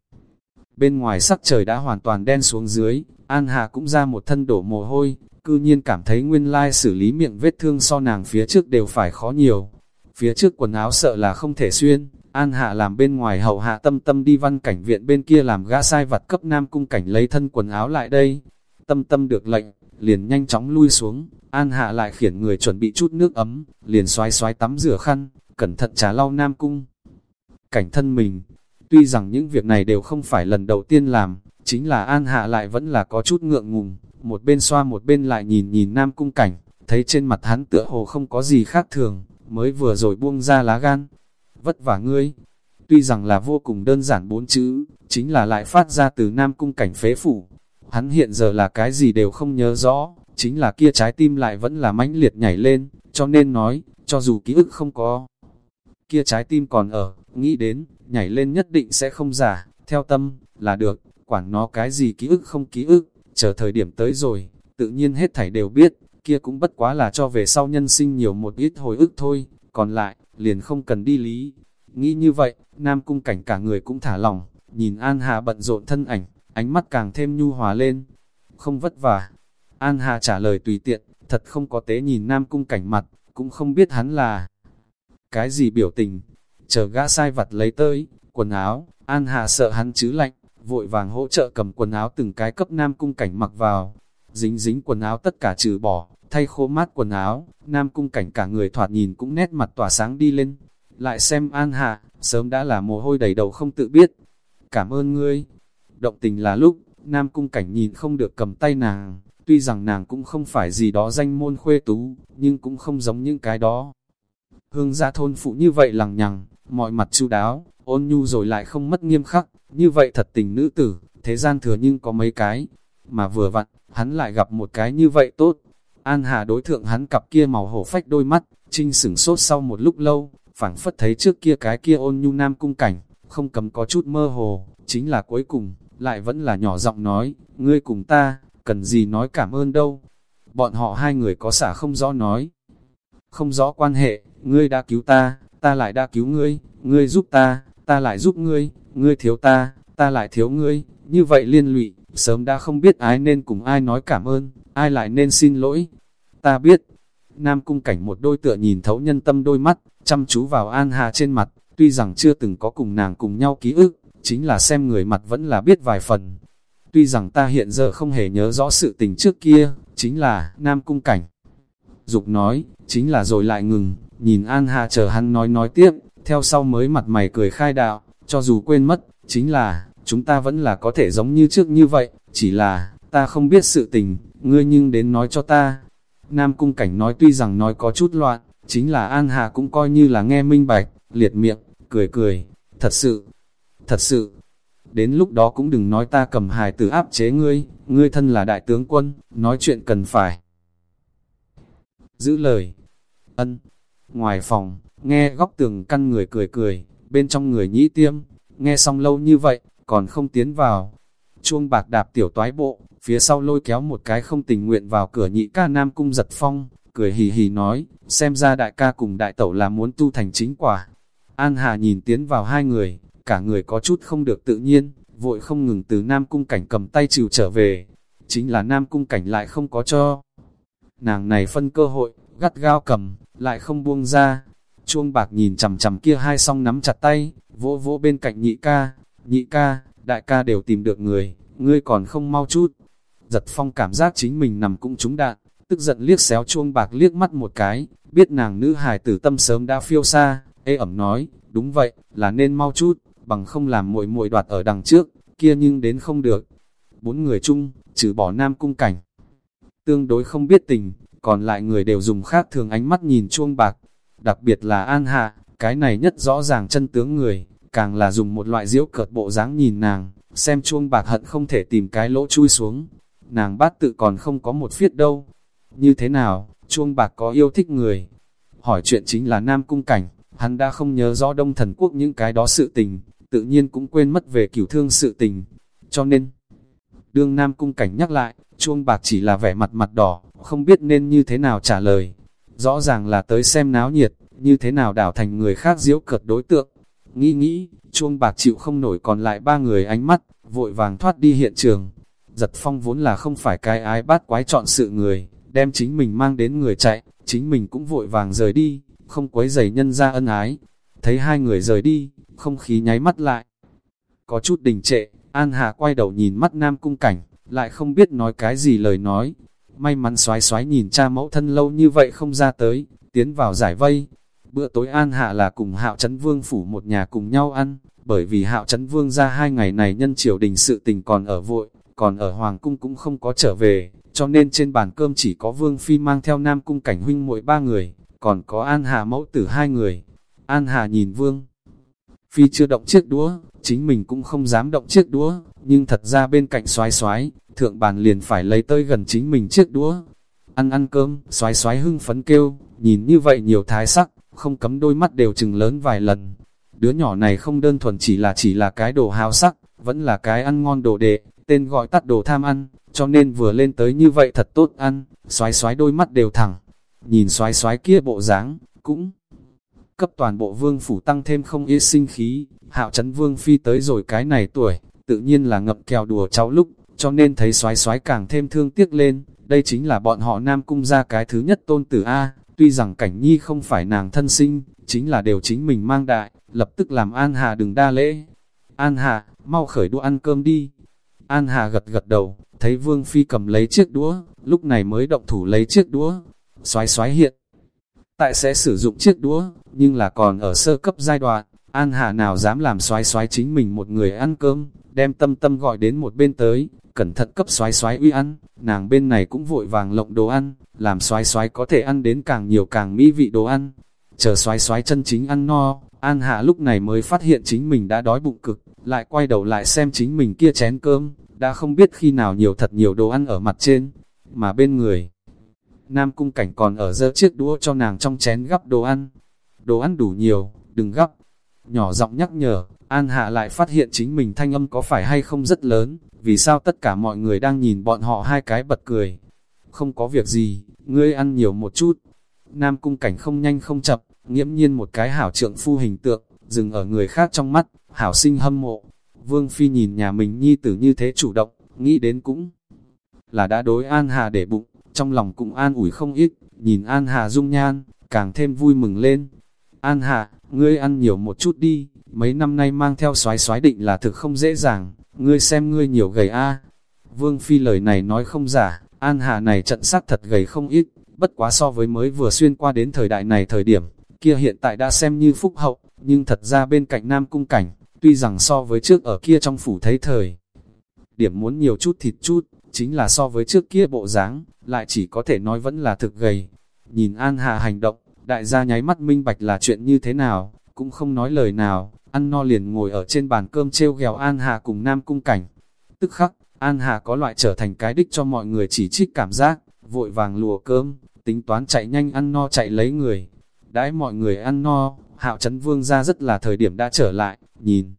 Bên ngoài sắc trời đã hoàn toàn đen xuống dưới, An Hạ cũng ra một thân đổ mồ hôi, cư nhiên cảm thấy nguyên lai xử lý miệng vết thương so nàng phía trước đều phải khó nhiều. Phía trước quần áo sợ là không thể xuyên, An Hạ làm bên ngoài hậu hạ tâm tâm đi văn cảnh viện bên kia làm gã sai vặt cấp nam cung cảnh lấy thân quần áo lại đây. Tâm tâm được lệnh, liền nhanh chóng lui xuống, An Hạ lại khiển người chuẩn bị chút nước ấm, liền xoái xoái tắm rửa khăn, cẩn thận trà lau nam cung. Cảnh thân mình, tuy rằng những việc này đều không phải lần đầu tiên làm, chính là An Hạ lại vẫn là có chút ngượng ngùng, một bên xoa một bên lại nhìn nhìn nam cung cảnh, thấy trên mặt hắn tựa hồ không có gì khác thường, mới vừa rồi buông ra lá gan. Vất vả ngươi, tuy rằng là vô cùng đơn giản bốn chữ, chính là lại phát ra từ nam cung cảnh phế phủ. Hắn hiện giờ là cái gì đều không nhớ rõ, chính là kia trái tim lại vẫn là mãnh liệt nhảy lên, cho nên nói, cho dù ký ức không có, kia trái tim còn ở, nghĩ đến, nhảy lên nhất định sẽ không giả, theo tâm, là được, quản nó cái gì ký ức không ký ức, chờ thời điểm tới rồi, tự nhiên hết thảy đều biết, kia cũng bất quá là cho về sau nhân sinh nhiều một ít hồi ức thôi, còn lại, liền không cần đi lý. Nghĩ như vậy, Nam Cung cảnh cả người cũng thả lòng, nhìn An Hà bận rộn thân ảnh, ánh mắt càng thêm nhu hòa lên. Không vất vả. An Hà trả lời tùy tiện, thật không có tế nhìn Nam Cung cảnh mặt, cũng không biết hắn là cái gì biểu tình. Chờ gã sai vặt lấy tới, quần áo, An Hà sợ hắn chứ lạnh, vội vàng hỗ trợ cầm quần áo từng cái cấp Nam Cung cảnh mặc vào. Dính dính quần áo tất cả trừ bỏ, thay khô mát quần áo, Nam Cung cảnh cả người thoạt nhìn cũng nét mặt tỏa sáng đi lên. Lại xem An Hà, sớm đã là mồ hôi đầy đầu không tự biết. Cảm ơn ngươi. Động tình là lúc, Nam Cung cảnh nhìn không được cầm tay nàng, tuy rằng nàng cũng không phải gì đó danh môn khuê tú, nhưng cũng không giống những cái đó. Hương gia thôn phụ như vậy lằng nhằng, mọi mặt chu đáo, ôn nhu rồi lại không mất nghiêm khắc, như vậy thật tình nữ tử, thế gian thừa nhưng có mấy cái, mà vừa vặn, hắn lại gặp một cái như vậy tốt. An Hà đối thượng hắn cặp kia màu hổ phách đôi mắt, trinh sửng sốt sau một lúc lâu, phảng phất thấy trước kia cái kia ôn nhu nam cung cảnh, không cầm có chút mơ hồ, chính là cuối cùng, lại vẫn là nhỏ giọng nói, ngươi cùng ta, cần gì nói cảm ơn đâu. Bọn họ hai người có xả không rõ nói, không rõ quan hệ, ngươi đã cứu ta, ta lại đã cứu ngươi, ngươi giúp ta, ta lại giúp ngươi, ngươi thiếu ta, ta lại thiếu ngươi, như vậy liên lụy, sớm đã không biết ai nên cùng ai nói cảm ơn, ai lại nên xin lỗi. Ta biết, Nam Cung Cảnh một đôi tựa nhìn thấu nhân tâm đôi mắt, chăm chú vào An Hà trên mặt, tuy rằng chưa từng có cùng nàng cùng nhau ký ức, chính là xem người mặt vẫn là biết vài phần. Tuy rằng ta hiện giờ không hề nhớ rõ sự tình trước kia, chính là Nam Cung Cảnh. Dục nói, chính là rồi lại ngừng, nhìn An Hà chờ hắn nói nói tiếp, theo sau mới mặt mày cười khai đạo, cho dù quên mất, chính là, chúng ta vẫn là có thể giống như trước như vậy, chỉ là, ta không biết sự tình, ngươi nhưng đến nói cho ta. Nam Cung Cảnh nói tuy rằng nói có chút loạn, chính là An Hà cũng coi như là nghe minh bạch, liệt miệng, cười cười, thật sự, thật sự. Đến lúc đó cũng đừng nói ta cầm hài tử áp chế ngươi, ngươi thân là đại tướng quân, nói chuyện cần phải. Giữ lời, ân, ngoài phòng, nghe góc tường căn người cười cười, bên trong người nhĩ tiêm, nghe xong lâu như vậy, còn không tiến vào. Chuông bạc đạp tiểu toái bộ, phía sau lôi kéo một cái không tình nguyện vào cửa nhị ca nam cung giật phong, cười hì hì nói, xem ra đại ca cùng đại tẩu là muốn tu thành chính quả. An Hà nhìn tiến vào hai người, cả người có chút không được tự nhiên, vội không ngừng từ Nam Cung Cảnh cầm tay chịu trở về. Chính là Nam Cung Cảnh lại không có cho. Nàng này phân cơ hội, gắt gao cầm, lại không buông ra. Chuông bạc nhìn chầm chầm kia hai song nắm chặt tay, vỗ vỗ bên cạnh nhị ca, nhị ca, đại ca đều tìm được người, ngươi còn không mau chút. Giật phong cảm giác chính mình nằm cũng trúng đạn, tức giận liếc xéo chuông bạc liếc mắt một cái, biết nàng nữ hài tử tâm sớm đã phiêu xa, ê ẩm nói, đúng vậy, là nên mau chút, bằng không làm muội muội đoạt ở đằng trước, kia nhưng đến không được. Bốn người chung, trừ bỏ nam cung cảnh. Tương đối không biết tình, còn lại người đều dùng khác thường ánh mắt nhìn chuông bạc, đặc biệt là An Hạ, cái này nhất rõ ràng chân tướng người, càng là dùng một loại diễu cợt bộ dáng nhìn nàng, xem chuông bạc hận không thể tìm cái lỗ chui xuống. Nàng bát tự còn không có một phiết đâu. Như thế nào, chuông bạc có yêu thích người? Hỏi chuyện chính là Nam Cung Cảnh, hắn đã không nhớ rõ Đông Thần Quốc những cái đó sự tình, tự nhiên cũng quên mất về cửu thương sự tình. Cho nên, đương Nam Cung Cảnh nhắc lại, chuông bạc chỉ là vẻ mặt mặt đỏ, không biết nên như thế nào trả lời. Rõ ràng là tới xem náo nhiệt, như thế nào đảo thành người khác diễu cợt đối tượng. nghĩ nghĩ, chuông bạc chịu không nổi còn lại ba người ánh mắt, vội vàng thoát đi hiện trường. Giật phong vốn là không phải cái ái bát quái chọn sự người, đem chính mình mang đến người chạy, chính mình cũng vội vàng rời đi, không quấy giày nhân ra ân ái. Thấy hai người rời đi, không khí nháy mắt lại. Có chút đình trệ, An Hà quay đầu nhìn mắt Nam Cung Cảnh, lại không biết nói cái gì lời nói. May mắn xoái xoái nhìn cha mẫu thân lâu như vậy không ra tới, tiến vào giải vây. Bữa tối An Hạ là cùng Hạo Trấn Vương phủ một nhà cùng nhau ăn, bởi vì Hạo Trấn Vương ra hai ngày này nhân triều đình sự tình còn ở vội, còn ở Hoàng Cung cũng không có trở về, cho nên trên bàn cơm chỉ có Vương Phi mang theo Nam Cung cảnh huynh mỗi ba người, còn có An Hạ mẫu tử hai người. An Hà nhìn Vương Phi chưa động chiếc đũa, chính mình cũng không dám động chiếc đũa, nhưng thật ra bên cạnh xoái xoái, thượng bàn liền phải lấy tới gần chính mình chiếc đũa. Ăn ăn cơm, xoái xoái hưng phấn kêu, nhìn như vậy nhiều thái sắc, không cấm đôi mắt đều chừng lớn vài lần. Đứa nhỏ này không đơn thuần chỉ là chỉ là cái đồ hào sắc, vẫn là cái ăn ngon đồ đệ, tên gọi tắt đồ tham ăn, cho nên vừa lên tới như vậy thật tốt ăn, xoái xoái đôi mắt đều thẳng. Nhìn xoái xoái kia bộ dáng cũng cấp toàn bộ vương phủ tăng thêm không ít sinh khí, hạo chấn vương phi tới rồi cái này tuổi, tự nhiên là ngập kèo đùa cháu lúc, cho nên thấy xoái xoái càng thêm thương tiếc lên, đây chính là bọn họ nam cung ra cái thứ nhất tôn tử A, tuy rằng cảnh nhi không phải nàng thân sinh, chính là đều chính mình mang đại, lập tức làm An Hà đừng đa lễ. An Hà, mau khởi đũa ăn cơm đi. An Hà gật gật đầu, thấy Vương Phi cầm lấy chiếc đũa, lúc này mới động thủ lấy chiếc đũa. Xoái xoái hiện, tại sẽ sử dụng chiếc đũa, nhưng là còn ở sơ cấp giai đoạn, An Hà nào dám làm xoái xoái chính mình một người ăn cơm, đem tâm tâm gọi đến một bên tới, cẩn thận cấp xoái xoái uy ăn, nàng bên này cũng vội vàng lộng đồ ăn, làm xoái xoái có thể ăn đến càng nhiều càng mỹ vị đồ ăn. Chờ xoái xoái chân chính ăn no, An Hạ lúc này mới phát hiện chính mình đã đói bụng cực, lại quay đầu lại xem chính mình kia chén cơm, đã không biết khi nào nhiều thật nhiều đồ ăn ở mặt trên, mà bên người. Nam cung cảnh còn ở dơ chiếc đũa cho nàng trong chén gắp đồ ăn. Đồ ăn đủ nhiều, đừng gấp. Nhỏ giọng nhắc nhở, An Hạ lại phát hiện chính mình thanh âm có phải hay không rất lớn, vì sao tất cả mọi người đang nhìn bọn họ hai cái bật cười. Không có việc gì, ngươi ăn nhiều một chút. Nam cung cảnh không nhanh không chậm, nghiễm nhiên một cái hảo trượng phu hình tượng, dừng ở người khác trong mắt, hảo sinh hâm mộ. Vương Phi nhìn nhà mình nhi tử như thế chủ động, nghĩ đến cũng là đã đối An Hà để bụng, trong lòng cũng an ủi không ít, nhìn An Hà dung nhan, càng thêm vui mừng lên. An Hạ, ngươi ăn nhiều một chút đi, mấy năm nay mang theo soái soái định là thực không dễ dàng, ngươi xem ngươi nhiều gầy a. Vương Phi lời này nói không giả, An Hạ này trận sát thật gầy không ít, bất quá so với mới vừa xuyên qua đến thời đại này thời điểm, kia hiện tại đã xem như phúc hậu, nhưng thật ra bên cạnh Nam Cung Cảnh, tuy rằng so với trước ở kia trong phủ thấy thời. Điểm muốn nhiều chút thịt chút, chính là so với trước kia bộ dáng lại chỉ có thể nói vẫn là thực gầy. Nhìn An Hà hành động, đại gia nháy mắt minh bạch là chuyện như thế nào, cũng không nói lời nào, ăn no liền ngồi ở trên bàn cơm treo ghèo An Hà cùng Nam Cung Cảnh. Tức khắc, An Hà có loại trở thành cái đích cho mọi người chỉ trích cảm giác, vội vàng lùa cơm, tính toán chạy nhanh ăn no chạy lấy người. Đãi mọi người ăn no, hạo chấn vương ra rất là thời điểm đã trở lại, nhìn.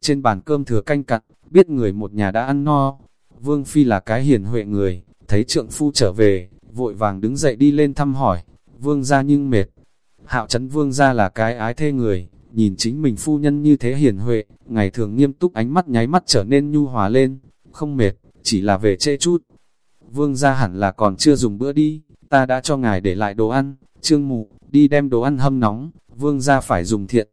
Trên bàn cơm thừa canh cặn, biết người một nhà đã ăn no. Vương Phi là cái hiền huệ người, thấy trượng phu trở về, vội vàng đứng dậy đi lên thăm hỏi. Vương gia nhưng mệt. Hạo chấn vương gia là cái ái thê người, nhìn chính mình phu nhân như thế hiền huệ, ngày thường nghiêm túc ánh mắt nháy mắt trở nên nhu hòa lên, không mệt, chỉ là về chê chút. Vương gia hẳn là còn chưa dùng bữa đi, ta đã cho ngài để lại đồ ăn, trương mụ, đi đem đồ ăn hâm nóng, vương gia phải dùng thiện.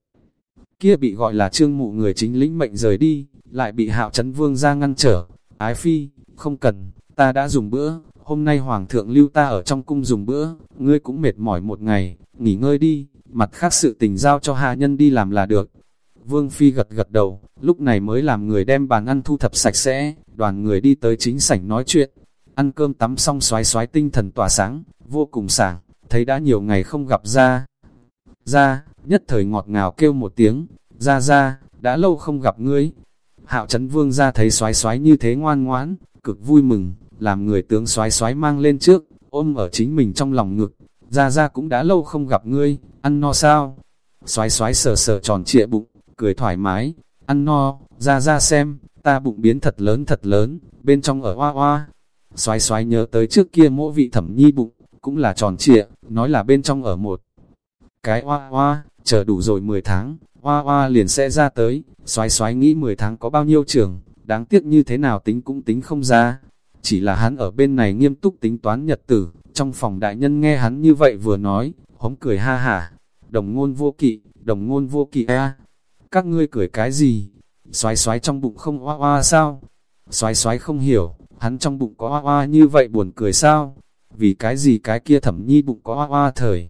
Kia bị gọi là trương mụ người chính lĩnh mệnh rời đi, lại bị hạo chấn vương gia ngăn trở. Ái phi, không cần, ta đã dùng bữa, hôm nay hoàng thượng lưu ta ở trong cung dùng bữa, ngươi cũng mệt mỏi một ngày, nghỉ ngơi đi, mặt khác sự tình giao cho hạ nhân đi làm là được. Vương Phi gật gật đầu, lúc này mới làm người đem bàn ăn thu thập sạch sẽ, đoàn người đi tới chính sảnh nói chuyện. Ăn cơm tắm xong xoái xoái tinh thần tỏa sáng, vô cùng sảng, thấy đã nhiều ngày không gặp ra. Ra, nhất thời ngọt ngào kêu một tiếng, ra ra, đã lâu không gặp ngươi. Hạo Trấn Vương ra thấy xoái xoái như thế ngoan ngoãn, cực vui mừng, làm người tướng xoái xoái mang lên trước, ôm ở chính mình trong lòng ngực. Ra ra cũng đã lâu không gặp ngươi, ăn no sao? Xoái xoái sờ sờ tròn trịa bụng, cười thoải mái, ăn no, ra ra xem, ta bụng biến thật lớn thật lớn, bên trong ở hoa hoa. Xoái xoái nhớ tới trước kia mỗi vị thẩm nhi bụng, cũng là tròn trịa, nói là bên trong ở một cái hoa hoa, chờ đủ rồi 10 tháng, hoa hoa liền sẽ ra tới, xoái xoái nghĩ 10 tháng có bao nhiêu trường, đáng tiếc như thế nào tính cũng tính không ra. Chỉ là hắn ở bên này nghiêm túc tính toán nhật tử, trong phòng đại nhân nghe hắn như vậy vừa nói, hống cười ha hả, đồng ngôn vô kỵ, đồng ngôn vô kỵ a các ngươi cười cái gì? Xoái xoái trong bụng không oa oa sao? Xoái xoái không hiểu, hắn trong bụng có oa oa như vậy buồn cười sao? Vì cái gì cái kia thẩm nhi bụng có oa oa thời?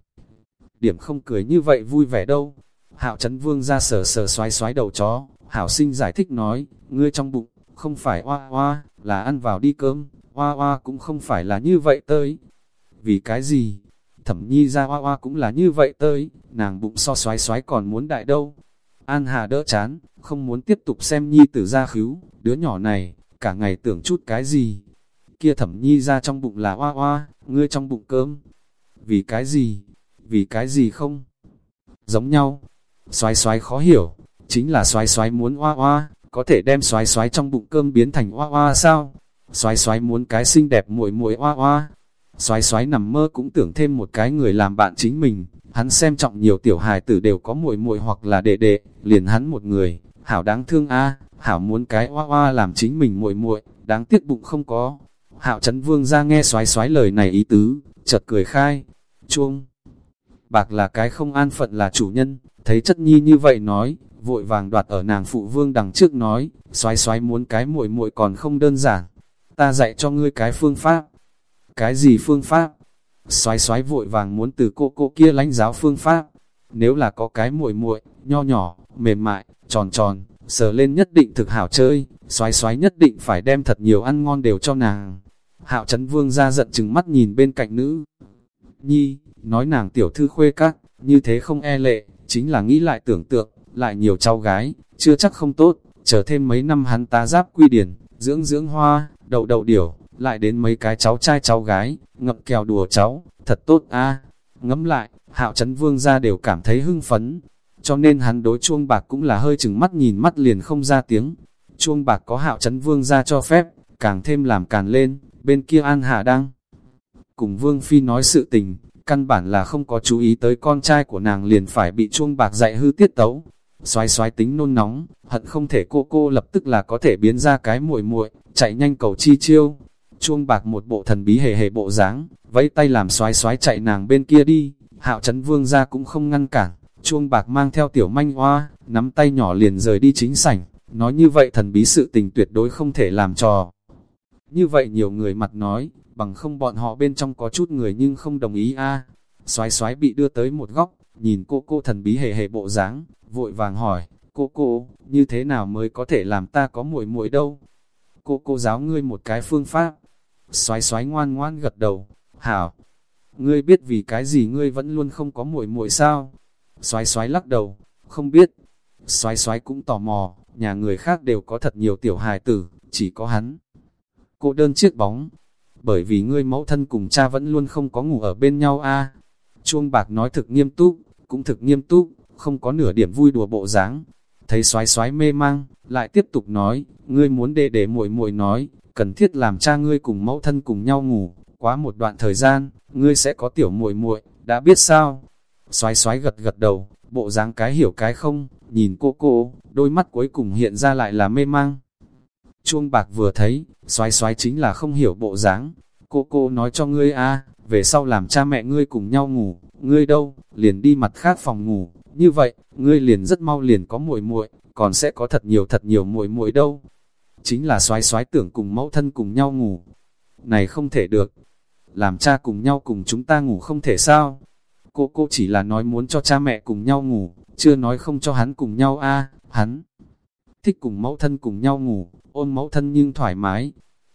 Điểm không cười như vậy vui vẻ đâu. Hạo chấn vương ra sờ sờ xoái xoái đầu chó, hảo sinh giải thích nói, ngươi trong bụng, không phải oa oa là ăn vào đi cơm, hoa hoa cũng không phải là như vậy tới. Vì cái gì? Thẩm nhi ra hoa hoa cũng là như vậy tới, nàng bụng so xoái xoái còn muốn đại đâu. An Hà đỡ chán, không muốn tiếp tục xem nhi tử ra khứu, đứa nhỏ này, cả ngày tưởng chút cái gì. Kia thẩm nhi ra trong bụng là hoa hoa, ngươi trong bụng cơm. Vì cái gì? Vì cái gì không? Giống nhau. Xoái xoái khó hiểu, chính là xoái xoái muốn hoa hoa, có thể đem xoái xoái trong bụng cơm biến thành hoa hoa sao? Xoái xoái muốn cái xinh đẹp muội muội hoa hoa. Xoái xoái nằm mơ cũng tưởng thêm một cái người làm bạn chính mình, Hắn xem trọng nhiều tiểu hài tử đều có muội muội hoặc là đệ đệ, liền hắn một người, hảo đáng thương a, hảo muốn cái hoa hoa làm chính mình muội muội, đáng tiếc bụng không có. Hạo Trấn Vương ra nghe xoái xoái lời này ý tứ, chợt cười khai, chuông. Bạc là cái không an phận là chủ nhân, thấy chất nhi như vậy nói, vội vàng đoạt ở nàng phụ vương đằng trước nói, xoái xoái muốn cái muội muội còn không đơn giản, ta dạy cho ngươi cái phương pháp. Cái gì phương pháp? Xoái xoái vội vàng muốn từ cô cô kia lãnh giáo phương pháp. Nếu là có cái muội muội nho nhỏ, mềm mại, tròn tròn, sờ lên nhất định thực hảo chơi, xoái xoái nhất định phải đem thật nhiều ăn ngon đều cho nàng. Hạo chấn vương ra giận chừng mắt nhìn bên cạnh nữ. Nhi, nói nàng tiểu thư khuê các, như thế không e lệ, chính là nghĩ lại tưởng tượng, lại nhiều cháu gái, chưa chắc không tốt, chờ thêm mấy năm hắn ta giáp quy điển, dưỡng dưỡng hoa, đậu đậu điểu, lại đến mấy cái cháu trai cháu gái, ngậm kèo đùa cháu, thật tốt a Ngẫm lại, hạo chấn vương ra đều cảm thấy hưng phấn, cho nên hắn đối chuông bạc cũng là hơi chừng mắt nhìn mắt liền không ra tiếng. Chuông bạc có hạo chấn vương ra cho phép, càng thêm làm càn lên, bên kia An Hạ đang cùng Vương Phi nói sự tình, căn bản là không có chú ý tới con trai của nàng liền phải bị chuông bạc dạy hư tiết tấu. Xoái xoái tính nôn nóng, hận không thể cô cô lập tức là có thể biến ra cái muội muội chạy nhanh cầu chi chiêu, chuông bạc một bộ thần bí hề hề bộ dáng, vẫy tay làm xoái xoái chạy nàng bên kia đi, hạo chấn vương ra cũng không ngăn cản, chuông bạc mang theo tiểu manh hoa, nắm tay nhỏ liền rời đi chính sảnh, nói như vậy thần bí sự tình tuyệt đối không thể làm trò. Như vậy nhiều người mặt nói, bằng không bọn họ bên trong có chút người nhưng không đồng ý a à. Xoái xoái bị đưa tới một góc, nhìn cô cô thần bí hề hề bộ dáng, vội vàng hỏi, cô cô, như thế nào mới có thể làm ta có muội muội đâu? Cô cô giáo ngươi một cái phương pháp, Xoái xoái ngoan ngoan gật đầu, hảo, ngươi biết vì cái gì ngươi vẫn luôn không có muội muội sao? Xoái xoái lắc đầu, không biết. Xoái xoái cũng tò mò, nhà người khác đều có thật nhiều tiểu hài tử, chỉ có hắn. Cô đơn chiếc bóng, bởi vì ngươi mẫu thân cùng cha vẫn luôn không có ngủ ở bên nhau a. Chuông bạc nói thực nghiêm túc, cũng thực nghiêm túc, không có nửa điểm vui đùa bộ dáng. Thấy xoái xoái mê mang, lại tiếp tục nói, ngươi muốn đệ để muội muội nói, cần thiết làm cha ngươi cùng mẫu thân cùng nhau ngủ, quá một đoạn thời gian, ngươi sẽ có tiểu muội muội, đã biết sao? Xoái xoái gật gật đầu, bộ dáng cái hiểu cái không, nhìn cô cô, đôi mắt cuối cùng hiện ra lại là mê mang. Chuông bạc vừa thấy, xoái xoái chính là không hiểu bộ dáng. Cô cô nói cho ngươi a về sau làm cha mẹ ngươi cùng nhau ngủ, ngươi đâu, liền đi mặt khác phòng ngủ, như vậy, ngươi liền rất mau liền có muội muội, còn sẽ có thật nhiều thật nhiều muội muội đâu chính là soái soái tưởng cùng mẫu thân cùng nhau ngủ. Này không thể được, làm cha cùng nhau cùng chúng ta ngủ không thể sao? Cô cô chỉ là nói muốn cho cha mẹ cùng nhau ngủ, chưa nói không cho hắn cùng nhau a hắn thích cùng mẫu thân cùng nhau ngủ, ôm mẫu thân nhưng thoải mái.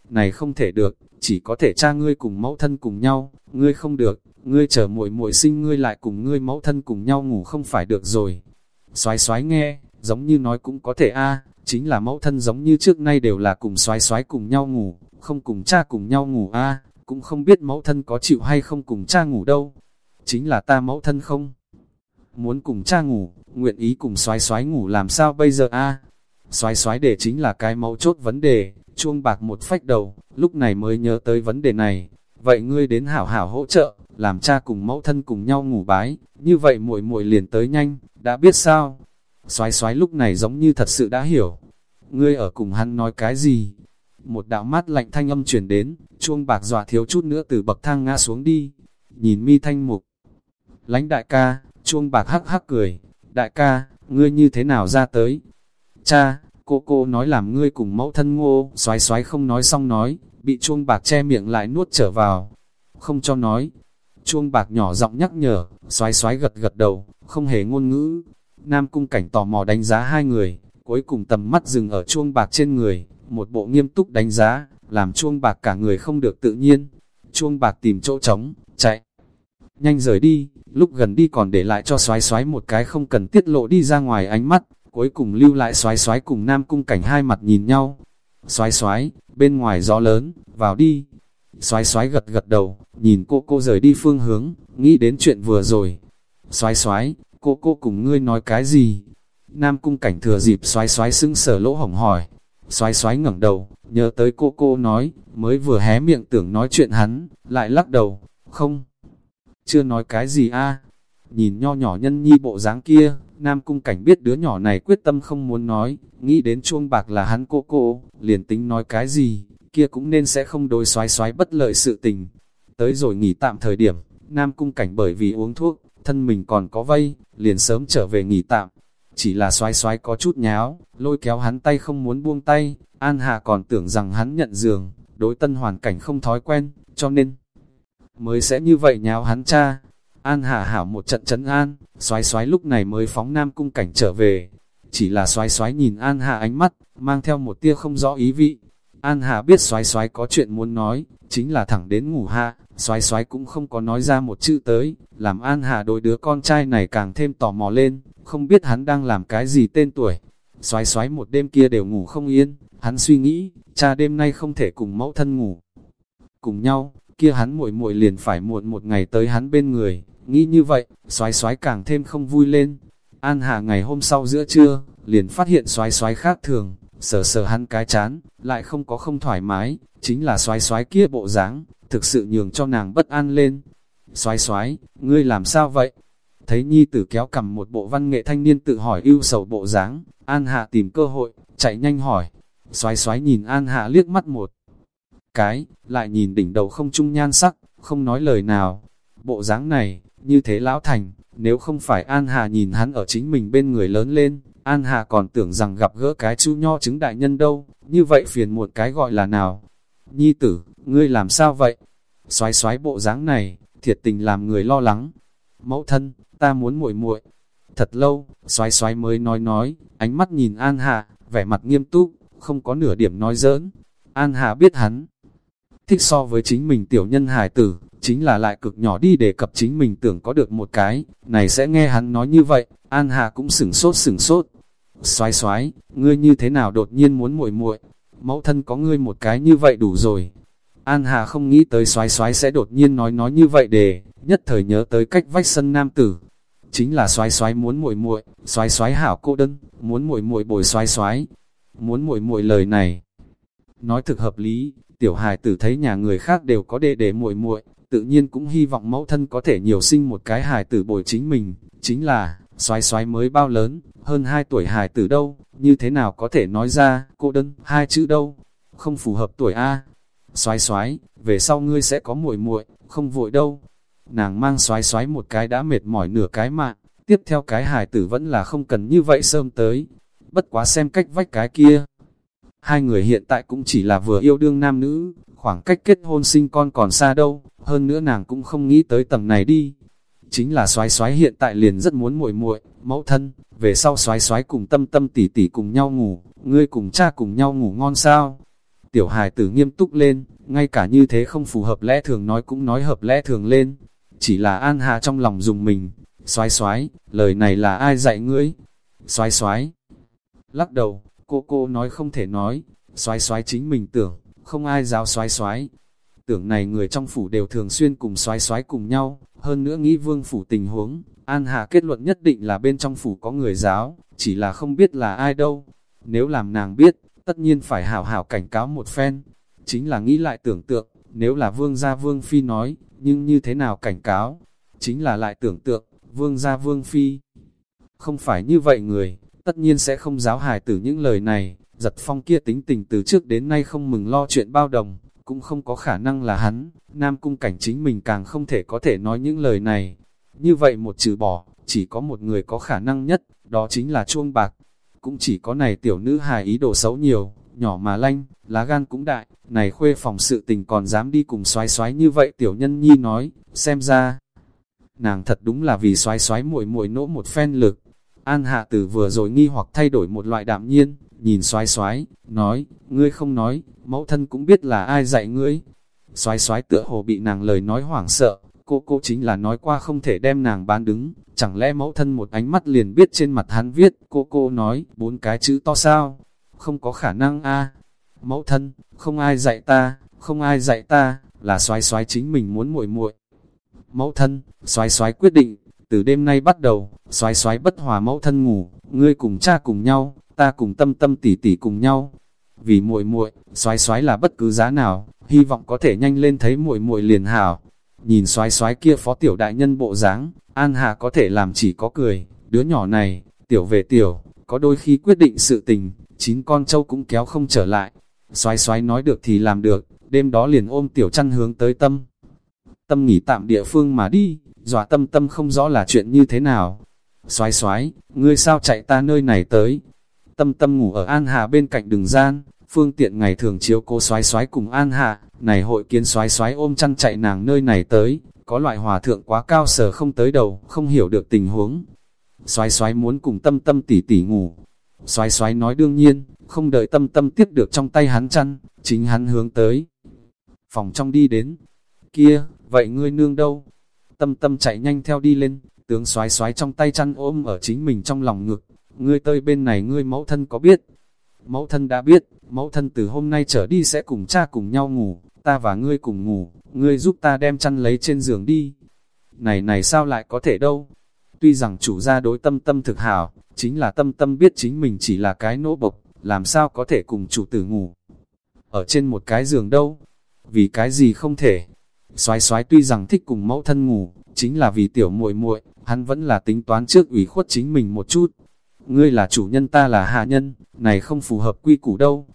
Này không thể được, chỉ có thể cha ngươi cùng mẫu thân cùng nhau, ngươi không được, ngươi chờ muội muội sinh ngươi lại cùng ngươi mẫu thân cùng nhau ngủ không phải được rồi. Xoái xoái nghe, giống như nói cũng có thể a à, chính là mẫu thân giống như trước nay đều là cùng xoái xoái cùng nhau ngủ, không cùng cha cùng nhau ngủ a à, cũng không biết mẫu thân có chịu hay không cùng cha ngủ đâu. Chính là ta mẫu thân không muốn cùng cha ngủ, nguyện ý cùng xoái xoái ngủ làm sao bây giờ a Xoái xoái để chính là cái mẫu chốt vấn đề, chuông bạc một phách đầu, lúc này mới nhớ tới vấn đề này. Vậy ngươi đến hảo hảo hỗ trợ, làm cha cùng mẫu thân cùng nhau ngủ bái, như vậy muội muội liền tới nhanh, đã biết sao? xoái xoái lúc này giống như thật sự đã hiểu. Ngươi ở cùng hắn nói cái gì? Một đạo mát lạnh thanh âm truyền đến, chuông bạc dọa thiếu chút nữa từ bậc thang ngã xuống đi. Nhìn mi thanh mục. Lánh đại ca, chuông bạc hắc hắc cười. Đại ca, ngươi như thế nào ra tới? Cha, cô cô nói làm ngươi cùng mẫu thân ngô, xoái xoái không nói xong nói, bị chuông bạc che miệng lại nuốt trở vào. Không cho nói. Chuông bạc nhỏ giọng nhắc nhở, xoái xoái gật gật đầu, không hề ngôn ngữ. Nam cung cảnh tò mò đánh giá hai người, cuối cùng tầm mắt dừng ở chuông bạc trên người, một bộ nghiêm túc đánh giá, làm chuông bạc cả người không được tự nhiên. Chuông bạc tìm chỗ trống, chạy. Nhanh rời đi, lúc gần đi còn để lại cho xoái xoái một cái không cần tiết lộ đi ra ngoài ánh mắt, cuối cùng lưu lại xoái xoái cùng nam cung cảnh hai mặt nhìn nhau. Xoái xoái, bên ngoài gió lớn, vào đi. Xoái xoái gật gật đầu, nhìn cô cô rời đi phương hướng, nghĩ đến chuyện vừa rồi. Xoái xoái, cô cô cùng ngươi nói cái gì? Nam cung cảnh thừa dịp xoái xoái sưng sở lỗ hổng hỏi. Xoái xoái ngẩng đầu, nhớ tới cô cô nói, mới vừa hé miệng tưởng nói chuyện hắn, lại lắc đầu, không. Chưa nói cái gì a Nhìn nho nhỏ nhân nhi bộ dáng kia, Nam cung cảnh biết đứa nhỏ này quyết tâm không muốn nói, nghĩ đến chuông bạc là hắn cô cô, liền tính nói cái gì, kia cũng nên sẽ không đối xoái xoái bất lợi sự tình. Tới rồi nghỉ tạm thời điểm, Nam cung cảnh bởi vì uống thuốc, thân mình còn có vây, liền sớm trở về nghỉ tạm. Chỉ là xoái xoái có chút nháo, lôi kéo hắn tay không muốn buông tay, An Hạ còn tưởng rằng hắn nhận giường, đối tân hoàn cảnh không thói quen, cho nên mới sẽ như vậy nháo hắn cha. An Hạ hảo một trận chấn an, xoái xoái lúc này mới phóng Nam cung cảnh trở về. Chỉ là xoái xoái nhìn An Hạ ánh mắt, mang theo một tia không rõ ý vị. An Hạ biết xoái xoái có chuyện muốn nói, chính là thẳng đến ngủ hạ, xoái xoái cũng không có nói ra một chữ tới, làm An Hạ đối đứa con trai này càng thêm tò mò lên, không biết hắn đang làm cái gì tên tuổi. Xoái xoái một đêm kia đều ngủ không yên, hắn suy nghĩ, cha đêm nay không thể cùng mẫu thân ngủ. Cùng nhau, kia hắn muội muội liền phải muộn một ngày tới hắn bên người, nghĩ như vậy, xoái xoái càng thêm không vui lên. An Hà ngày hôm sau giữa trưa, liền phát hiện xoái xoái khác thường, sờ sờ hắn cái chán, lại không có không thoải mái, chính là xoái xoái kia bộ dáng, thực sự nhường cho nàng bất an lên. Xoái xoái, ngươi làm sao vậy? Thấy nhi tử kéo cầm một bộ văn nghệ thanh niên tự hỏi ưu sầu bộ dáng, An Hạ tìm cơ hội, chạy nhanh hỏi. Xoái xoái nhìn An Hạ liếc mắt một cái, lại nhìn đỉnh đầu không trung nhan sắc, không nói lời nào. Bộ dáng này, như thế lão thành, nếu không phải An Hà nhìn hắn ở chính mình bên người lớn lên, An Hà còn tưởng rằng gặp gỡ cái chú nho chứng đại nhân đâu, như vậy phiền một cái gọi là nào. Nhi tử, ngươi làm sao vậy? Xoái xoái bộ dáng này, thiệt tình làm người lo lắng. Mẫu thân, ta muốn muội muội. Thật lâu, xoái xoái mới nói nói, ánh mắt nhìn An Hà, vẻ mặt nghiêm túc, không có nửa điểm nói giỡn. An Hà biết hắn, thích so với chính mình tiểu nhân hài tử, chính là lại cực nhỏ đi đề cập chính mình tưởng có được một cái, này sẽ nghe hắn nói như vậy, An Hà cũng sửng sốt sửng sốt. Xoái xoái, ngươi như thế nào đột nhiên muốn muội muội mẫu thân có ngươi một cái như vậy đủ rồi. An Hà không nghĩ tới xoái xoái sẽ đột nhiên nói nói như vậy để, nhất thời nhớ tới cách vách sân nam tử. Chính là xoái xoái muốn muội muội, xoái xoái hảo cô đơn, muốn muội muội bồi xoái xoái. Muốn muội muội lời này, nói thực hợp lý, tiểu hài tử thấy nhà người khác đều có đệ đệ muội muội, tự nhiên cũng hy vọng mẫu thân có thể nhiều sinh một cái hài tử bồi chính mình, chính là, xoái xoái mới bao lớn, hơn 2 tuổi hài tử đâu, như thế nào có thể nói ra, cô đơn, hai chữ đâu, không phù hợp tuổi A. Xoái xoái, về sau ngươi sẽ có muội muội, không vội đâu. Nàng mang xoái xoái một cái đã mệt mỏi nửa cái mạng, tiếp theo cái hài tử vẫn là không cần như vậy sớm tới. Bất quá xem cách vách cái kia. Hai người hiện tại cũng chỉ là vừa yêu đương nam nữ, khoảng cách kết hôn sinh con còn xa đâu, hơn nữa nàng cũng không nghĩ tới tầng này đi. Chính là soái soái hiện tại liền rất muốn muội muội mẫu thân, về sau soái soái cùng tâm tâm tỉ tỉ cùng nhau ngủ, ngươi cùng cha cùng nhau ngủ ngon sao. Tiểu hài tử nghiêm túc lên, ngay cả như thế không phù hợp lẽ thường nói cũng nói hợp lẽ thường lên. Chỉ là An Hà trong lòng dùng mình, soái soái, lời này là ai dạy ngươi? Soái soái. Lắc đầu, cô cô nói không thể nói, soái soái chính mình tưởng, không ai giáo xoái xoái. Tưởng này người trong phủ đều thường xuyên cùng xoái xoái cùng nhau, hơn nữa nghĩ vương phủ tình huống, An Hà kết luận nhất định là bên trong phủ có người giáo, chỉ là không biết là ai đâu. Nếu làm nàng biết, tất nhiên phải hảo hảo cảnh cáo một phen. Chính là nghĩ lại tưởng tượng, nếu là vương gia vương phi nói, nhưng như thế nào cảnh cáo? Chính là lại tưởng tượng, vương gia vương phi. Không phải như vậy người, tất nhiên sẽ không giáo hài tử những lời này, giật phong kia tính tình từ trước đến nay không mừng lo chuyện bao đồng, cũng không có khả năng là hắn, nam cung cảnh chính mình càng không thể có thể nói những lời này. Như vậy một trừ bỏ, chỉ có một người có khả năng nhất, đó chính là chuông bạc. Cũng chỉ có này tiểu nữ hài ý đồ xấu nhiều, nhỏ mà lanh, lá gan cũng đại, này khuê phòng sự tình còn dám đi cùng xoái xoái như vậy tiểu nhân nhi nói, xem ra. Nàng thật đúng là vì xoái xoái muội muội nỗ một phen lực. An hạ tử vừa rồi nghi hoặc thay đổi một loại đạm nhiên, nhìn xoái xoái, nói, ngươi không nói, mẫu thân cũng biết là ai dạy ngươi. Xoái xoái tựa hồ bị nàng lời nói hoảng sợ, cô cô chính là nói qua không thể đem nàng bán đứng, chẳng lẽ mẫu thân một ánh mắt liền biết trên mặt hắn viết, cô cô nói, bốn cái chữ to sao, không có khả năng a. Mẫu thân, không ai dạy ta, không ai dạy ta, là xoái xoái chính mình muốn muội muội. Mẫu thân, xoái xoái quyết định, từ đêm nay bắt đầu, xoái xoái bất hòa mẫu thân ngủ, ngươi cùng cha cùng nhau, ta cùng tâm tâm tỉ tỉ cùng nhau. Vì muội muội, xoái xoái là bất cứ giá nào, hy vọng có thể nhanh lên thấy muội muội liền hảo. Nhìn xoái xoái kia phó tiểu đại nhân bộ dáng, An Hà có thể làm chỉ có cười, đứa nhỏ này, tiểu về tiểu, có đôi khi quyết định sự tình, chín con trâu cũng kéo không trở lại. Xoái xoái nói được thì làm được, đêm đó liền ôm tiểu chăn hướng tới tâm. Tâm nghỉ tạm địa phương mà đi, dọa tâm tâm không rõ là chuyện như thế nào. Xoái xoái, ngươi sao chạy ta nơi này tới? Tâm tâm ngủ ở An Hà bên cạnh đường gian, phương tiện ngày thường chiếu cô xoái xoái cùng An Hà, này hội kiến xoái xoái ôm chăn chạy nàng nơi này tới, có loại hòa thượng quá cao sờ không tới đầu, không hiểu được tình huống. Xoái xoái muốn cùng tâm tâm tỉ tỉ ngủ. Xoái xoái nói đương nhiên, không đợi tâm tâm tiếp được trong tay hắn chăn, chính hắn hướng tới. Phòng trong đi đến. Kia, vậy ngươi nương đâu? Tâm tâm chạy nhanh theo đi lên, tướng xoái xoái trong tay chăn ôm ở chính mình trong lòng ngực. Ngươi tơi bên này ngươi mẫu thân có biết? Mẫu thân đã biết, mẫu thân từ hôm nay trở đi sẽ cùng cha cùng nhau ngủ, ta và ngươi cùng ngủ, ngươi giúp ta đem chăn lấy trên giường đi. Này này sao lại có thể đâu? Tuy rằng chủ gia đối tâm tâm thực hảo, chính là tâm tâm biết chính mình chỉ là cái nỗ bộc, làm sao có thể cùng chủ tử ngủ. Ở trên một cái giường đâu? Vì cái gì không thể? Xoái xoái tuy rằng thích cùng mẫu thân ngủ, chính là vì tiểu muội muội hắn vẫn là tính toán trước ủy khuất chính mình một chút. Ngươi là chủ nhân ta là hạ nhân, này không phù hợp quy củ đâu.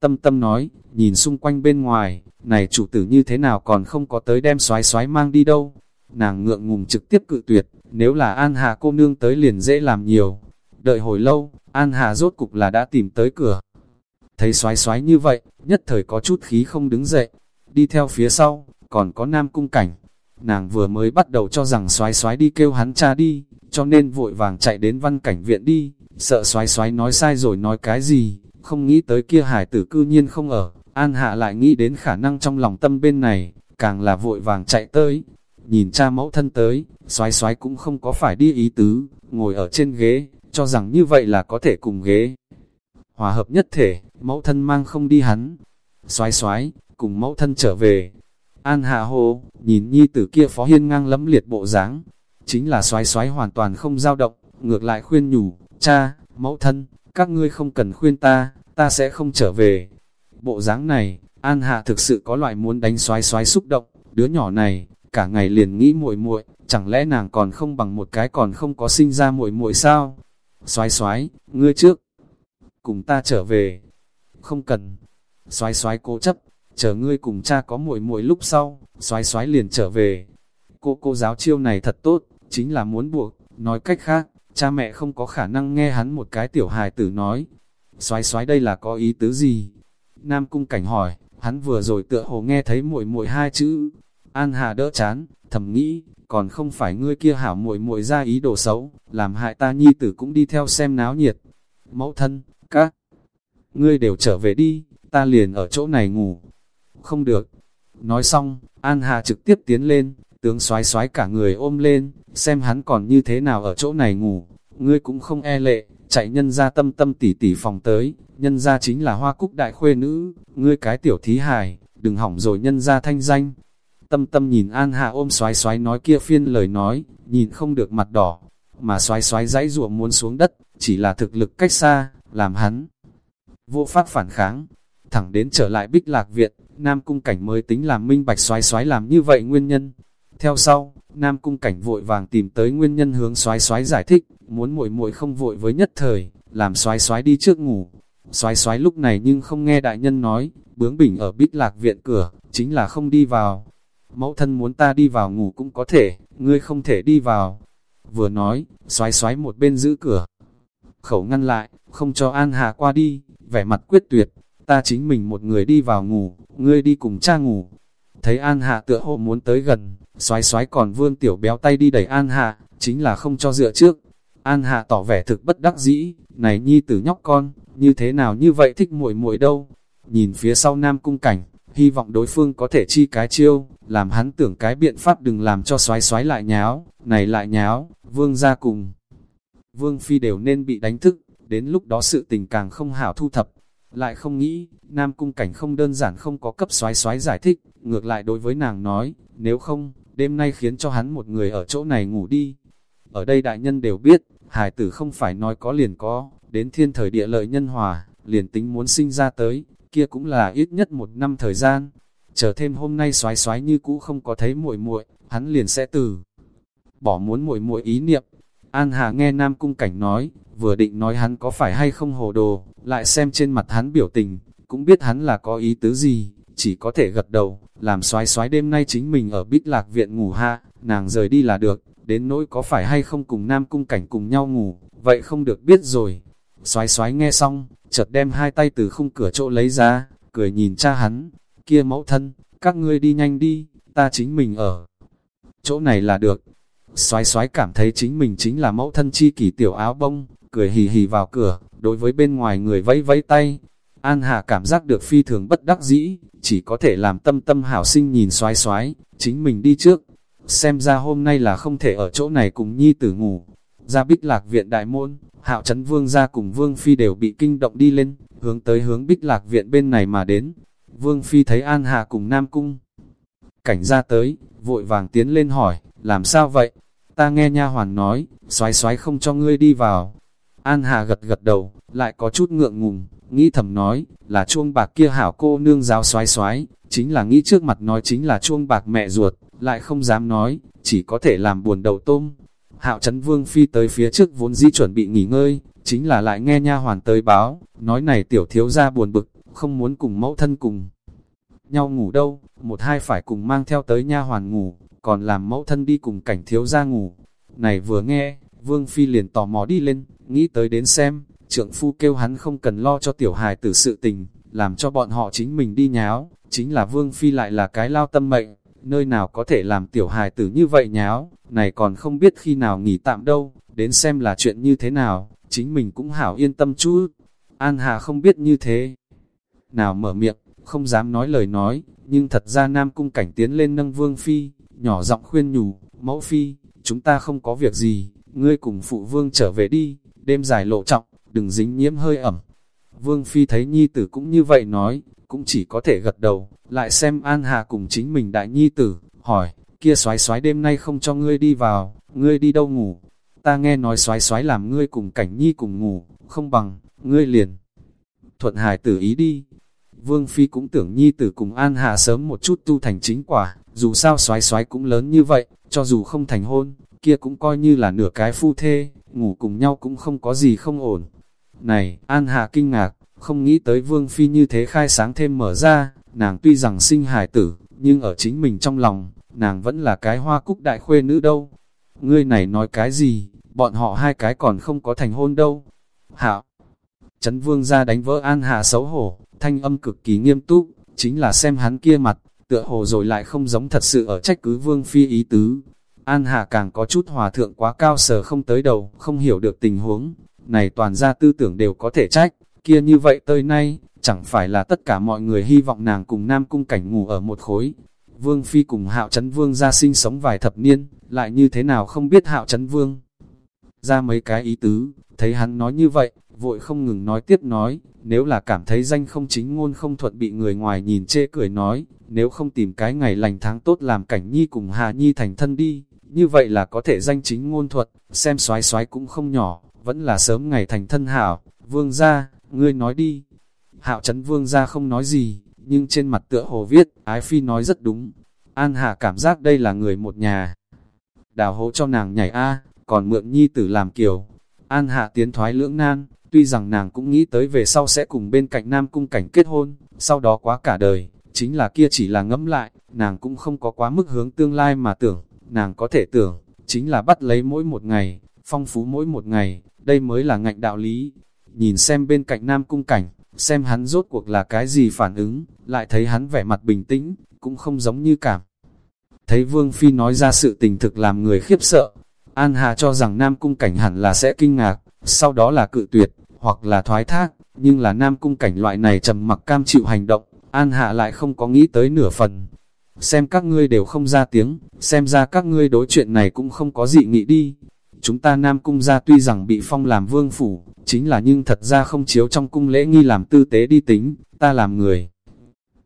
Tâm tâm nói, nhìn xung quanh bên ngoài, này chủ tử như thế nào còn không có tới đem xoái xoái mang đi đâu. Nàng ngượng ngùng trực tiếp cự tuyệt, nếu là An Hà cô nương tới liền dễ làm nhiều. Đợi hồi lâu, An Hà rốt cục là đã tìm tới cửa. Thấy xoái xoái như vậy, nhất thời có chút khí không đứng dậy. Đi theo phía sau, còn có nam cung cảnh. Nàng vừa mới bắt đầu cho rằng xoái xoái đi kêu hắn cha đi, cho nên vội vàng chạy đến văn cảnh viện đi, sợ xoái xoái nói sai rồi nói cái gì, không nghĩ tới kia hải tử cư nhiên không ở, An Hạ lại nghĩ đến khả năng trong lòng tâm bên này, càng là vội vàng chạy tới, nhìn cha mẫu thân tới, xoái xoái cũng không có phải đi ý tứ, ngồi ở trên ghế, cho rằng như vậy là có thể cùng ghế. Hòa hợp nhất thể, mẫu thân mang không đi hắn, xoái xoái, cùng mẫu thân trở về. An Hạ Hồ, nhìn nhi tử kia phó hiên ngang lấm liệt bộ dáng chính là xoái xoái hoàn toàn không dao động, ngược lại khuyên nhủ, cha, mẫu thân, các ngươi không cần khuyên ta, ta sẽ không trở về. Bộ dáng này, An Hạ thực sự có loại muốn đánh xoái xoái xúc động, đứa nhỏ này, cả ngày liền nghĩ muội muội, chẳng lẽ nàng còn không bằng một cái còn không có sinh ra muội muội sao? Xoái xoái, ngươi trước, cùng ta trở về. Không cần. Xoái xoái cố chấp, chờ ngươi cùng cha có muội muội lúc sau, xoái xoái liền trở về. Cô cô giáo chiêu này thật tốt, chính là muốn buộc, nói cách khác, cha mẹ không có khả năng nghe hắn một cái tiểu hài tử nói. Xoái xoái đây là có ý tứ gì? Nam cung cảnh hỏi, hắn vừa rồi tựa hồ nghe thấy muội muội hai chữ. An Hà đỡ chán, thầm nghĩ, còn không phải ngươi kia hảo muội muội ra ý đồ xấu, làm hại ta nhi tử cũng đi theo xem náo nhiệt. Mẫu thân, các ngươi đều trở về đi, ta liền ở chỗ này ngủ. Không được. Nói xong, An Hà trực tiếp tiến lên, tướng xoái xoái cả người ôm lên, xem hắn còn như thế nào ở chỗ này ngủ. Ngươi cũng không e lệ, chạy nhân ra tâm tâm tỉ tỉ phòng tới, nhân ra chính là hoa cúc đại khuê nữ, ngươi cái tiểu thí hài, đừng hỏng rồi nhân ra thanh danh. Tâm tâm nhìn An hà ôm xoái xoái nói kia phiên lời nói, nhìn không được mặt đỏ, mà xoái xoái dãy ruộng muốn xuống đất, chỉ là thực lực cách xa, làm hắn. Vô pháp phản kháng, thẳng đến trở lại bích lạc viện, Nam Cung Cảnh mới tính làm minh bạch xoái xoái làm như vậy nguyên nhân. Theo sau, Nam Cung Cảnh vội vàng tìm tới nguyên nhân hướng xoái xoái giải thích, muốn muội muội không vội với nhất thời, làm xoái xoái đi trước ngủ. Xoái xoái lúc này nhưng không nghe đại nhân nói, bướng bỉnh ở bích lạc viện cửa, chính là không đi vào. Mẫu thân muốn ta đi vào ngủ cũng có thể, ngươi không thể đi vào. Vừa nói, xoái xoái một bên giữ cửa. Khẩu ngăn lại, không cho An Hà qua đi, vẻ mặt quyết tuyệt, ta chính mình một người đi vào ngủ, ngươi đi cùng cha ngủ. Thấy An Hạ tựa hồ muốn tới gần, xoái xoái còn vương tiểu béo tay đi đẩy An Hạ, chính là không cho dựa trước. An Hạ tỏ vẻ thực bất đắc dĩ, này nhi tử nhóc con, như thế nào như vậy thích muội muội đâu. Nhìn phía sau nam cung cảnh, hy vọng đối phương có thể chi cái chiêu, làm hắn tưởng cái biện pháp đừng làm cho xoái xoái lại nháo, này lại nháo, vương ra cùng. Vương Phi đều nên bị đánh thức, đến lúc đó sự tình càng không hảo thu thập. Lại không nghĩ, Nam Cung Cảnh không đơn giản không có cấp xoái xoái giải thích, ngược lại đối với nàng nói, nếu không, đêm nay khiến cho hắn một người ở chỗ này ngủ đi. Ở đây đại nhân đều biết, hải tử không phải nói có liền có, đến thiên thời địa lợi nhân hòa, liền tính muốn sinh ra tới, kia cũng là ít nhất một năm thời gian. Chờ thêm hôm nay xoái xoái như cũ không có thấy muội muội, hắn liền sẽ từ bỏ muốn muội muội ý niệm. An Hà nghe Nam Cung Cảnh nói, vừa định nói hắn có phải hay không hồ đồ, lại xem trên mặt hắn biểu tình, cũng biết hắn là có ý tứ gì, chỉ có thể gật đầu, làm xoái xoái đêm nay chính mình ở bích lạc viện ngủ ha, nàng rời đi là được, đến nỗi có phải hay không cùng Nam Cung Cảnh cùng nhau ngủ, vậy không được biết rồi. Xoái xoái nghe xong, chợt đem hai tay từ khung cửa chỗ lấy ra, cười nhìn cha hắn, kia mẫu thân, các ngươi đi nhanh đi, ta chính mình ở. Chỗ này là được. Xoái xoái cảm thấy chính mình chính là mẫu thân chi kỷ tiểu áo bông, cười hì hì vào cửa, đối với bên ngoài người vẫy vẫy tay. An Hà cảm giác được phi thường bất đắc dĩ, chỉ có thể làm tâm tâm hảo sinh nhìn xoái xoái, chính mình đi trước. Xem ra hôm nay là không thể ở chỗ này cùng nhi tử ngủ. Ra bích lạc viện đại môn, hạo chấn vương ra cùng vương phi đều bị kinh động đi lên, hướng tới hướng bích lạc viện bên này mà đến. Vương phi thấy An Hà cùng Nam Cung. Cảnh ra tới, vội vàng tiến lên hỏi, làm sao vậy? Ta nghe nha hoàn nói, xoái xoái không cho ngươi đi vào, An Hà gật gật đầu, lại có chút ngượng ngùng, nghĩ thầm nói, là chuông bạc kia hảo cô nương giáo xoái xoái, chính là nghĩ trước mặt nói chính là chuông bạc mẹ ruột, lại không dám nói, chỉ có thể làm buồn đầu tôm. Hạo Trấn Vương Phi tới phía trước vốn di chuẩn bị nghỉ ngơi, chính là lại nghe nha hoàn tới báo, nói này tiểu thiếu ra buồn bực, không muốn cùng mẫu thân cùng nhau ngủ đâu, một hai phải cùng mang theo tới nha hoàn ngủ, còn làm mẫu thân đi cùng cảnh thiếu ra ngủ. Này vừa nghe, Vương Phi liền tò mò đi lên, nghĩ tới đến xem, trượng phu kêu hắn không cần lo cho tiểu hài tử sự tình, làm cho bọn họ chính mình đi nháo, chính là Vương Phi lại là cái lao tâm mệnh, nơi nào có thể làm tiểu hài tử như vậy nháo, này còn không biết khi nào nghỉ tạm đâu, đến xem là chuyện như thế nào, chính mình cũng hảo yên tâm chú. An Hà không biết như thế. Nào mở miệng, không dám nói lời nói, nhưng thật ra Nam Cung Cảnh tiến lên nâng Vương Phi, nhỏ giọng khuyên nhủ, mẫu Phi, chúng ta không có việc gì, ngươi cùng phụ vương trở về đi, đêm dài lộ trọng, đừng dính nhiễm hơi ẩm. Vương Phi thấy nhi tử cũng như vậy nói, cũng chỉ có thể gật đầu, lại xem An Hà cùng chính mình đại nhi tử, hỏi, kia xoái xoái đêm nay không cho ngươi đi vào, ngươi đi đâu ngủ? Ta nghe nói xoái xoái làm ngươi cùng cảnh nhi cùng ngủ, không bằng, ngươi liền. Thuận hài tử ý đi. Vương Phi cũng tưởng nhi tử cùng An Hà sớm một chút tu thành chính quả, dù sao xoái xoái cũng lớn như vậy, cho dù không thành hôn, kia cũng coi như là nửa cái phu thê, ngủ cùng nhau cũng không có gì không ổn. Này, An Hà kinh ngạc, không nghĩ tới Vương Phi như thế khai sáng thêm mở ra, nàng tuy rằng sinh hài tử, nhưng ở chính mình trong lòng, nàng vẫn là cái hoa cúc đại khuê nữ đâu. Ngươi này nói cái gì, bọn họ hai cái còn không có thành hôn đâu. Hạo, Trấn Vương ra đánh vỡ An Hà xấu hổ, thanh âm cực kỳ nghiêm túc, chính là xem hắn kia mặt, tựa hồ rồi lại không giống thật sự ở trách cứ Vương Phi ý tứ, An Hà càng có chút hòa thượng quá cao sở không tới đầu, không hiểu được tình huống. Này toàn ra tư tưởng đều có thể trách, kia như vậy tới nay, chẳng phải là tất cả mọi người hy vọng nàng cùng Nam Cung Cảnh ngủ ở một khối. Vương Phi cùng Hạo Trấn Vương ra sinh sống vài thập niên, lại như thế nào không biết Hạo Trấn Vương. Ra mấy cái ý tứ, thấy hắn nói như vậy, vội không ngừng nói tiếp nói, nếu là cảm thấy danh không chính ngôn không thuận bị người ngoài nhìn chê cười nói, nếu không tìm cái ngày lành tháng tốt làm cảnh nhi cùng Hà Nhi thành thân đi, như vậy là có thể danh chính ngôn thuật, xem soái soái cũng không nhỏ, vẫn là sớm ngày thành thân hảo, vương gia, ngươi nói đi. Hạo chấn vương gia không nói gì, nhưng trên mặt tựa hồ viết, ái phi nói rất đúng. An hạ cảm giác đây là người một nhà. Đào hố cho nàng nhảy A, còn mượn nhi tử làm kiều. An hạ tiến thoái lưỡng nan, Tuy rằng nàng cũng nghĩ tới về sau sẽ cùng bên cạnh nam cung cảnh kết hôn, sau đó quá cả đời, chính là kia chỉ là ngẫm lại, nàng cũng không có quá mức hướng tương lai mà tưởng, nàng có thể tưởng, chính là bắt lấy mỗi một ngày, phong phú mỗi một ngày, đây mới là ngạnh đạo lý. Nhìn xem bên cạnh nam cung cảnh, xem hắn rốt cuộc là cái gì phản ứng, lại thấy hắn vẻ mặt bình tĩnh, cũng không giống như cảm. Thấy Vương Phi nói ra sự tình thực làm người khiếp sợ, An Hà cho rằng Nam Cung Cảnh hẳn là sẽ kinh ngạc, sau đó là cự tuyệt, hoặc là thoái thác, nhưng là Nam Cung Cảnh loại này trầm mặc cam chịu hành động, An Hạ lại không có nghĩ tới nửa phần. Xem các ngươi đều không ra tiếng, xem ra các ngươi đối chuyện này cũng không có gì nghĩ đi. Chúng ta Nam Cung ra tuy rằng bị phong làm vương phủ, chính là nhưng thật ra không chiếu trong cung lễ nghi làm tư tế đi tính, ta làm người.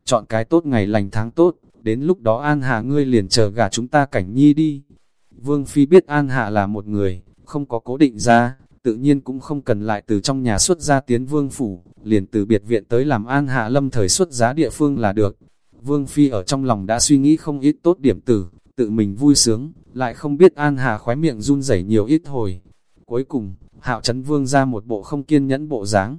Chọn cái tốt ngày lành tháng tốt, đến lúc đó An Hạ ngươi liền chờ gả chúng ta cảnh nhi đi. Vương Phi biết An Hạ là một người, không có cố định ra, tự nhiên cũng không cần lại từ trong nhà xuất ra tiến vương phủ, liền từ biệt viện tới làm An Hạ lâm thời xuất giá địa phương là được. Vương Phi ở trong lòng đã suy nghĩ không ít tốt điểm tử, tự mình vui sướng, lại không biết An Hà khóe miệng run rẩy nhiều ít hồi. Cuối cùng, Hạo Trấn Vương ra một bộ không kiên nhẫn bộ dáng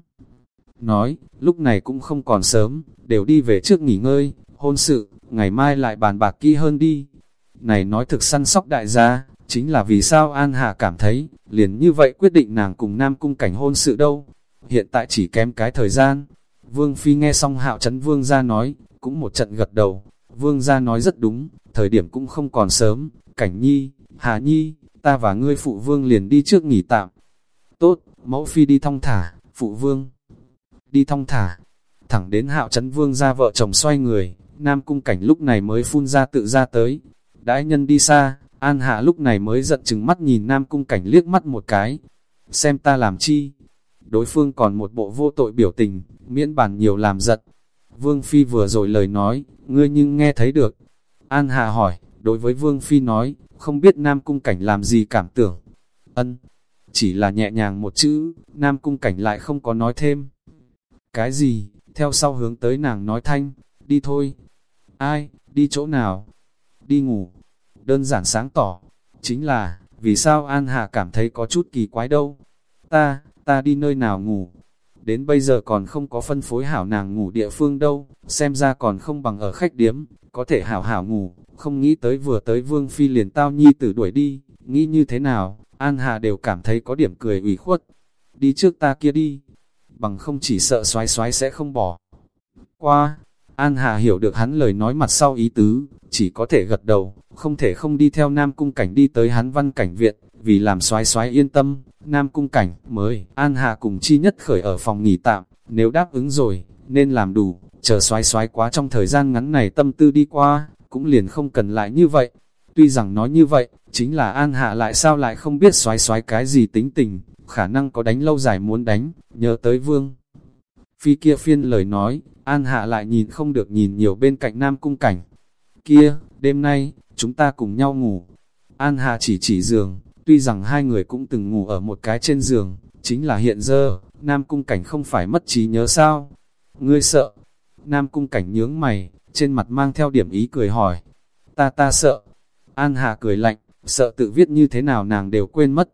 Nói, lúc này cũng không còn sớm, đều đi về trước nghỉ ngơi, hôn sự, ngày mai lại bàn bạc kỹ hơn đi. Này nói thực săn sóc đại gia, chính là vì sao An Hà cảm thấy, liền như vậy quyết định nàng cùng Nam Cung cảnh hôn sự đâu. Hiện tại chỉ kém cái thời gian. Vương Phi nghe xong hạo chấn Vương ra nói, cũng một trận gật đầu. Vương ra nói rất đúng, thời điểm cũng không còn sớm. Cảnh Nhi, Hà Nhi, ta và ngươi phụ Vương liền đi trước nghỉ tạm. Tốt, mẫu Phi đi thong thả, phụ Vương. Đi thong thả, thẳng đến hạo chấn Vương ra vợ chồng xoay người, Nam Cung cảnh lúc này mới phun ra tự ra tới. Đãi nhân đi xa, An Hạ lúc này mới giận chừng mắt nhìn Nam Cung Cảnh liếc mắt một cái. Xem ta làm chi? Đối phương còn một bộ vô tội biểu tình, miễn bàn nhiều làm giận. Vương Phi vừa rồi lời nói, ngươi nhưng nghe thấy được. An hà hỏi, đối với Vương Phi nói, không biết Nam Cung Cảnh làm gì cảm tưởng. Ân, chỉ là nhẹ nhàng một chữ, Nam Cung Cảnh lại không có nói thêm. Cái gì, theo sau hướng tới nàng nói thanh, đi thôi. Ai, đi chỗ nào? Đi ngủ đơn giản sáng tỏ, chính là, vì sao An Hà cảm thấy có chút kỳ quái đâu. Ta, ta đi nơi nào ngủ, đến bây giờ còn không có phân phối hảo nàng ngủ địa phương đâu, xem ra còn không bằng ở khách điếm, có thể hảo hảo ngủ, không nghĩ tới vừa tới Vương Phi liền tao nhi tử đuổi đi, nghĩ như thế nào, An Hà đều cảm thấy có điểm cười ủy khuất. Đi trước ta kia đi, bằng không chỉ sợ xoái xoái sẽ không bỏ. Qua, An Hà hiểu được hắn lời nói mặt sau ý tứ, chỉ có thể gật đầu, không thể không đi theo Nam Cung Cảnh đi tới hắn văn cảnh viện, vì làm xoái xoái yên tâm, Nam Cung Cảnh mới, An Hà cùng chi nhất khởi ở phòng nghỉ tạm, nếu đáp ứng rồi, nên làm đủ, chờ xoái xoái quá trong thời gian ngắn này tâm tư đi qua, cũng liền không cần lại như vậy. Tuy rằng nói như vậy, chính là An Hạ lại sao lại không biết xoái xoái cái gì tính tình, khả năng có đánh lâu dài muốn đánh, nhớ tới vương. Phi kia phiên lời nói, An Hạ lại nhìn không được nhìn nhiều bên cạnh Nam Cung Cảnh. Kia, đêm nay, chúng ta cùng nhau ngủ. An Hạ chỉ chỉ giường, tuy rằng hai người cũng từng ngủ ở một cái trên giường, chính là hiện giờ, Nam Cung Cảnh không phải mất trí nhớ sao? Ngươi sợ? Nam Cung Cảnh nhướng mày, trên mặt mang theo điểm ý cười hỏi. Ta ta sợ. An hà cười lạnh, sợ tự viết như thế nào nàng đều quên mất.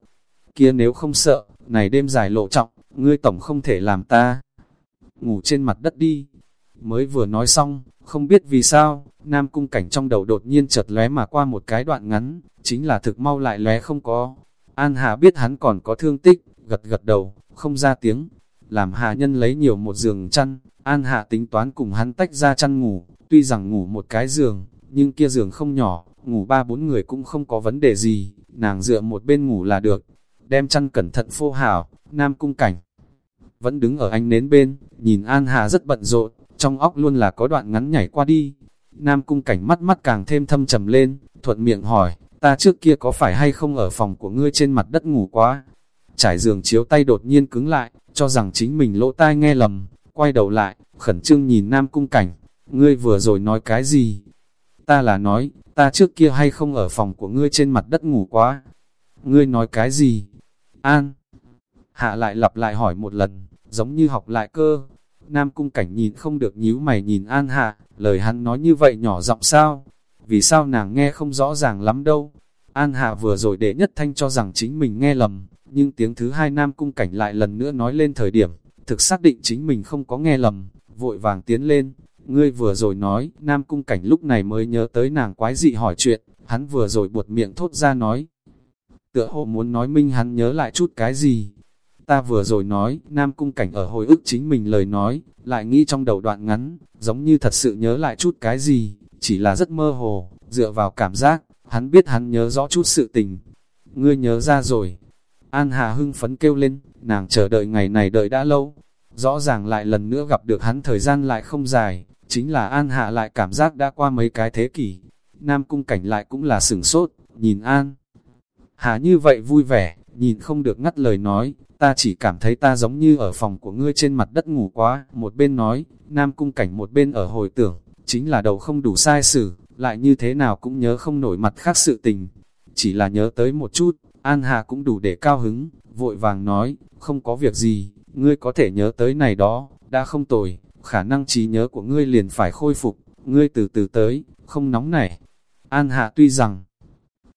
Kia nếu không sợ, này đêm dài lộ trọng, ngươi tổng không thể làm ta. Ngủ trên mặt đất đi. Mới vừa nói xong, không biết vì sao, Nam Cung Cảnh trong đầu đột nhiên chợt lóe mà qua một cái đoạn ngắn, chính là thực mau lại lóe không có. An Hà biết hắn còn có thương tích, gật gật đầu, không ra tiếng. Làm Hà Nhân lấy nhiều một giường chăn, An Hạ tính toán cùng hắn tách ra chăn ngủ, tuy rằng ngủ một cái giường, nhưng kia giường không nhỏ, ngủ ba bốn người cũng không có vấn đề gì, nàng dựa một bên ngủ là được. Đem chăn cẩn thận phô hảo, Nam Cung Cảnh vẫn đứng ở ánh nến bên, nhìn An Hà rất bận rộn, trong óc luôn là có đoạn ngắn nhảy qua đi. Nam cung cảnh mắt mắt càng thêm thâm trầm lên, thuận miệng hỏi, ta trước kia có phải hay không ở phòng của ngươi trên mặt đất ngủ quá? Trải giường chiếu tay đột nhiên cứng lại, cho rằng chính mình lỗ tai nghe lầm, quay đầu lại, khẩn trương nhìn Nam cung cảnh, ngươi vừa rồi nói cái gì? Ta là nói, ta trước kia hay không ở phòng của ngươi trên mặt đất ngủ quá? Ngươi nói cái gì? An! Hạ lại lặp lại hỏi một lần, giống như học lại cơ, Nam cung cảnh nhìn không được nhíu mày nhìn An Hạ, lời hắn nói như vậy nhỏ giọng sao? Vì sao nàng nghe không rõ ràng lắm đâu? An Hạ vừa rồi để nhất thanh cho rằng chính mình nghe lầm, Nhưng tiếng thứ hai Nam Cung Cảnh lại lần nữa nói lên thời điểm, thực xác định chính mình không có nghe lầm, vội vàng tiến lên. Ngươi vừa rồi nói, Nam Cung Cảnh lúc này mới nhớ tới nàng quái dị hỏi chuyện, hắn vừa rồi buột miệng thốt ra nói. Tựa hồ muốn nói minh hắn nhớ lại chút cái gì. Ta vừa rồi nói, Nam Cung Cảnh ở hồi ức chính mình lời nói, lại nghĩ trong đầu đoạn ngắn, giống như thật sự nhớ lại chút cái gì, chỉ là rất mơ hồ, dựa vào cảm giác, hắn biết hắn nhớ rõ chút sự tình. Ngươi nhớ ra rồi. An Hà hưng phấn kêu lên, nàng chờ đợi ngày này đợi đã lâu. Rõ ràng lại lần nữa gặp được hắn thời gian lại không dài, chính là An Hạ lại cảm giác đã qua mấy cái thế kỷ. Nam cung cảnh lại cũng là sửng sốt, nhìn An. Hà như vậy vui vẻ, nhìn không được ngắt lời nói, ta chỉ cảm thấy ta giống như ở phòng của ngươi trên mặt đất ngủ quá. Một bên nói, Nam cung cảnh một bên ở hồi tưởng, chính là đầu không đủ sai xử, lại như thế nào cũng nhớ không nổi mặt khác sự tình. Chỉ là nhớ tới một chút, An Hà cũng đủ để cao hứng, vội vàng nói, không có việc gì, ngươi có thể nhớ tới này đó, đã không tồi, khả năng trí nhớ của ngươi liền phải khôi phục, ngươi từ từ tới, không nóng nảy. An Hạ tuy rằng,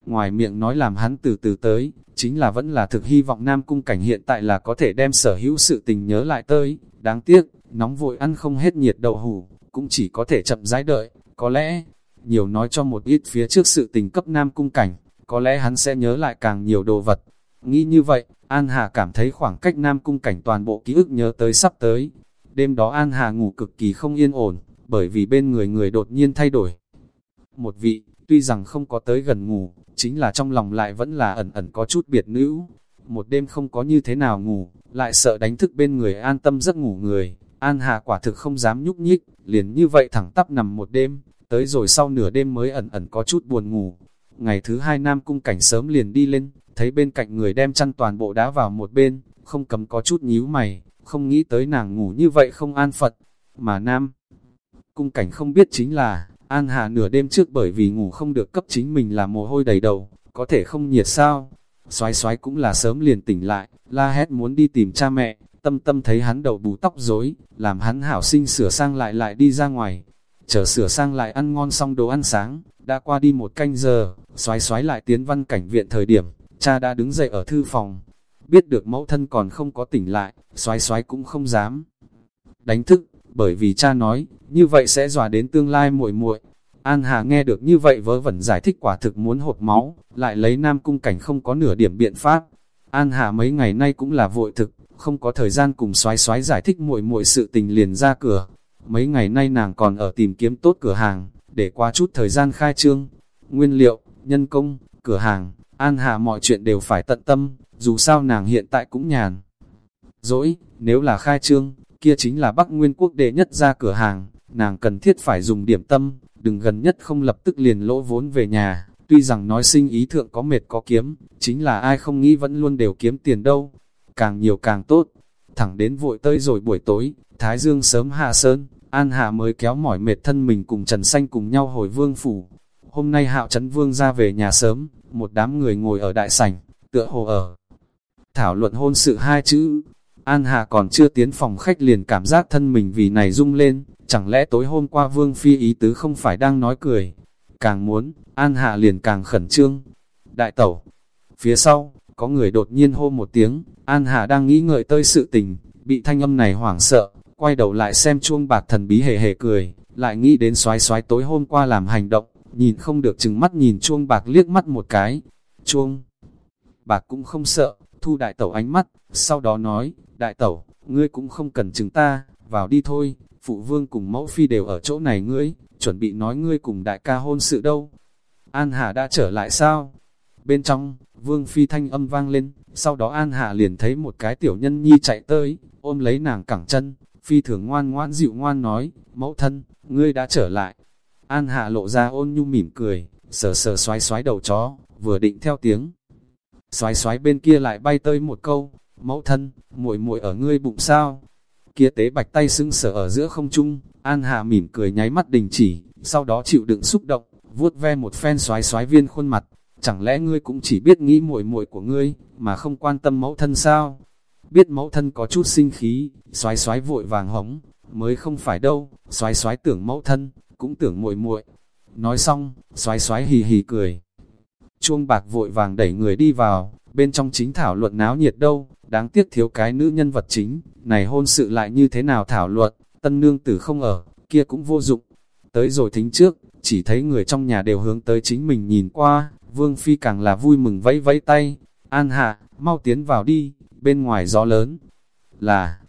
ngoài miệng nói làm hắn từ từ tới, chính là vẫn là thực hy vọng Nam Cung Cảnh hiện tại là có thể đem sở hữu sự tình nhớ lại tới, đáng tiếc, nóng vội ăn không hết nhiệt đậu hủ, cũng chỉ có thể chậm rãi đợi, có lẽ, nhiều nói cho một ít phía trước sự tình cấp Nam Cung Cảnh, có lẽ hắn sẽ nhớ lại càng nhiều đồ vật. Nghĩ như vậy, An Hà cảm thấy khoảng cách Nam Cung Cảnh toàn bộ ký ức nhớ tới sắp tới. Đêm đó An Hà ngủ cực kỳ không yên ổn, bởi vì bên người người đột nhiên thay đổi. Một vị, tuy rằng không có tới gần ngủ, chính là trong lòng lại vẫn là ẩn ẩn có chút biệt nữ. Một đêm không có như thế nào ngủ, lại sợ đánh thức bên người an tâm giấc ngủ người. An hạ quả thực không dám nhúc nhích, liền như vậy thẳng tắp nằm một đêm, tới rồi sau nửa đêm mới ẩn ẩn có chút buồn ngủ. Ngày thứ hai Nam Cung Cảnh sớm liền đi lên, thấy bên cạnh người đem chăn toàn bộ đá vào một bên, không cầm có chút nhíu mày, không nghĩ tới nàng ngủ như vậy không an phận, mà Nam Cung Cảnh không biết chính là, An Hà nửa đêm trước bởi vì ngủ không được cấp chính mình là mồ hôi đầy đầu, có thể không nhiệt sao. Xoái xoái cũng là sớm liền tỉnh lại, la hét muốn đi tìm cha mẹ, tâm tâm thấy hắn đầu bù tóc rối, làm hắn hảo sinh sửa sang lại lại đi ra ngoài. Chờ sửa sang lại ăn ngon xong đồ ăn sáng, đã qua đi một canh giờ, xoái xoái lại tiến văn cảnh viện thời điểm, cha đã đứng dậy ở thư phòng. Biết được mẫu thân còn không có tỉnh lại, xoái xoái cũng không dám đánh thức, bởi vì cha nói, như vậy sẽ dọa đến tương lai muội muội. An Hà nghe được như vậy vớ vẩn giải thích quả thực muốn hột máu, lại lấy nam cung cảnh không có nửa điểm biện pháp. An Hà mấy ngày nay cũng là vội thực, không có thời gian cùng xoái xoái giải thích muội muội sự tình liền ra cửa. Mấy ngày nay nàng còn ở tìm kiếm tốt cửa hàng, để qua chút thời gian khai trương. Nguyên liệu, nhân công, cửa hàng, An Hà mọi chuyện đều phải tận tâm, dù sao nàng hiện tại cũng nhàn. Dỗi, nếu là khai trương, kia chính là Bắc Nguyên quốc đệ nhất ra cửa hàng, nàng cần thiết phải dùng điểm tâm, đừng gần nhất không lập tức liền lỗ vốn về nhà. Tuy rằng nói sinh ý thượng có mệt có kiếm, chính là ai không nghĩ vẫn luôn đều kiếm tiền đâu. Càng nhiều càng tốt. Thẳng đến vội tới rồi buổi tối, Thái Dương sớm hạ sơn, An Hạ mới kéo mỏi mệt thân mình cùng Trần Xanh cùng nhau hồi vương phủ. Hôm nay Hạo Trấn Vương ra về nhà sớm, một đám người ngồi ở đại sảnh, tựa hồ ở. Thảo luận hôn sự hai chữ, An Hà còn chưa tiến phòng khách liền cảm giác thân mình vì này rung lên, chẳng lẽ tối hôm qua Vương Phi ý tứ không phải đang nói cười. Càng muốn, An Hà liền càng khẩn trương. Đại tẩu, phía sau, có người đột nhiên hô một tiếng, An Hà đang nghĩ ngợi tới sự tình, bị thanh âm này hoảng sợ, quay đầu lại xem chuông bạc thần bí hề hề cười, lại nghĩ đến xoái xoái tối hôm qua làm hành động, nhìn không được chừng mắt nhìn chuông bạc liếc mắt một cái. Chuông bạc cũng không sợ, thu đại tẩu ánh mắt, sau đó nói, đại tẩu, ngươi cũng không cần chừng ta, vào đi thôi, phụ vương cùng mẫu phi đều ở chỗ này ngươi, chuẩn bị nói ngươi cùng đại ca hôn sự đâu. An Hà đã trở lại sao? Bên trong, vương phi thanh âm vang lên, sau đó An Hà liền thấy một cái tiểu nhân nhi chạy tới, ôm lấy nàng cẳng chân, phi thường ngoan ngoan dịu ngoan nói, mẫu thân, ngươi đã trở lại. An hà lộ ra ôn nhu mỉm cười, sờ sờ xoái xoái đầu chó, vừa định theo tiếng. Xoái xoái bên kia lại bay tới một câu, mẫu thân, muội muội ở ngươi bụng sao? Kia tế bạch tay sưng sở ở giữa không trung, An hà mỉm cười nháy mắt đình chỉ, sau đó chịu đựng xúc động, vuốt ve một phen xoái xoái viên khuôn mặt. Chẳng lẽ ngươi cũng chỉ biết nghĩ muội muội của ngươi, mà không quan tâm mẫu thân sao? Biết mẫu thân có chút sinh khí, xoái xoái vội vàng hống, mới không phải đâu, xoái xoái tưởng mẫu thân, cũng tưởng muội muội. Nói xong, xoái xoái hì hì cười. Chuông bạc vội vàng đẩy người đi vào, bên trong chính thảo luận náo nhiệt đâu, đáng tiếc thiếu cái nữ nhân vật chính, này hôn sự lại như thế nào thảo luận, tân nương tử không ở, kia cũng vô dụng. Tới rồi thính trước, chỉ thấy người trong nhà đều hướng tới chính mình nhìn qua, Vương Phi càng là vui mừng vẫy vẫy tay, An Hạ, mau tiến vào đi, bên ngoài gió lớn. Là,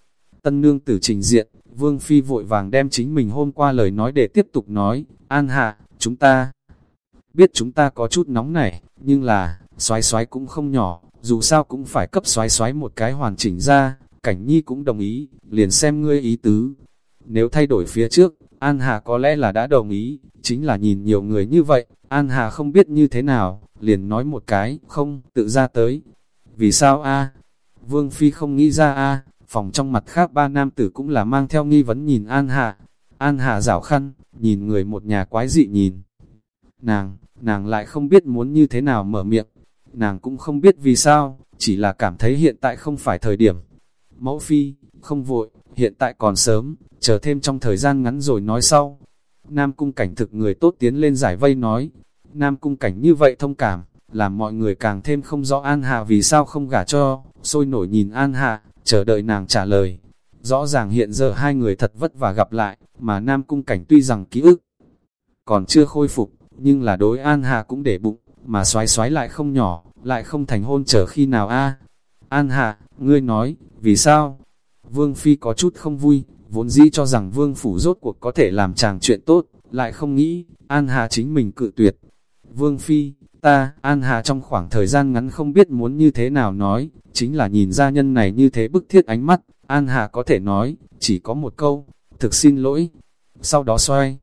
tân nương tử trình diện, Vương Phi vội vàng đem chính mình hôm qua lời nói để tiếp tục nói, An Hạ, chúng ta biết chúng ta có chút nóng này, nhưng là, xoái xoái cũng không nhỏ, dù sao cũng phải cấp xoái xoái một cái hoàn chỉnh ra, cảnh nhi cũng đồng ý, liền xem ngươi ý tứ. Nếu thay đổi phía trước, An Hà có lẽ là đã đồng ý, chính là nhìn nhiều người như vậy, An Hà không biết như thế nào, liền nói một cái, không, tự ra tới. Vì sao a Vương Phi không nghĩ ra a phòng trong mặt khác ba nam tử cũng là mang theo nghi vấn nhìn An Hà. An Hà rảo khăn, nhìn người một nhà quái dị nhìn. Nàng, nàng lại không biết muốn như thế nào mở miệng, nàng cũng không biết vì sao, chỉ là cảm thấy hiện tại không phải thời điểm. Mẫu Phi, không vội, hiện tại còn sớm, chờ thêm trong thời gian ngắn rồi nói sau. Nam cung cảnh thực người tốt tiến lên giải vây nói, Nam cung cảnh như vậy thông cảm, làm mọi người càng thêm không rõ An Hạ vì sao không gả cho, sôi nổi nhìn An Hạ, chờ đợi nàng trả lời. Rõ ràng hiện giờ hai người thật vất vả gặp lại, mà Nam cung cảnh tuy rằng ký ức còn chưa khôi phục, nhưng là đối An Hạ cũng để bụng, mà xoái xoái lại không nhỏ, lại không thành hôn chờ khi nào a An Hạ, ngươi nói, vì sao? Vương Phi có chút không vui, vốn dĩ cho rằng Vương Phủ rốt cuộc có thể làm chàng chuyện tốt, lại không nghĩ, An Hà chính mình cự tuyệt. Vương Phi, ta, An Hà trong khoảng thời gian ngắn không biết muốn như thế nào nói, chính là nhìn ra nhân này như thế bức thiết ánh mắt, An Hà có thể nói, chỉ có một câu, thực xin lỗi. Sau đó xoay,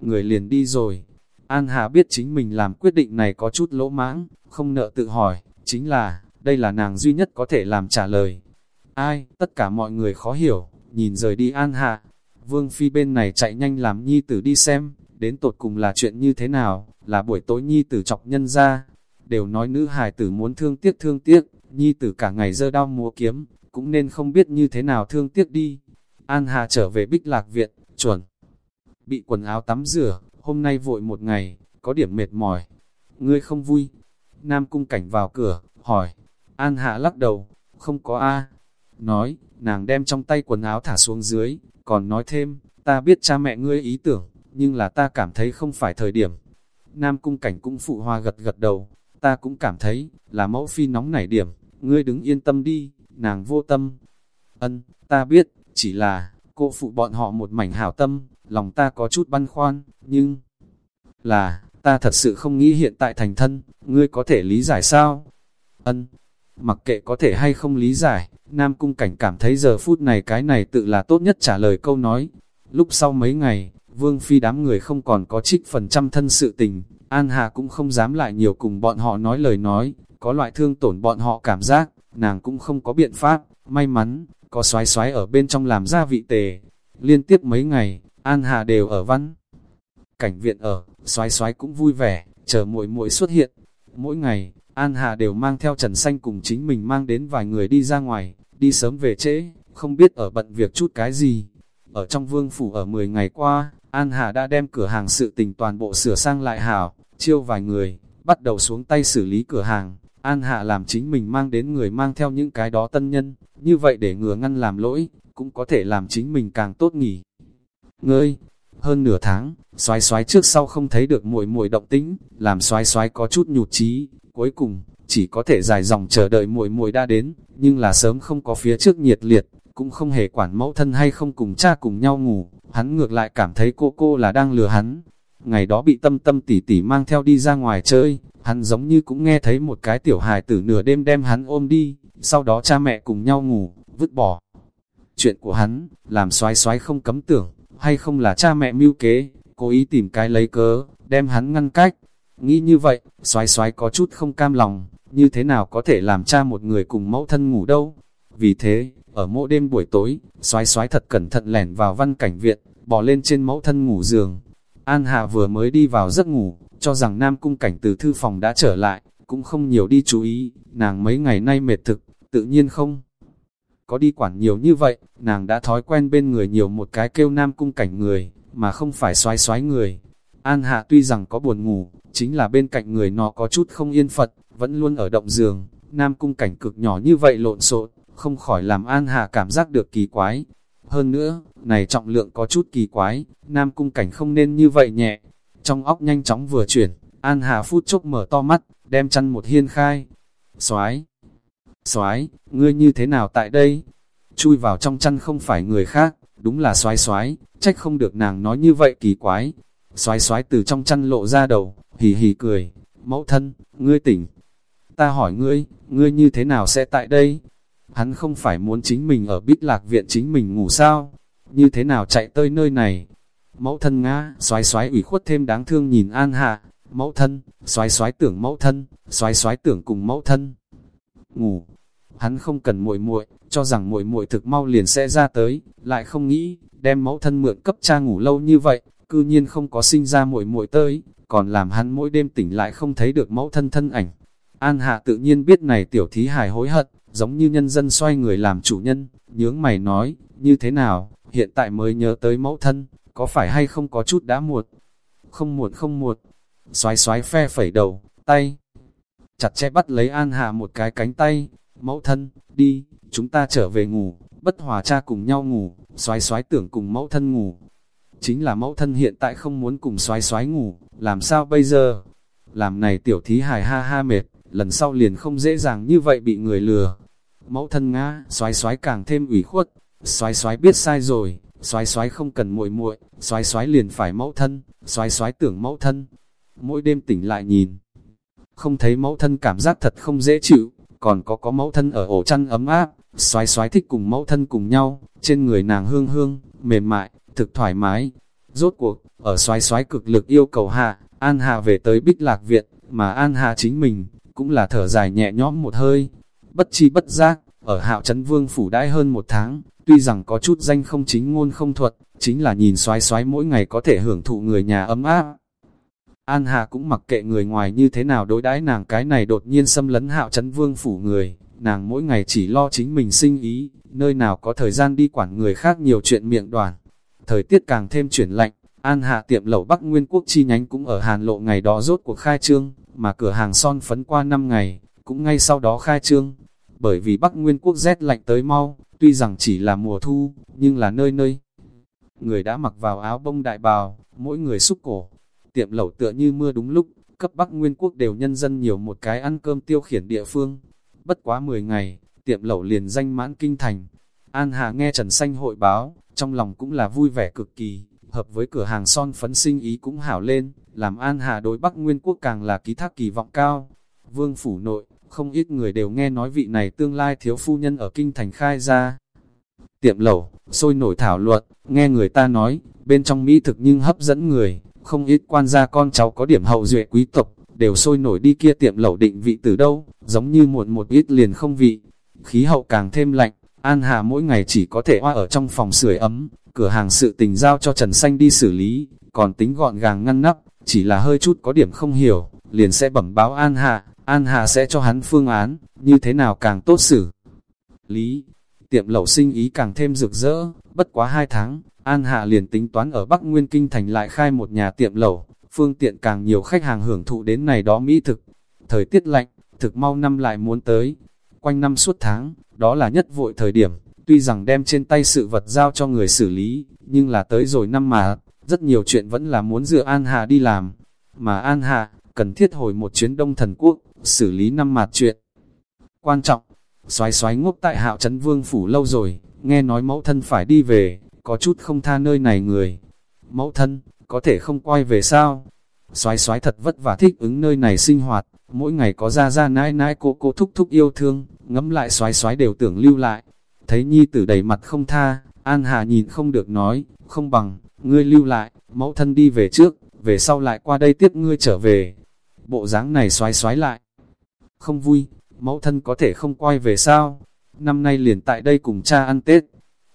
người liền đi rồi. An Hà biết chính mình làm quyết định này có chút lỗ mãng, không nợ tự hỏi, chính là, đây là nàng duy nhất có thể làm trả lời. Ai, tất cả mọi người khó hiểu, nhìn rời đi An Hạ. Vương Phi bên này chạy nhanh làm nhi tử đi xem, đến tột cùng là chuyện như thế nào, là buổi tối nhi tử chọc nhân ra. Đều nói nữ hài tử muốn thương tiếc thương tiếc, nhi tử cả ngày dơ đau múa kiếm, cũng nên không biết như thế nào thương tiếc đi. An Hà trở về bích lạc viện, chuẩn. Bị quần áo tắm rửa, hôm nay vội một ngày, có điểm mệt mỏi. Ngươi không vui. Nam cung cảnh vào cửa, hỏi. An Hạ lắc đầu, không có A. Nói, nàng đem trong tay quần áo thả xuống dưới, còn nói thêm, ta biết cha mẹ ngươi ý tưởng, nhưng là ta cảm thấy không phải thời điểm. Nam cung cảnh cũng phụ hoa gật gật đầu, ta cũng cảm thấy, là mẫu phi nóng nảy điểm, ngươi đứng yên tâm đi, nàng vô tâm. Ân, ta biết, chỉ là, cô phụ bọn họ một mảnh hảo tâm, lòng ta có chút băn khoăn, nhưng là, ta thật sự không nghĩ hiện tại thành thân, ngươi có thể lý giải sao? Ân, mặc kệ có thể hay không lý giải, Nam Cung Cảnh cảm thấy giờ phút này cái này tự là tốt nhất trả lời câu nói. Lúc sau mấy ngày, Vương Phi đám người không còn có trích phần trăm thân sự tình, An Hà cũng không dám lại nhiều cùng bọn họ nói lời nói, có loại thương tổn bọn họ cảm giác, nàng cũng không có biện pháp, may mắn, có xoái xoái ở bên trong làm ra vị tề. Liên tiếp mấy ngày, An Hà đều ở văn. Cảnh viện ở, xoái xoái cũng vui vẻ, chờ muội muội xuất hiện. Mỗi ngày, An Hà đều mang theo Trần Xanh cùng chính mình mang đến vài người đi ra ngoài, đi sớm về trễ, không biết ở bận việc chút cái gì. Ở trong vương phủ ở 10 ngày qua, An Hà đã đem cửa hàng sự tình toàn bộ sửa sang lại hảo, chiêu vài người, bắt đầu xuống tay xử lý cửa hàng. An Hạ làm chính mình mang đến người mang theo những cái đó tân nhân, như vậy để ngừa ngăn làm lỗi, cũng có thể làm chính mình càng tốt nghỉ. Ngươi, hơn nửa tháng, xoái xoái trước sau không thấy được muội muội động tĩnh, làm xoái xoái có chút nhụt chí cuối cùng, chỉ có thể dài dòng chờ đợi muội muội đã đến, nhưng là sớm không có phía trước nhiệt liệt, cũng không hề quản mẫu thân hay không cùng cha cùng nhau ngủ, hắn ngược lại cảm thấy cô cô là đang lừa hắn. Ngày đó bị tâm tâm tỉ tỉ mang theo đi ra ngoài chơi, hắn giống như cũng nghe thấy một cái tiểu hài tử nửa đêm đem hắn ôm đi, sau đó cha mẹ cùng nhau ngủ, vứt bỏ. Chuyện của hắn, làm xoái xoái không cấm tưởng, hay không là cha mẹ mưu kế, cố ý tìm cái lấy cớ, đem hắn ngăn cách. Nghĩ như vậy, xoái xoái có chút không cam lòng, như thế nào có thể làm cha một người cùng mẫu thân ngủ đâu. Vì thế, ở mỗi đêm buổi tối, xoái xoái thật cẩn thận lẻn vào văn cảnh viện, bỏ lên trên mẫu thân ngủ giường. An Hạ vừa mới đi vào giấc ngủ, cho rằng Nam Cung Cảnh từ thư phòng đã trở lại, cũng không nhiều đi chú ý, nàng mấy ngày nay mệt thực, tự nhiên không. Có đi quản nhiều như vậy, nàng đã thói quen bên người nhiều một cái kêu Nam Cung Cảnh người, mà không phải xoái xoái người. An Hạ tuy rằng có buồn ngủ, chính là bên cạnh người nó có chút không yên phật, vẫn luôn ở động giường, Nam cung cảnh cực nhỏ như vậy lộn xộn, không khỏi làm An Hạ cảm giác được kỳ quái. Hơn nữa, này trọng lượng có chút kỳ quái, Nam cung cảnh không nên như vậy nhẹ. Trong óc nhanh chóng vừa chuyển, An Hà phút chốc mở to mắt, đem chăn một hiên khai. Soái, soái, ngươi như thế nào tại đây? Chui vào trong chăn không phải người khác, đúng là soái soái, trách không được nàng nói như vậy kỳ quái. Soái soái từ trong chăn lộ ra đầu, hì hì cười, mẫu thân, ngươi tỉnh. Ta hỏi ngươi, ngươi như thế nào sẽ tại đây? Hắn không phải muốn chính mình ở bít lạc viện chính mình ngủ sao? Như thế nào chạy tới nơi này? Mẫu thân ngã, xoái xoái ủy khuất thêm đáng thương nhìn An Hạ. Mẫu thân, xoái xoái tưởng mẫu thân, xoái xoái tưởng cùng mẫu thân. Ngủ. Hắn không cần muội muội, cho rằng muội muội thực mau liền sẽ ra tới, lại không nghĩ, đem mẫu thân mượn cấp cha ngủ lâu như vậy, cư nhiên không có sinh ra muội muội tới, còn làm hắn mỗi đêm tỉnh lại không thấy được mẫu thân thân ảnh. An Hạ tự nhiên biết này tiểu thí hài hối hận, giống như nhân dân xoay người làm chủ nhân, nhướng mày nói, như thế nào, hiện tại mới nhớ tới mẫu thân, có phải hay không có chút đã muộn? Không muộn không muộn, xoái xoái phe phẩy đầu, tay, chặt chẽ bắt lấy An Hạ một cái cánh tay, mẫu thân, đi, chúng ta trở về ngủ, bất hòa cha cùng nhau ngủ, xoái xoái tưởng cùng mẫu thân ngủ. Chính là mẫu thân hiện tại không muốn cùng xoái xoái ngủ, làm sao bây giờ? Làm này tiểu thí hài ha ha mệt, lần sau liền không dễ dàng như vậy bị người lừa. Mẫu thân ngã, xoái xoái càng thêm ủy khuất, xoái xoái biết sai rồi, xoái xoái không cần muội muội, xoái xoái liền phải mẫu thân, xoái xoái tưởng mẫu thân. Mỗi đêm tỉnh lại nhìn, không thấy mẫu thân cảm giác thật không dễ chịu, còn có có mẫu thân ở ổ chăn ấm áp, xoái xoái thích cùng mẫu thân cùng nhau, trên người nàng hương hương, mềm mại, thực thoải mái. Rốt cuộc, ở xoái xoái cực lực yêu cầu hạ, An Hà về tới Bích Lạc Viện, mà An Hà chính mình, cũng là thở dài nhẹ nhõm một hơi. Bất chi bất giác, ở hạo trấn vương phủ đãi hơn một tháng, tuy rằng có chút danh không chính ngôn không thuật, chính là nhìn xoái xoái mỗi ngày có thể hưởng thụ người nhà ấm áp. An Hà cũng mặc kệ người ngoài như thế nào đối đãi nàng cái này đột nhiên xâm lấn hạo trấn vương phủ người, nàng mỗi ngày chỉ lo chính mình sinh ý, nơi nào có thời gian đi quản người khác nhiều chuyện miệng đoàn. Thời tiết càng thêm chuyển lạnh, An Hạ tiệm lẩu Bắc Nguyên Quốc chi nhánh cũng ở Hàn Lộ ngày đó rốt cuộc khai trương, mà cửa hàng son phấn qua 5 ngày, cũng ngay sau đó khai trương. Bởi vì Bắc Nguyên Quốc rét lạnh tới mau, tuy rằng chỉ là mùa thu, nhưng là nơi nơi. Người đã mặc vào áo bông đại bào, mỗi người xúc cổ. Tiệm lẩu tựa như mưa đúng lúc, cấp Bắc Nguyên Quốc đều nhân dân nhiều một cái ăn cơm tiêu khiển địa phương. Bất quá 10 ngày, tiệm lẩu liền danh mãn kinh thành. An Hà nghe Trần Xanh hội báo, trong lòng cũng là vui vẻ cực kỳ, hợp với cửa hàng son phấn sinh ý cũng hảo lên, làm An Hà đối Bắc Nguyên Quốc càng là ký thác kỳ vọng cao. Vương Phủ Nội, không ít người đều nghe nói vị này tương lai thiếu phu nhân ở Kinh Thành khai ra. Tiệm lẩu, sôi nổi thảo luận, nghe người ta nói, bên trong Mỹ thực nhưng hấp dẫn người, không ít quan gia con cháu có điểm hậu duệ quý tộc, đều sôi nổi đi kia tiệm lẩu định vị từ đâu, giống như muộn một ít liền không vị. Khí hậu càng thêm lạnh, An Hà mỗi ngày chỉ có thể hoa ở trong phòng sưởi ấm, cửa hàng sự tình giao cho Trần Xanh đi xử lý, còn tính gọn gàng ngăn nắp, chỉ là hơi chút có điểm không hiểu, liền sẽ bẩm báo An Hà, An Hà sẽ cho hắn phương án, như thế nào càng tốt xử. Lý, tiệm lẩu sinh ý càng thêm rực rỡ, bất quá hai tháng, An Hạ liền tính toán ở Bắc Nguyên Kinh Thành lại khai một nhà tiệm lẩu, phương tiện càng nhiều khách hàng hưởng thụ đến này đó mỹ thực. Thời tiết lạnh, thực mau năm lại muốn tới. Quanh năm suốt tháng, đó là nhất vội thời điểm, tuy rằng đem trên tay sự vật giao cho người xử lý, nhưng là tới rồi năm mà, rất nhiều chuyện vẫn là muốn dựa An Hạ đi làm. Mà An Hạ, cần thiết hồi một chuyến đông thần quốc, xử lý năm mạt chuyện. Quan trọng, xoái xoái ngốc tại hạo trấn vương phủ lâu rồi, nghe nói mẫu thân phải đi về, có chút không tha nơi này người. Mẫu thân, có thể không quay về sao? Xoái xoái thật vất vả thích ứng nơi này sinh hoạt, mỗi ngày có ra ra nãi nãi cô cô thúc thúc yêu thương, ngẫm lại xoái xoái đều tưởng lưu lại. Thấy nhi tử đầy mặt không tha, An Hà nhìn không được nói, không bằng, ngươi lưu lại, mẫu thân đi về trước, về sau lại qua đây tiếp ngươi trở về. Bộ dáng này xoái xoái lại. Không vui, mẫu thân có thể không quay về sao? Năm nay liền tại đây cùng cha ăn Tết.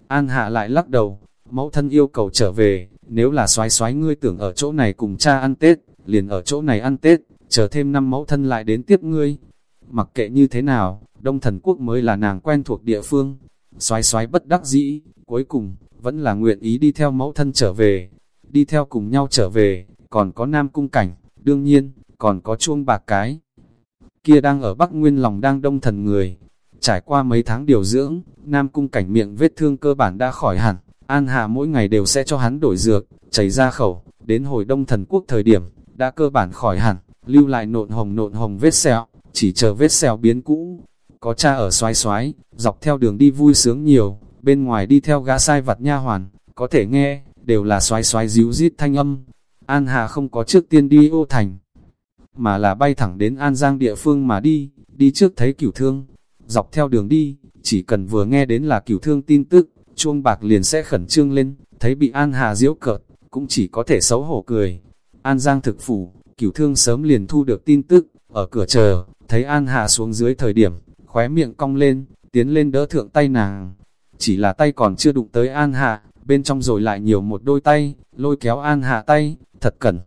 An Hạ lại lắc đầu, mẫu thân yêu cầu trở về, nếu là xoái xoái ngươi tưởng ở chỗ này cùng cha ăn Tết, liền ở chỗ này ăn Tết, chờ thêm năm mẫu thân lại đến tiếp ngươi. Mặc kệ như thế nào, Đông Thần Quốc mới là nàng quen thuộc địa phương. Xoái xoái bất đắc dĩ, cuối cùng, vẫn là nguyện ý đi theo mẫu thân trở về. Đi theo cùng nhau trở về, còn có nam cung cảnh, đương nhiên, còn có chuông bạc cái kia đang ở Bắc Nguyên lòng đang đông thần người. Trải qua mấy tháng điều dưỡng, Nam Cung cảnh miệng vết thương cơ bản đã khỏi hẳn, An hà mỗi ngày đều sẽ cho hắn đổi dược, chảy ra khẩu, đến hồi đông thần quốc thời điểm, đã cơ bản khỏi hẳn, lưu lại nộn hồng nộn hồng vết sẹo, chỉ chờ vết sẹo biến cũ. Có cha ở xoái xoái, dọc theo đường đi vui sướng nhiều, bên ngoài đi theo gã sai vặt nha hoàn, có thể nghe, đều là xoái xoái díu rít thanh âm. An Hà không có trước tiên đi ô thành, mà là bay thẳng đến An Giang địa phương mà đi, đi trước thấy cửu thương. Dọc theo đường đi, chỉ cần vừa nghe đến là cửu thương tin tức, chuông bạc liền sẽ khẩn trương lên, thấy bị An Hà diễu cợt, cũng chỉ có thể xấu hổ cười. An Giang thực phủ, cửu thương sớm liền thu được tin tức, ở cửa chờ, thấy An Hà xuống dưới thời điểm, khóe miệng cong lên, tiến lên đỡ thượng tay nàng. Chỉ là tay còn chưa đụng tới An Hạ, bên trong rồi lại nhiều một đôi tay, lôi kéo An Hạ tay, thật cẩn.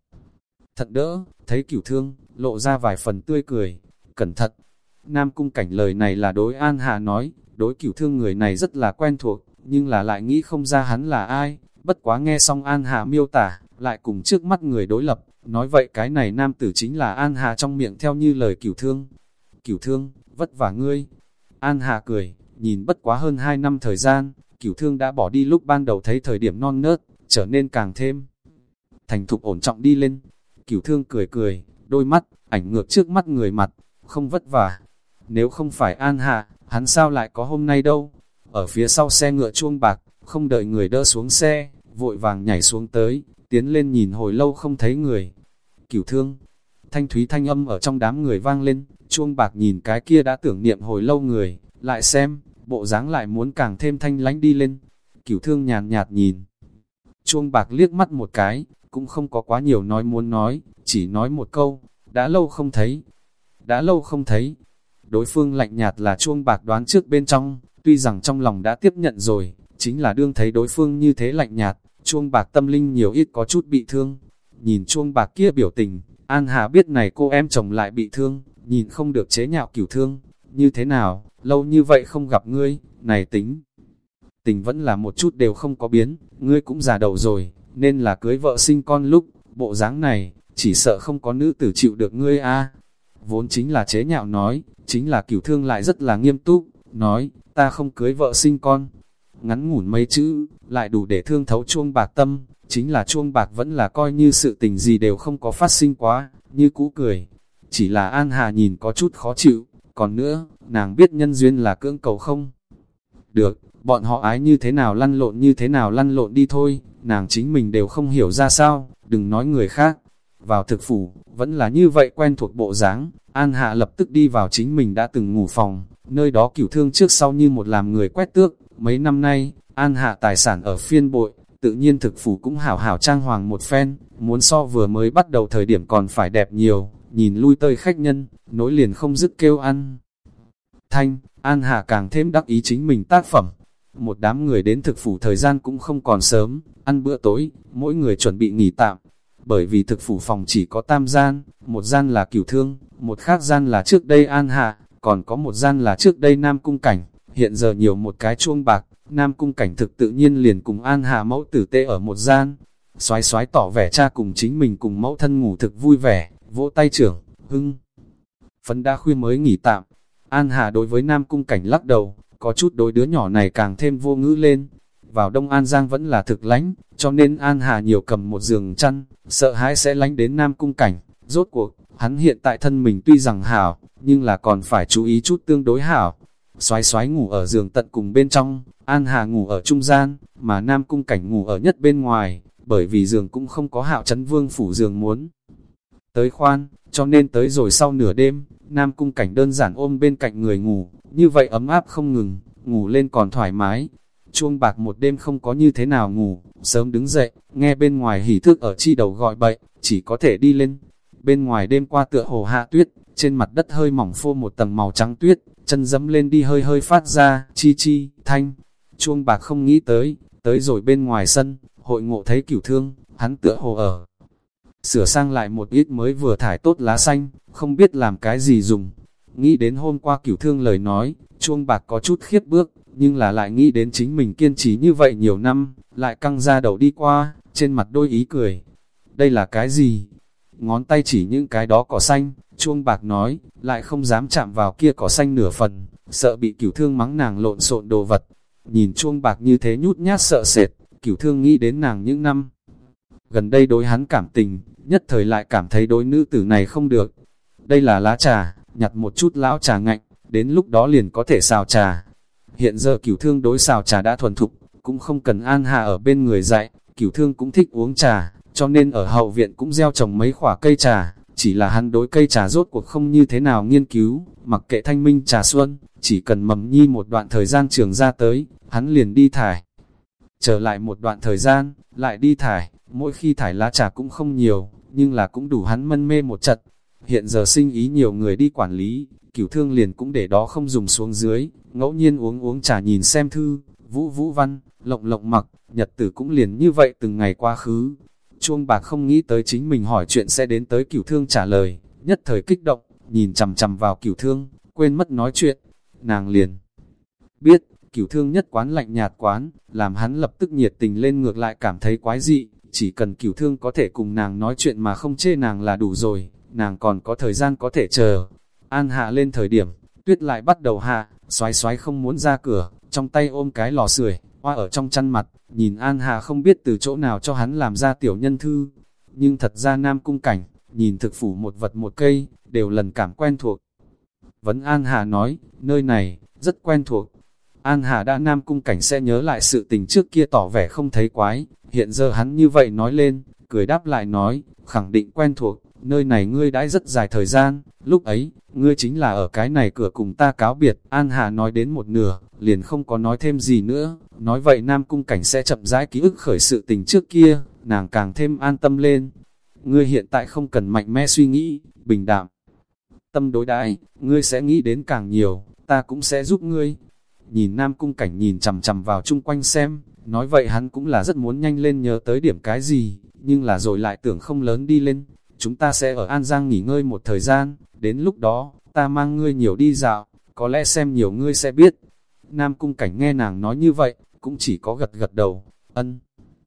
Thật đỡ, thấy cửu thương, lộ ra vài phần tươi cười, cẩn thận. Nam cung cảnh lời này là đối An Hạ nói, đối cửu thương người này rất là quen thuộc, nhưng là lại nghĩ không ra hắn là ai, bất quá nghe xong An Hạ miêu tả, lại cùng trước mắt người đối lập, nói vậy cái này nam tử chính là An Hạ trong miệng theo như lời cửu thương. Cửu thương, vất vả ngươi. An Hạ cười, nhìn bất quá hơn 2 năm thời gian, cửu thương đã bỏ đi lúc ban đầu thấy thời điểm non nớt, trở nên càng thêm thành thục ổn trọng đi lên. Cửu thương cười cười, đôi mắt, ảnh ngược trước mắt người mặt, không vất vả. Nếu không phải An Hạ, hắn sao lại có hôm nay đâu? Ở phía sau xe ngựa chuông bạc, không đợi người đỡ xuống xe, vội vàng nhảy xuống tới, tiến lên nhìn hồi lâu không thấy người. Cửu thương, thanh thúy thanh âm ở trong đám người vang lên, chuông bạc nhìn cái kia đã tưởng niệm hồi lâu người, lại xem, bộ dáng lại muốn càng thêm thanh lánh đi lên. Cửu thương nhàn nhạt nhìn. Chuông bạc liếc mắt một cái, cũng không có quá nhiều nói muốn nói, chỉ nói một câu, đã lâu không thấy, đã lâu không thấy. Đối phương lạnh nhạt là chuông bạc đoán trước bên trong, tuy rằng trong lòng đã tiếp nhận rồi, chính là đương thấy đối phương như thế lạnh nhạt, chuông bạc tâm linh nhiều ít có chút bị thương. Nhìn chuông bạc kia biểu tình, An Hà biết này cô em chồng lại bị thương, nhìn không được chế nhạo cửu thương, như thế nào, lâu như vậy không gặp ngươi, này tính. Tình vẫn là một chút đều không có biến, ngươi cũng già đầu rồi, nên là cưới vợ sinh con lúc, bộ dáng này, chỉ sợ không có nữ tử chịu được ngươi a Vốn chính là chế nhạo nói, chính là cửu thương lại rất là nghiêm túc, nói, ta không cưới vợ sinh con. Ngắn ngủn mấy chữ, lại đủ để thương thấu chuông bạc tâm, chính là chuông bạc vẫn là coi như sự tình gì đều không có phát sinh quá, như cũ cười. Chỉ là An Hà nhìn có chút khó chịu, còn nữa, nàng biết nhân duyên là cưỡng cầu không? Được, bọn họ ái như thế nào lăn lộn như thế nào lăn lộn đi thôi, nàng chính mình đều không hiểu ra sao, đừng nói người khác. Vào thực phủ, vẫn là như vậy quen thuộc bộ dáng, An Hạ lập tức đi vào chính mình đã từng ngủ phòng, nơi đó cửu thương trước sau như một làm người quét tước. Mấy năm nay, An Hạ tài sản ở phiên bội, tự nhiên thực phủ cũng hảo hảo trang hoàng một phen, muốn so vừa mới bắt đầu thời điểm còn phải đẹp nhiều, nhìn lui tơi khách nhân, nối liền không dứt kêu ăn. Thanh, An hạ càng thêm đắc ý chính mình tác phẩm. Một đám người đến thực phủ thời gian cũng không còn sớm, ăn bữa tối, mỗi người chuẩn bị nghỉ tạm. Bởi vì thực phủ phòng chỉ có tam gian, một gian là cửu thương, một khác gian là trước đây An Hạ, còn có một gian là trước đây Nam Cung Cảnh. Hiện giờ nhiều một cái chuông bạc, Nam Cung Cảnh thực tự nhiên liền cùng An Hạ mẫu tử tê ở một gian. Xoái xoái tỏ vẻ cha cùng chính mình cùng mẫu thân ngủ thực vui vẻ, vỗ tay trưởng, hưng. Phấn đã khuya mới nghỉ tạm, An Hà đối với Nam Cung Cảnh lắc đầu, có chút đối đứa nhỏ này càng thêm vô ngữ lên. Vào Đông An Giang vẫn là thực lánh, cho nên An Hà nhiều cầm một giường chăn, sợ hãi sẽ lánh đến Nam Cung Cảnh. Rốt cuộc, hắn hiện tại thân mình tuy rằng hảo, nhưng là còn phải chú ý chút tương đối hảo. Xoái xoái ngủ ở giường tận cùng bên trong, An Hà ngủ ở trung gian, mà Nam Cung Cảnh ngủ ở nhất bên ngoài, bởi vì giường cũng không có hạo chấn vương phủ giường muốn tới khoan, cho nên tới rồi sau nửa đêm, Nam Cung Cảnh đơn giản ôm bên cạnh người ngủ, như vậy ấm áp không ngừng, ngủ lên còn thoải mái. Chuông bạc một đêm không có như thế nào ngủ, sớm đứng dậy, nghe bên ngoài hỉ thức ở chi đầu gọi bậy, chỉ có thể đi lên. Bên ngoài đêm qua tựa hồ hạ tuyết, trên mặt đất hơi mỏng phô một tầng màu trắng tuyết, chân dẫm lên đi hơi hơi phát ra, chi chi, thanh. Chuông bạc không nghĩ tới, tới rồi bên ngoài sân, hội ngộ thấy cửu thương, hắn tựa hồ ở sửa sang lại một ít mới vừa thải tốt lá xanh, không biết làm cái gì dùng. Nghĩ đến hôm qua cửu thương lời nói, chuông bạc có chút khiếp bước, nhưng là lại nghĩ đến chính mình kiên trì như vậy nhiều năm, lại căng ra đầu đi qua, trên mặt đôi ý cười. Đây là cái gì? ngón tay chỉ những cái đó cỏ xanh, chuông bạc nói, lại không dám chạm vào kia cỏ xanh nửa phần, sợ bị cửu thương mắng nàng lộn xộn đồ vật. Nhìn chuông bạc như thế nhút nhát sợ sệt, cửu thương nghĩ đến nàng những năm. Gần đây đối hắn cảm tình, nhất thời lại cảm thấy đối nữ tử này không được. Đây là lá trà, nhặt một chút lão trà ngạnh, đến lúc đó liền có thể xào trà. Hiện giờ cửu thương đối xào trà đã thuần thục, cũng không cần an hạ ở bên người dạy, cửu thương cũng thích uống trà, cho nên ở hậu viện cũng gieo trồng mấy khỏa cây trà, chỉ là hắn đối cây trà rốt cuộc không như thế nào nghiên cứu, mặc kệ thanh minh trà xuân, chỉ cần mầm nhi một đoạn thời gian trường ra tới, hắn liền đi thải. Trở lại một đoạn thời gian, lại đi thải, mỗi khi thải lá trà cũng không nhiều, nhưng là cũng đủ hắn mân mê một trận. Hiện giờ sinh ý nhiều người đi quản lý, cửu thương liền cũng để đó không dùng xuống dưới, ngẫu nhiên uống uống trà nhìn xem thư, vũ vũ văn, lộng lộng mặc, nhật tử cũng liền như vậy từng ngày quá khứ. Chuông bạc không nghĩ tới chính mình hỏi chuyện sẽ đến tới cửu thương trả lời, nhất thời kích động, nhìn chầm chầm vào cửu thương, quên mất nói chuyện, nàng liền. Biết, cửu thương nhất quán lạnh nhạt quán, làm hắn lập tức nhiệt tình lên ngược lại cảm thấy quái dị, chỉ cần cửu thương có thể cùng nàng nói chuyện mà không chê nàng là đủ rồi, nàng còn có thời gian có thể chờ. An hạ lên thời điểm, tuyết lại bắt đầu hạ, xoái xoái không muốn ra cửa, trong tay ôm cái lò sưởi, hoa ở trong chăn mặt, nhìn An Hà không biết từ chỗ nào cho hắn làm ra tiểu nhân thư. Nhưng thật ra nam cung cảnh, nhìn thực phủ một vật một cây, đều lần cảm quen thuộc. Vấn An Hà nói, nơi này, rất quen thuộc. An Hà đã nam cung cảnh sẽ nhớ lại sự tình trước kia tỏ vẻ không thấy quái, hiện giờ hắn như vậy nói lên, cười đáp lại nói, khẳng định quen thuộc, nơi này ngươi đãi rất dài thời gian, lúc ấy, ngươi chính là ở cái này cửa cùng ta cáo biệt, An Hà nói đến một nửa, liền không có nói thêm gì nữa, nói vậy Nam Cung Cảnh sẽ chậm rãi ký ức khởi sự tình trước kia, nàng càng thêm an tâm lên. Ngươi hiện tại không cần mạnh mẽ suy nghĩ, bình đạm. Tâm đối đại, ngươi sẽ nghĩ đến càng nhiều, ta cũng sẽ giúp ngươi. Nhìn Nam Cung Cảnh nhìn chằm chằm vào chung quanh xem, nói vậy hắn cũng là rất muốn nhanh lên nhớ tới điểm cái gì, nhưng là rồi lại tưởng không lớn đi lên. Chúng ta sẽ ở An Giang nghỉ ngơi một thời gian, đến lúc đó, ta mang ngươi nhiều đi dạo, có lẽ xem nhiều ngươi sẽ biết. Nam cung cảnh nghe nàng nói như vậy, cũng chỉ có gật gật đầu, ân.